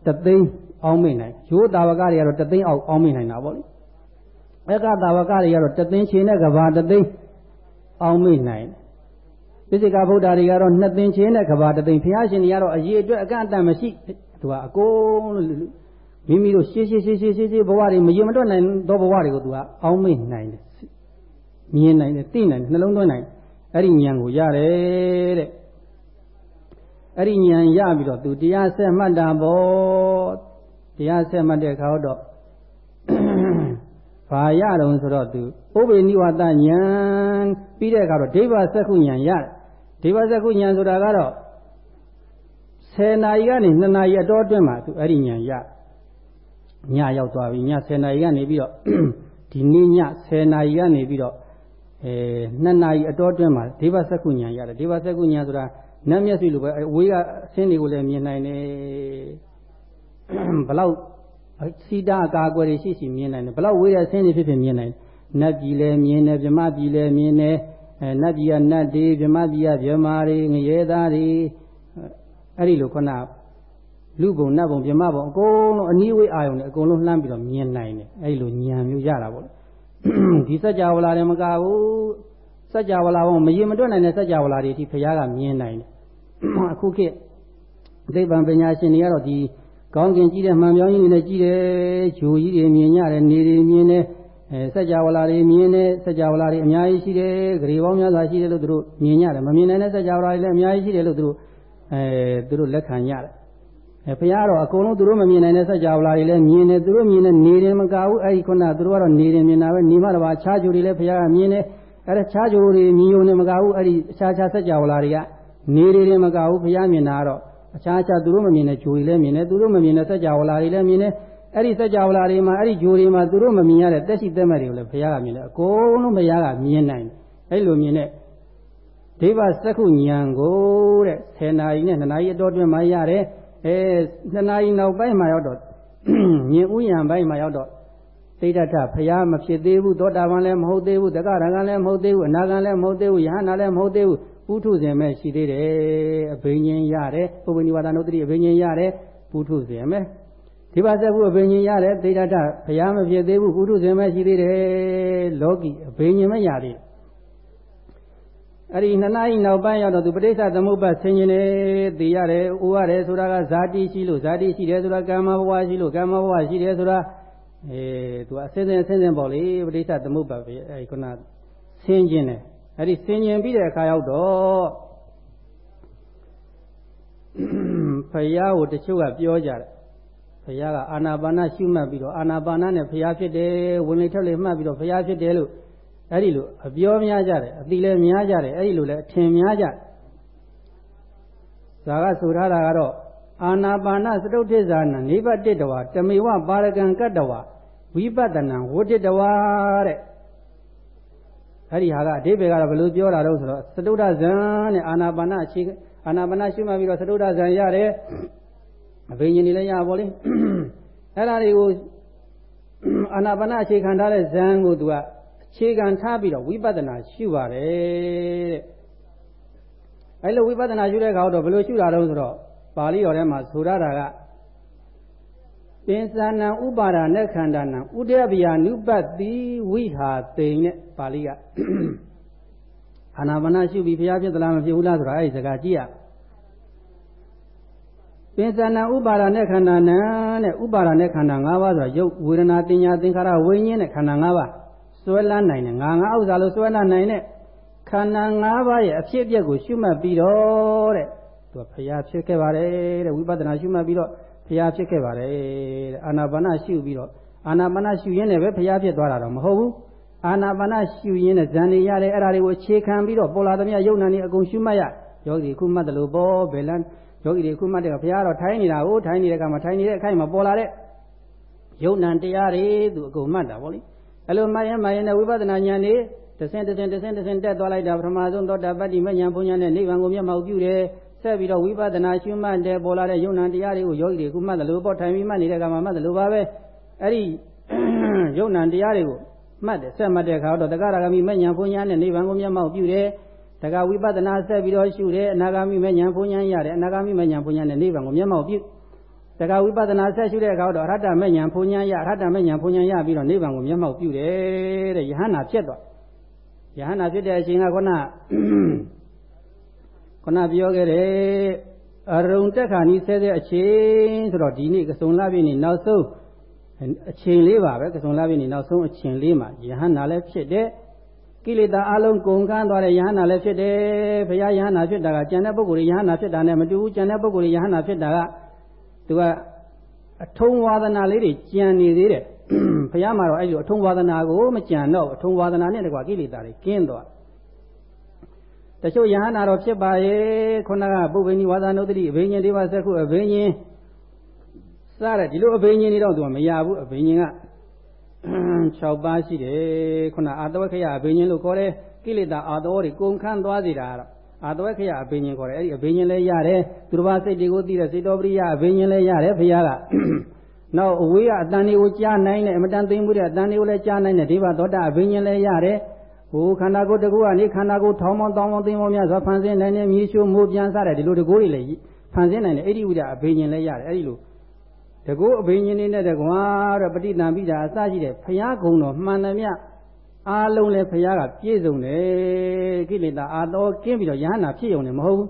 တသိန်းအောင်းမိနိုင်ရိုးတာဝကတွေကတော့တသိန်းအောက်အောင်းမိနိုင်တာပေါ့လေဘက်ကတာဝကတွေကတော့တသိန်းချင်းနဲ့ကဘာတသိန်းအောင်းမိနိုင်ပိစိကဗုဒ္ဓတွေကတော့နှစ်သိန်းချင်းတဲ့ကဘာတသိန်းဘုရားရှင်တွေကတော့အရေးအတွက်အကန့်အသတ်မရှိသူကအကုန်လုံးမိမိတို့ရှေးရှေးရှေးရှေးရှေးရှေးဘဝတွေမယွမတွက်နိုင်သောဘဝတွေကိုသူကအောင်းမိတ်နိုင်တယ်မြင်နိုင်တယ်သိနိုင်တယ်နှလုံးသွင်းနိုင်အဲ့ဒီဉာဏ်ကိုရတယ်တဲ့ အဲ့ဒီဉာဏ်ရပြီးတော့သူတရားဆက်မှတ်တာပေါ့တရားဆက်မှတ်တဲ့အခါတော့ဘာရတော့ဆိုတော့သူဥပေနိဝတဉာဏ်ပြီးတဲ့အခါတော့ဒိဗ္ဗစက္ခုဉာဏ်ရတယ်ဒိဗ္ဗစက္ခုဉာဏ်ဆိုတာကတော့10နာရီကနေ2နာရီအတော်အတွင်းမှာသူအဲ့ဒီဉာဏ်ရညရောက်သွားပြီည10နာရီကနေပြီးတော့ဒီနေ့ည10နာရီကနေပြီးတော့အဲ2နာရီအတော်အတွင်းမှာဒိဗ္ဗစက္ခုဉာဏ်ရတယ်ဒိဗ္ဗစက္ခုဉာဏ်ဆိုတာ နတ်မျက်စိလိုပဲအဝေးကအဆင်းတွေကိုလည်းမြင်နိုင်တယ်ဘလောက်စီတာအကာအကွယ်တွေရှိရှိမြင်နိုင်တယ်ဘလောက်ဝေးတဲ့အဆင်းတွေဖြစ်ဖြစ်မြင်နိုင်တယ်နတ်ပြည်လည်းမြင်တယ်ဗြမပြည်လည်းမြင်တယ်အဲနတ်ပြည်ကနတ်တွေဗြမပြည်ကဗြမာတွေငရဲသားတွေအဲ့ဒီလိုခုနလူဘုံနတ်ဘုံဗြမဘုံအကုန်လုံးအနည်းဝေးအာယုံတွေအကုန်လုံးလှမ်းပြီးတော့မြင်နိုင်တယ်အဲ့ဒီလိုဉာဏ်မျိုးရတာပေါ့ဒီစัจ java လာတယ်မကဘူး စัจ java လာဘုံမရင်မတွက်နိုင်တဲ့စัจ java လာတွေအထိဘုရားကမြင်နိုင်တယ်အခုခေတ်သိပ္ပံပညာရှင်တွေကတော့ဒီကောင်းကင်ကြီးတဲ့မှန်ပြောင်းကြီးတွေနဲ့ကြီးတယ်ဂျိုကြီးတွေမြင်ရတယ်နေတွေမြင်တယ်အဲစัจ java လာတွေမြင်တယ်စัจ java လာတွေအများကြီးရှိတယ်ဂရေပေါင်းများစွာရှိတယ်လို့သူတို့မြင်ရတယ်မမြင်နိုင်တဲ့စัจ java လာတွေလည်းအများကြီးရှိတယ်လို့သူတို့အဲသူတို့လက်ခံရတယ်အဲဘုရားတော့အကုန်လုံးသူတို့မမြင်နိုင်တဲ့စัจ java လာတွေလည်းမြင်တယ်သူတို့မြင်တဲ့နေတယ်မကဘူးအဲဒီခုနသူတို့ကတော့နေတယ်မြင်တာပဲနေမှတော့အခြားဂျိုတွေလည်းဘုရားကမြင်တယ် အဲ့ဒါခြားကြိုတွေညီယုံနေမကဘူးအဲ့ဒီအခြားခြားဆက်ကြဝလာတွေကနေတွေတွေမကဘူးဘုရားမြင်တာကတော့အခြားခြားသူတို့မမြင်တဲ့ဂျိုတွေလည်းမြင်တယ်သူတို့မမြင်တဲ့ဆက်ကြဝလာတွေလည်းမြင်တယ်အဲ့ဒီဆက်ကြဝလာတွေမှာအဲ့ဒီဂျိုတွေမှာသူတို့မမြင်ရတဲ့တက်ရှိတက်မဲ့တွေကိုလည်းဘုရားကမြင်တယ်အကုန်လုံးဘုရားကမြင်နိုင်တယ်အဲ့လိုမြင်တဲ့ဒိဗ္ဗစက္ခုဉာဏ်ကိုတဲ့10နာရီနဲ့2နာရီအတော်တွင်းမှရတယ်အဲ2နာရီနောက်ပိုင်းမှရောက်တော့မြင်ဥဉဏ်ပိုင်းမှရောက်တော့ သိတ္တထဘုရားမဖြစ်သေးဘူးသောတာပန်လည်းမဟုတ်သေးဘူးတက္ကရာကလည်းမဟုတ်သေးဘူးအနာဂံလည်းမဟုတ်သေးဘူးယဟနာလည်းမဟုတ်သေးဘူးပုထုဇဉ်မဲ့ရှိသေးတယ်အဘိညာဉ်ရတယ်ပုဗ္ဗနိဝါဒနုတ္တိအဘိညာဉ်ရတယ်ပုထုဇဉ်မဲ့ဒီပါစက်ခုအဘိညာဉ်ရတယ်သိတ္တဘုရားမဖြစ်သေးဘူးပုထုဇဉ်မဲ့ရှိသေးတယ်လောကီအဘိညာဉ်မဲ့ရသေးတယ်အဲ့ဒီနှစ်နာရီနောက်ပိုင်းရောက်တော့သူပဋိစ္စသမုပ္ပါဆင်ញင်နေသိရတယ်ဥရတယ်ဆိုတာကဇာတိရှိလို့ဇာတိရှိတယ်ဆိုတာကာမဘဝရှိလို့ကာမဘဝရှိတယ်ဆိုတာ အဲသူအစင်းစင်းအစင်းစင်းပေါ့လေပဋိစ္စသမုပ္ပါပဲအဲဒီခုနဆင်းခြင်းတယ်အဲ့ဒီဆင်ញင်ပြီးတဲ့အခါရောက်တော့ဖယားကိုတချို့ကပြောကြတယ်ဖယားကအာနာပါနရှုမှတ်ပြီးတော့အာနာပါနနဲ့ဖယားဖြစ်တယ်ဝင်လေထွက်လေမှတ်ပြီးတော့ဖယားဖြစ်တယ်လို့အဲ့ဒီလိုအပြောများကြတယ်အတိလည်းများကြတယ်အဲ့ဒီလိုလည်းအထင်များကြတယ်ဇာကဆိုထားတာကတော့ အာနာပါနသတုဋ္ဌိဇာနနိဗ္ဗတိတဝါတမေဝပါရကံကတ္တဝါဝိပဿနာဝဋ္ဌိတဝါတဲ့အဲ့ဒီဟာကအဓိပ္ပာယ်ကတော့ဘယ်လိုပြောတာတော့ဆိုတော့သတုဒ္ဒဇံနဲ့အာနာပါနအခြေအာနာပါနရှုမှတ်ပြီးတော့သတုဒ္ဒဇံရတယ်အဘိညာဉ်တွေလည်းရပါလေအဲ့ဒါတွေကိုအာနာပါနအခြေခံထားတဲ့ဇံကိုသူကအခြေခံထားပြီးတော့ဝိပဿနာရှုပါတယ်တဲ့အဲ့လိုဝိပဿနာရှုတဲ့အခါတော့ဘယ်လိုရှုတာတော့ဆိုတော့ ပါဠိတော်ထဲမှာဆိုရတာကပင်စာနံဥပါဒာနဲ့ခန္ဓာနံဥဒယဗျာနုပတ်တိဝိဟာတိန်နဲ့ပါဠိကအာနာပါနရှုပြီးဘုရားဖြစ်သလားမဖြစ်ဘူးလားဆိုတာအဲ့ဒီစကားကြည့်ရပင်စာနံဥပါဒာနဲ့ခန္ဓာနံနဲ့ဥပါဒာနဲ့ခန္ဓာ၅ပါးဆိုတာရုပ်ဝေဒနာတင်ညာသင်္ခါရဝိညာဉ်နဲ့ခန္ဓာ၅ပါးစွဲလန်းနိုင်တယ်ငါငါဥစ္စာလို့စွဲလန်းနိုင်တဲ့ခန္ဓာ၅ပါးရဲ့အဖြစ်အပျက်ကိုရှုမှတ်ပြီးတော့တဲ့ သူကဘုရားဖြစ်ခဲ့ပါတယ်တဲ့ဝိပဿနာရှုမှတ်ပြီးတော့ဘုရားဖြစ်ခဲ့ပါတယ်တဲ့အာနာပါနရှုပြီးတော့အာနာပါနရှုရင်းနဲ့ပဲဘုရားဖြစ်သွားတာတော့မဟုတ်ဘူးအာနာပါနရှုရင်းနဲ့ဇန်နေရတယ်အဲ့ဒါတွေကိုအခြေခံပြီးတော့ပေါ်လာသမျှယုံနာနေအကုန်ရှုမှတ်ရယောဂီခုမှတ်တယ်လို့ပေါ်ဘယ်လန်းယောဂီတွေခုမှတ်တယ်ကဘုရားတော့ထိုင်းနေတာကိုထိုင်းနေတဲ့ကမှာထိုင်းနေတဲ့အခိုက်မှာပေါ်လာတဲ့ယုံနာတရားတွေသူအကုန်မှတ်တာဗောလေအဲ့လိုမှတ်ရင်မှတ်ရင်ဝိပဿနာဉာဏ်နေတဆင့်တဆင့်တဆင့်တဆင့်တက်သွားလိုက်တာပထမဆုံးသောတာပတ္တိမဉ္ဇဉ်ဘုံဉာဏ်နဲ့နိဗ္ဗာန်ကိုမျက်မှောက်ပြုတယ် ဆက်ပြီးတော့ဝိပဿနာရှုမှတ်တယ်ပေါ်လာတဲ့ယုံနာတရားတွေကိုယောဂီတွေခုမှတ်တယ်လို့ပေါ့ထိုင်ပြီးမှတ်နေတဲ့ကမှာမှတ်တယ်လို့ပါပဲအဲ့ဒီယုံနာတရားတွေကိုမှတ်တယ်ဆက်မှတ်တဲ့အခါတော့တက္ကရာဂမိမဉ္ဇဉ်ဘုံဉာဏ်နဲ့နိဗ္ဗာန်ကိုမျက်မှောက်ပြုတယ်တက္ကဝိပဿနာဆက်ပြီးတော့ရှုတယ်အနာဂါမိမဉ္ဇဉ်ဘုံဉာဏ်ရတယ်အနာဂါမိမဉ္ဇဉ်ဘုံဉာဏ်နဲ့နိဗ္ဗာန်ကိုမျက်မှောက်ပြုတက္ကဝိပဿနာဆက်ရှုတဲ့အခါတော့အရဟတမဉ္ဇဉ်ဘုံဉာဏ်ရအရဟတမဉ္ဇဉ်ဘုံဉာဏ်ရပြီးတော့နိဗ္ဗာန်ကိုမျက်မှောက်ပြုတယ်တဲ့ယဟန္တာဖြစ်သွားယဟန္တာဖြစ်တဲ့အချိန်ကခုန ခုနပြောခဲ့တဲ့အရုံတက်ခါနီးဆဲဆဲအချိန်ဆိုတော့ဒီနေ့ကစုံလာပြီနေနောက်ဆုံးအချိန်လေးပါပဲကစုံလာပြီနေနောက်ဆုံးအချိန်လေးမှာယဟန္တာလည်းဖြစ်တဲ့ကိလေသာအလုံးကုန်ခန်းသွားတဲ့ယဟန္တာလည်းဖြစ်တယ်ဘုရားယဟန္တာဖြစ်တာကကျန်တဲ့ပုဂ္ဂိုလ်ယဟန္တာဖြစ်တာနဲ့မတူဘူးကျန်တဲ့ပုဂ္ဂိုလ်ယဟန္တာဖြစ်တာကသူကအထုံးဝါဒနာလေးတွေကြံနေသေးတယ်ဘုရားမှာတော့အဲ့ဒီအထုံးဝါဒနာကိုမကြံတော့အထုံးဝါဒနာနဲ့တကွာကိလေသာတွေကင်းသွားတ ချို့ယဟန္တာတော့ဖြစ်ပါရဲ့ခုနကပုဗ္ဗေနိဝါဒနုတ္တိအဘိညာဉ်ဒီပါစကုအဘိညာဉ်စတဲ့ဒီလိုအဘိညာဉ်တွေတော့သူကမရဘူးအဘိညာဉ်က6ပါးရှိတယ်ခုနအာတဝခယအဘိညာဉ်လို့ခေါ်တယ်ကိလေသာအာတဝတွေကုန်ခန်းသွားစေတာတော့အာတဝခယအဘိညာဉ်ခေါ်တယ်အဲ့ဒီအဘိညာဉ်လည်းရတယ်သူတစ်ပါးစိတ်တွေကိုသိတဲ့စိတ်တော်ပရိယအဘိညာဉ်လည်းရတယ်ဘုရားကနောက်အဝေးကအတန်တွေကိုကြားနိုင်တယ်အမတန်သိမ့်မှုတဲ့အတန်တွေကိုလည်းကြားနိုင်တယ်ဒီပါသောတာအဘိညာဉ်လည်းရတယ် ဟိုခန္ဓာကိုယ်တကူကနေခန္ဓာကိုယ်ထောင်းပေါင်းတောင်းပေါင်းသိမ်းပေါင်းများစွာဖန်ဆင်းနိုင်တဲ့မြေရှိုးမိုးပြန်စားတဲ့ဒီလိုတကူတွေလည်းဖန်ဆင်းနိုင်တယ်အဲ့ဒီဥဒ္ဒအဘိညာဉ်လည်းရတယ်အဲ့ဒီလိုတကူအဘိညာဉ်နေနဲ့တကွာတော့ပဋိသင်္ပိတာအစရှိတဲ့ဘုရားကုံတော်မှန်တယ်မြအားလုံးလည်းဘုရားကပြည့်စုံတယ်ကိလေသာအာတော်ကင်းပြီးတော့ယဟနာဖြစ်ုံနဲ့မဟုတ်ဘူး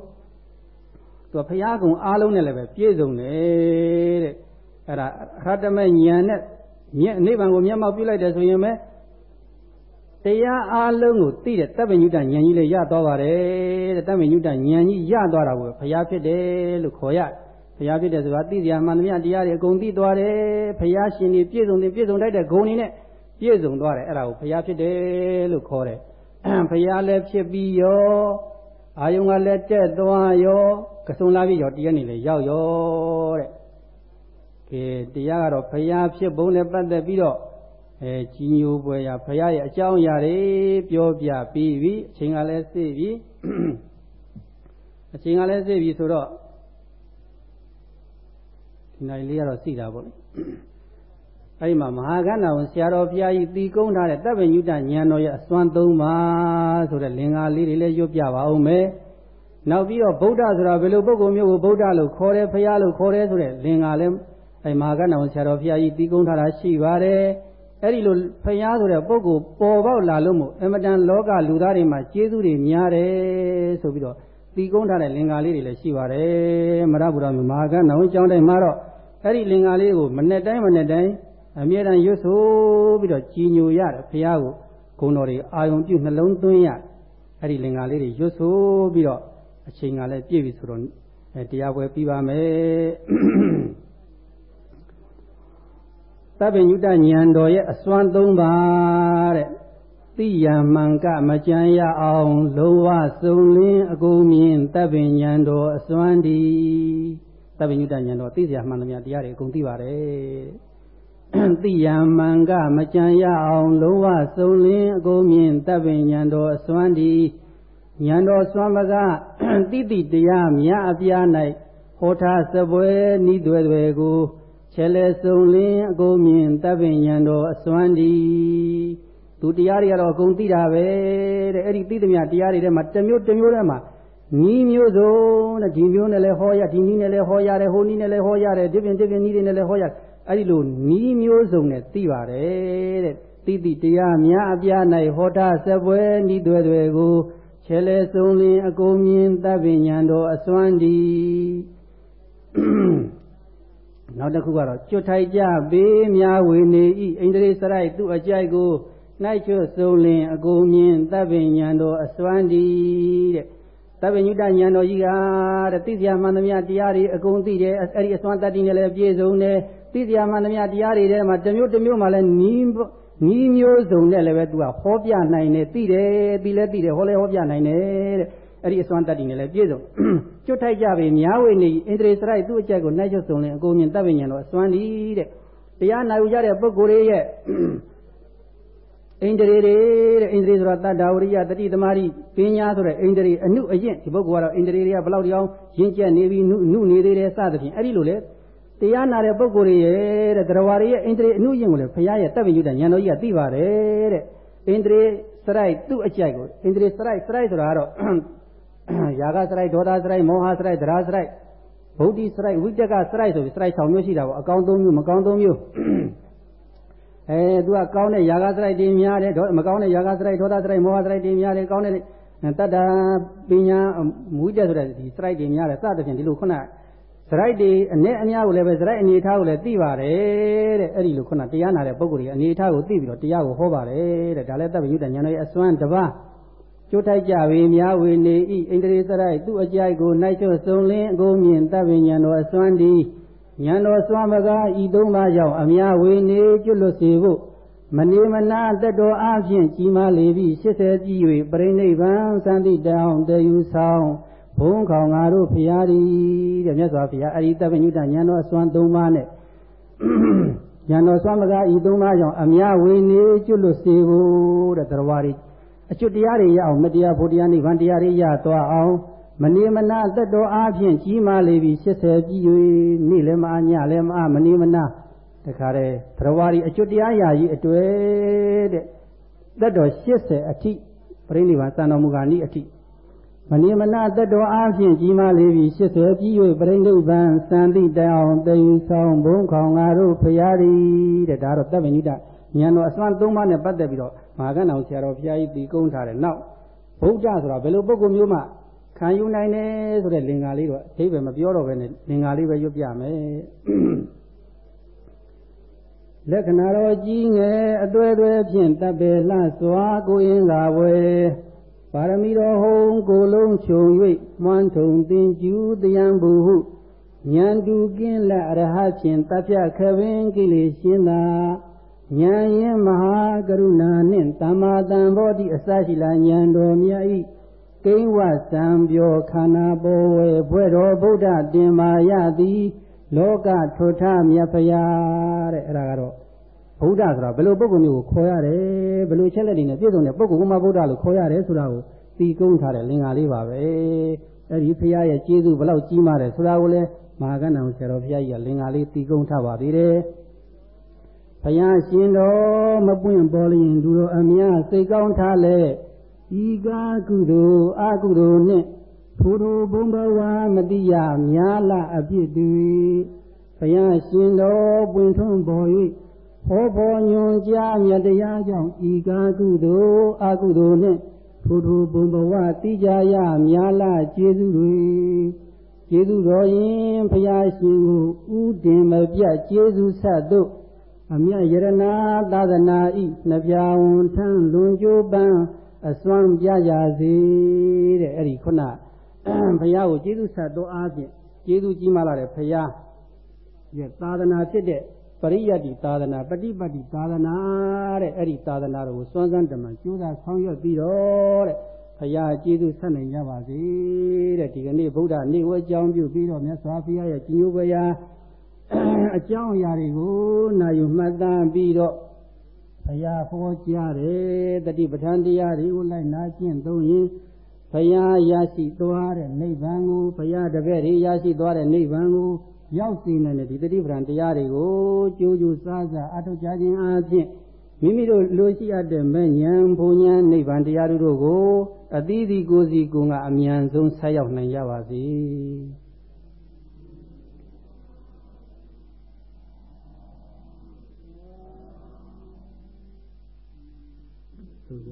သူကဘုရားကုံအားလုံးနဲ့လည်းပဲပြည့်စုံတယ်တဲ့အဲ့ဒါရတ္တမဉာဏ်နဲ့မြင့်နိဗ္ဗာန်ကိုမျက်မှောက်ပြုလိုက်တယ်ဆိုရင်ပဲ တရားအားလုံးကိုသိတဲ့တပ်ပညုတဉာဏ်ကြီးလည်းရသွားပါတယ်တဲ့တပ်ပညုတဉာဏ်ကြီးရသွားတာကိုဘုရားဖြစ်တယ်လို့ခေါ်ရဘုရားဖြစ်တယ်ဆိုတာသိစရာမှန်သမျှတရားတွေအကုန်သိသွားတယ်ဘုရားရှင်ကြီးပြည့်စုံတယ်ပြည့်စုံတတ်တဲ့ဂုဏ်တွေနဲ့ပြည့်စုံသွားတယ်အဲ့ဒါကိုဘုရားဖြစ်တယ်လို့ခေါ်တယ်ဘုရားလည်းဖြစ်ပြီးရောအာယုံကလည်းတက်သွားရောကစုံလာပြီးရောတရားနေလည်းရောက်ရောတဲ့ကဲတရားကတော့ဘုရားဖြစ်ပုံနဲ့ပတ်သက်ပြီးတော့ အဲကြီးညိုပွဲရဘုရားရဲ့အကြောင်းအရာတွေပြောပြပြီးပြီအချိန်ကလည်းစေ့ပြီအချိန်ကလည်းစေ့ပြီဆိုတော့ဒီနိုင်လေးကတော့စိတာပေါ့လေအဲဒီမှာမဟာကဏ္ဍဝန်ဆရာတော်ဘုရားကြီးတီကုန်းထားတဲ့တပ်ပညုတဉာဏ်တော်ရဲ့အစွမ်းသုံးပါဆိုတဲ့လင်္ကာလေးတွေလည်းရွတ်ပြပါဦးမယ်နောက်ပြီးတော့ဗုဒ္ဓဆိုတာဘယ်လိုပုဂ္ဂိုလ်မျိုးကိုဗုဒ္ဓလို့ခေါ်တယ်ဘုရားလို့ခေါ်တယ်ဆိုတဲ့လင်္ကာလည်းအဲမဟာကဏ္ဍဝန်ဆရာတော်ဘုရားကြီးတီကုန်းထားတာရှိပါတယ် အဲ့ဒီလိုဖယားဆိုတဲ့ပုဂ္ဂိုလ်ပေါ်ပေါက်လာလို့မို့အမတန်လောကလူသားတွေမှာကျေးဇူးတွေများတယ်ဆိုပြီးတော့တီကုန်းထားတဲ့လင်္ကာလေးတွေလည်းရှိပါတယ်မရဗုဒ္ဓမြမဟာကနောင်ကျောင်းတိုင်းမှာတော့အဲ့ဒီလင်္ကာလေးကိုမနဲ့တိုင်းမနဲ့တိုင်းအမြဲတမ်းရွတ်ဆိုပြီးတော့ကြည်ညိုရတယ်ဖယားကိုဂုဏ်တော်တွေအာယုံပြုနှလုံးသွင်းရအဲ့ဒီလင်္ကာလေးတွေရွတ်ဆိုပြီးတော့အချိန်ကလည်းပြည့်ပြီဆိုတော့တရားပွဲပြီးပါမယ် သဗ္ဗညုတဉာဏ်တော်ရဲ့အစွမ်းသုံးပါတဲ့သိရမှန်ကမကြံရအောင်လုံးဝစုံလင်းအကုန်မြင်သဗ္ဗဉာဏ်တော်အစွမ်းဒီသဗ္ဗညုတဉာဏ်တော်သိစရာမှန်သမျှတရားတွေအကုန်သိပါတယ်သိရမှန်ကမကြံရအောင်လုံးဝစုံလင်းအကုန်မြင်သဗ္ဗဉာဏ်တော်အစွမ်းဒီဉာဏ်တော်စွမ်းပကတိတိတရားမြတ်အပြား၌ဟောထားစပွဲဤသွဲသွဲကို ခြေလဲစုံလင်းအကုန်မြင်တပ်ပင်ညာတော်အစွမ်းဒီသူတရားတွေကတော့အကုန်သိတာပဲတဲ့အဲ့ဒီသိသမျှတရားတွေထဲမှာတစ်မျိုးတစ်မျိုးထဲမှာနီးမျိုးစုံတဲ့ဒီမျိုးနဲ့လည်းဟောရဒီနီးနဲ့လည်းဟောရတယ်ဟိုနီးနဲ့လည်းဟောရတယ်ဒီပြင်ဒီပြင်နီးတွေနဲ့လည်းဟောရအဲ့ဒီလိုနီးမျိုးစုံနဲ့သိပါတယ်တဲ့သိသိတရားများအပြား၌ဟောတာစပွဲဤသွဲသွဲကိုခြေလဲစုံလင်းအကုန်မြင်တပ်ပင်ညာတော်အစွမ်းဒီ နောက်တစ်ခုကတော့ကျွတ်ထိုက်ကြပေများဝေနေဤဣန္ဒြေစရိုက်သူ့အကြိုက်ကိုနိုင်ချွတ်စုံလင်အကုန်မြင်တပ်ပင်ညာတော်အစွမ်းဒီတဲ့တပ်ပင်ညုတညာတော်ကြီးကတဲ့သိစရာမှန်သမျှတရားတွေအကုန်သိတယ်အဲ့ဒီအစွမ်းတတ္တိနဲ့လည်းပြည့်စုံတယ်သိစရာမှန်သမျှတရားတွေထဲမှာတစ်မျိုးတစ်မျိုးမှလည်းနီးနီးမျိုးစုံနဲ့လည်းပဲသူကဟောပြနိုင်တယ်သိတယ်သိလဲသိတယ်ဟောလဲဟောပြနိုင်တယ်တဲ့ အဲ့ဒီအစွမ်းတတ္တိနဲ့လည်းပြည့်စုံကျွတ်ထိုက်ကြပြီများဝေနေဣန္ဒြေစရိုက်သူ့အကြက်ကိုနှိုက်ချုပ်စုံလင်အကုန်မြင်တပ်ပညာတော်အစွမ်းဒီတဲ့တရားနာယူကြတဲ့ပုဂ္ဂိုလ်ရဲ့ဣန္ဒြေတွေတဲ့ဣန္ဒြေဆိုတာတတ္တဝရိယတတိသမารိပညာဆိုတဲ့ဣန္ဒြေအနုအယင့်ဒီပုဂ္ဂိုလ်ကတော့ဣန္ဒြေတွေကဘလောက်တောင်ရင့်ကျက်နေပြီးနုနုနေသေးတယ်စသဖြင့်အဲ့ဒီလိုလေတရားနာတဲ့ပုဂ္ဂိုလ်တွေရဲ့တဲ့တရားဝရရဲ့ဣန္ဒြေအနုယင့်ကိုလေဘုရားရဲ့တပ်ပညုတဉာဏ်တော်ကြီးကသိပါတယ်တဲ့ဣန္ဒြေစရိုက်သူ့အကြိုက်ကိုဣန္ဒြေစရိုက်စရိုက်ဆိုတာကတော့ ယာကစရိုက်ဒေါသစရိုက်မောဟစရိုက်သရာစရိုက်ဗုဒ္ဓစရိုက်ဝိတကစရိုက်ဆိုပြီးစရိုက်6မျိုးရှိတာပေါ့အကောင်း3မျိုးမကောင်း3မျိုးအဲသူကကောင်းတဲ့ယာကစရိုက်တွေများတယ်မကောင်းတဲ့ယာကစရိုက်ဒေါသစရိုက်မောဟစရိုက်တွေများတယ်ကောင်းတဲ့တတ္တာပညာမူတက်ဆိုတဲ့ဒီ strike တွေများတယ်စသဖြင့်ဒီလိုခုန strike တွေအနဲ့အများကိုလည်းပဲ strike အနေထားကိုလည်းသိပါတယ်တဲ့အဲ့ဒီလိုခုနတရားနာတဲ့ပုဂ္ဂိုလ်တွေအနေထားကိုသိပြီးတော့တရားကိုဟောပါတယ်တဲ့ဒါလည်းတပ်ပညုတဉာဏ်ရဲ့အစွမ်းတစ်ပါး ကျိုးထိုက်ကြဝေများဝေနေဤဣန္ဒြေစရိုက်သူ့အကြိုက်ကိုနိုင်ချွတ်စုံလင်းအကိုမြင်တပ်ပညာတော်အစွမ်းဒီဉာဏ်တော်စွမ်းမကားဤသုံးပါးကြောင့်အများဝေနေကျွတ်လွတ်စေဖို့မနေမနာတက်တော်အဖြင့်ကြီးမားလေပြီး80ကြီး၍ပြိဋိနိဗ္ဗာန်စံတိတောင်တည်ယူဆောင်ဘုံခေါင်ငါတို့ဖရာဒီတဲ့မြတ်စွာဘုရားအရိတပညုတဉာဏ်တော်အစွမ်း၃ပါးနဲ့ဉာဏ်တော်စွမ်းမကားဤသုံးပါးကြောင့်အများဝေနေကျွတ်လွတ်စေဖို့တဲ့တရားတွေ အကျွတ်တရားတွေရအောင်မတရားဖို့တရားနိဗ္ဗာန်တရားတွေရသွားအောင်မနေမနာသက်တော်အားဖြင့်ကြီးမားလေပြီ80ပြည့်၍နေ့လည်းမအားညလည်းမအားမနေမနာတခါတည်းသရဝရီအကျွတ်တရားရာကြီးအတွေ့တဲ့သက်တော်80အထိပြိဋိဘာသံတော်မူကာနိအထိမနေမနာသက်တော်အားဖြင့်ကြီးမားလေပြီ80ပြည့်၍ပြိဋိဘံစံတိတအောင်တည်ယူဆောင်ဘုံခေါင်ငါတို့ဖရာသည်တဲ့ဒါတော့တပ်ပဏိတ ဉာဏ်တော်အစွမ်း၃ပါးနဲ့ပတ်သက်ပြီးတော့မဟာကဏ္ဍအောင်ဆရာတော်ဘုရားကြီးတည်ကုန်းထားတယ်နောက်ဗုဒ္ဓဆိုတာဘယ်လိုပုဂ္ဂိုလ်မျိုးမှခံယူနိုင်တယ်ဆိုတဲ့လင်္ကာလေးတော့အသေးပဲမပြောတော့ပဲနဲ့လင်္ကာလေးပဲရွတ်ပြမယ်လက္ခဏာတော်ကြီးငယ်အသွဲသွဲဖြင့်တပ်ပေလှစွာကိုရင်သာဝဲပါရမီတော်ဟုံကိုလုံးခြုံ၍မွန်းထုံတင်ကျူတယံဘူးဟုဉာဏ်တူကင်းလက်အရဟဖြင့်တပ်ဖြတ်ခပင်ကိလေရှင်းသာ ဉာဏ်ရင်မဟာကရုဏာနှင့်တမ္မာတံဘောတိအစရှိလာဉာဏ်တော်မြတ်၏ကိဝသံပြောခန္ဓာပေါ်ဝဲဘွဲ့တော်ဗုဒ္ဓတင်မာယသည်လောကထွထမြတ်ဖရာတဲ့အဲ့ဒါကတော့ဗုဒ္ဓဆိုတာဘယ်လိုပုဂ္ဂိုလ်မျိုးကိုခေါ်ရတယ်ဘယ်လိုချက်လက်တွေနဲ့ပြည့်စုံတဲ့ပုဂ္ဂိုလ်ကမှဗုဒ္ဓလို့ခေါ်ရတယ်ဆိုတာကိုသိကုန်းထားတဲ့လင်္ကာလေးပါပဲအဲ့ဒီဖရာရဲ့ကျေးဇူးဘလောက်ကြီးမားတယ်ဆိုတာကိုလည်းမဟာကဏ္ဍဆရာတော်ဘုရားကြီးကလင်္ကာလေးသိကုန်းထားပါသေးတယ် ဘုရားရှင်တော်မပွင့်ပေါ်လျင်သူတော်အများစိတ်ကောင်းထားလဲဤကာကုသိုလ်အကုသိုလ်နှင့်ထိုထိုဘုံဘဝမတိယများလအပြစ်တွေဘုရားရှင်တော်ပွင့်ထွန်းပေါ်၍ဟောပေါ်ညွန်ကြားမြတ်တရားကြောင့်ဤကာကုသိုလ်အကုသိုလ်နှင့်ထိုထိုဘုံဘဝတိကြရများလကျေးဇူးတွေကျေးဇူးတော်ရင်ဘုရားရှင်ကိုဥတင်မပြတ်ကျေးဇူးဆက်သို့ အမြတ်ယရနာသာသနာဤနှပြဝန်ထမ်းလွန်ကြိုးပန်းအစွမ်းပြကြစေတဲ့အဲ့ဒီခုနဘုရားကိုကျေးဇူးဆက်တော်အားဖြင့်ကျေးဇူးကြီးမားလာတဲ့ဘုရားရဲ့သာသနာဖြစ်တဲ့ပရိယတ်တိသာသနာပฏิပတ်တိသာသနာတဲ့အဲ့ဒီသာသနာတော်ကိုစွမ်းစမ်းတမန်ကျိုးစားဆောင်ရွက်ပြီးတော့တဲ့ဘုရားကျေးဇူးဆက်နိုင်ကြပါစေတဲ့ဒီကနေ့ဗုဒ္ဓနေ့ဝဲကြောင်းပြုပြီးတော့မြတ်စွာဘုရားရဲ့ကြီးညိုဘုရား အကြောင်းအရာတွေကိုနာယူမှတ်သားပြီးတော့ဘုရားဟောကြားတယ်တတိပဋ္ဌာန်တရားတွေကိုလိုက်နာကျင့်သုံးရင်ဘုရားရရှိသွားတဲ့နိဗ္ဗာန်ကိုဘုရားတပည့်တွေရရှိသွားတဲ့နိဗ္ဗာန်ကိုရောက်စေနိုင်တဲ့ဒီတတိပဋ္ဌာန်တရားတွေကိုကြိုးကြိုးစားစားအထောက်ကြခြင်းအပြင်မိမိတို့လိုရှိအပ်တဲ့မဉ္ဇဉ်ဘုံဉဏ်နိဗ္ဗာန်တရားတို့ကိုအသီးသီးကိုယ်စီကိုယ်ကအမြန်ဆုံးဆက်ရောက်နိုင်ကြပါစေ။ ဆိုကြ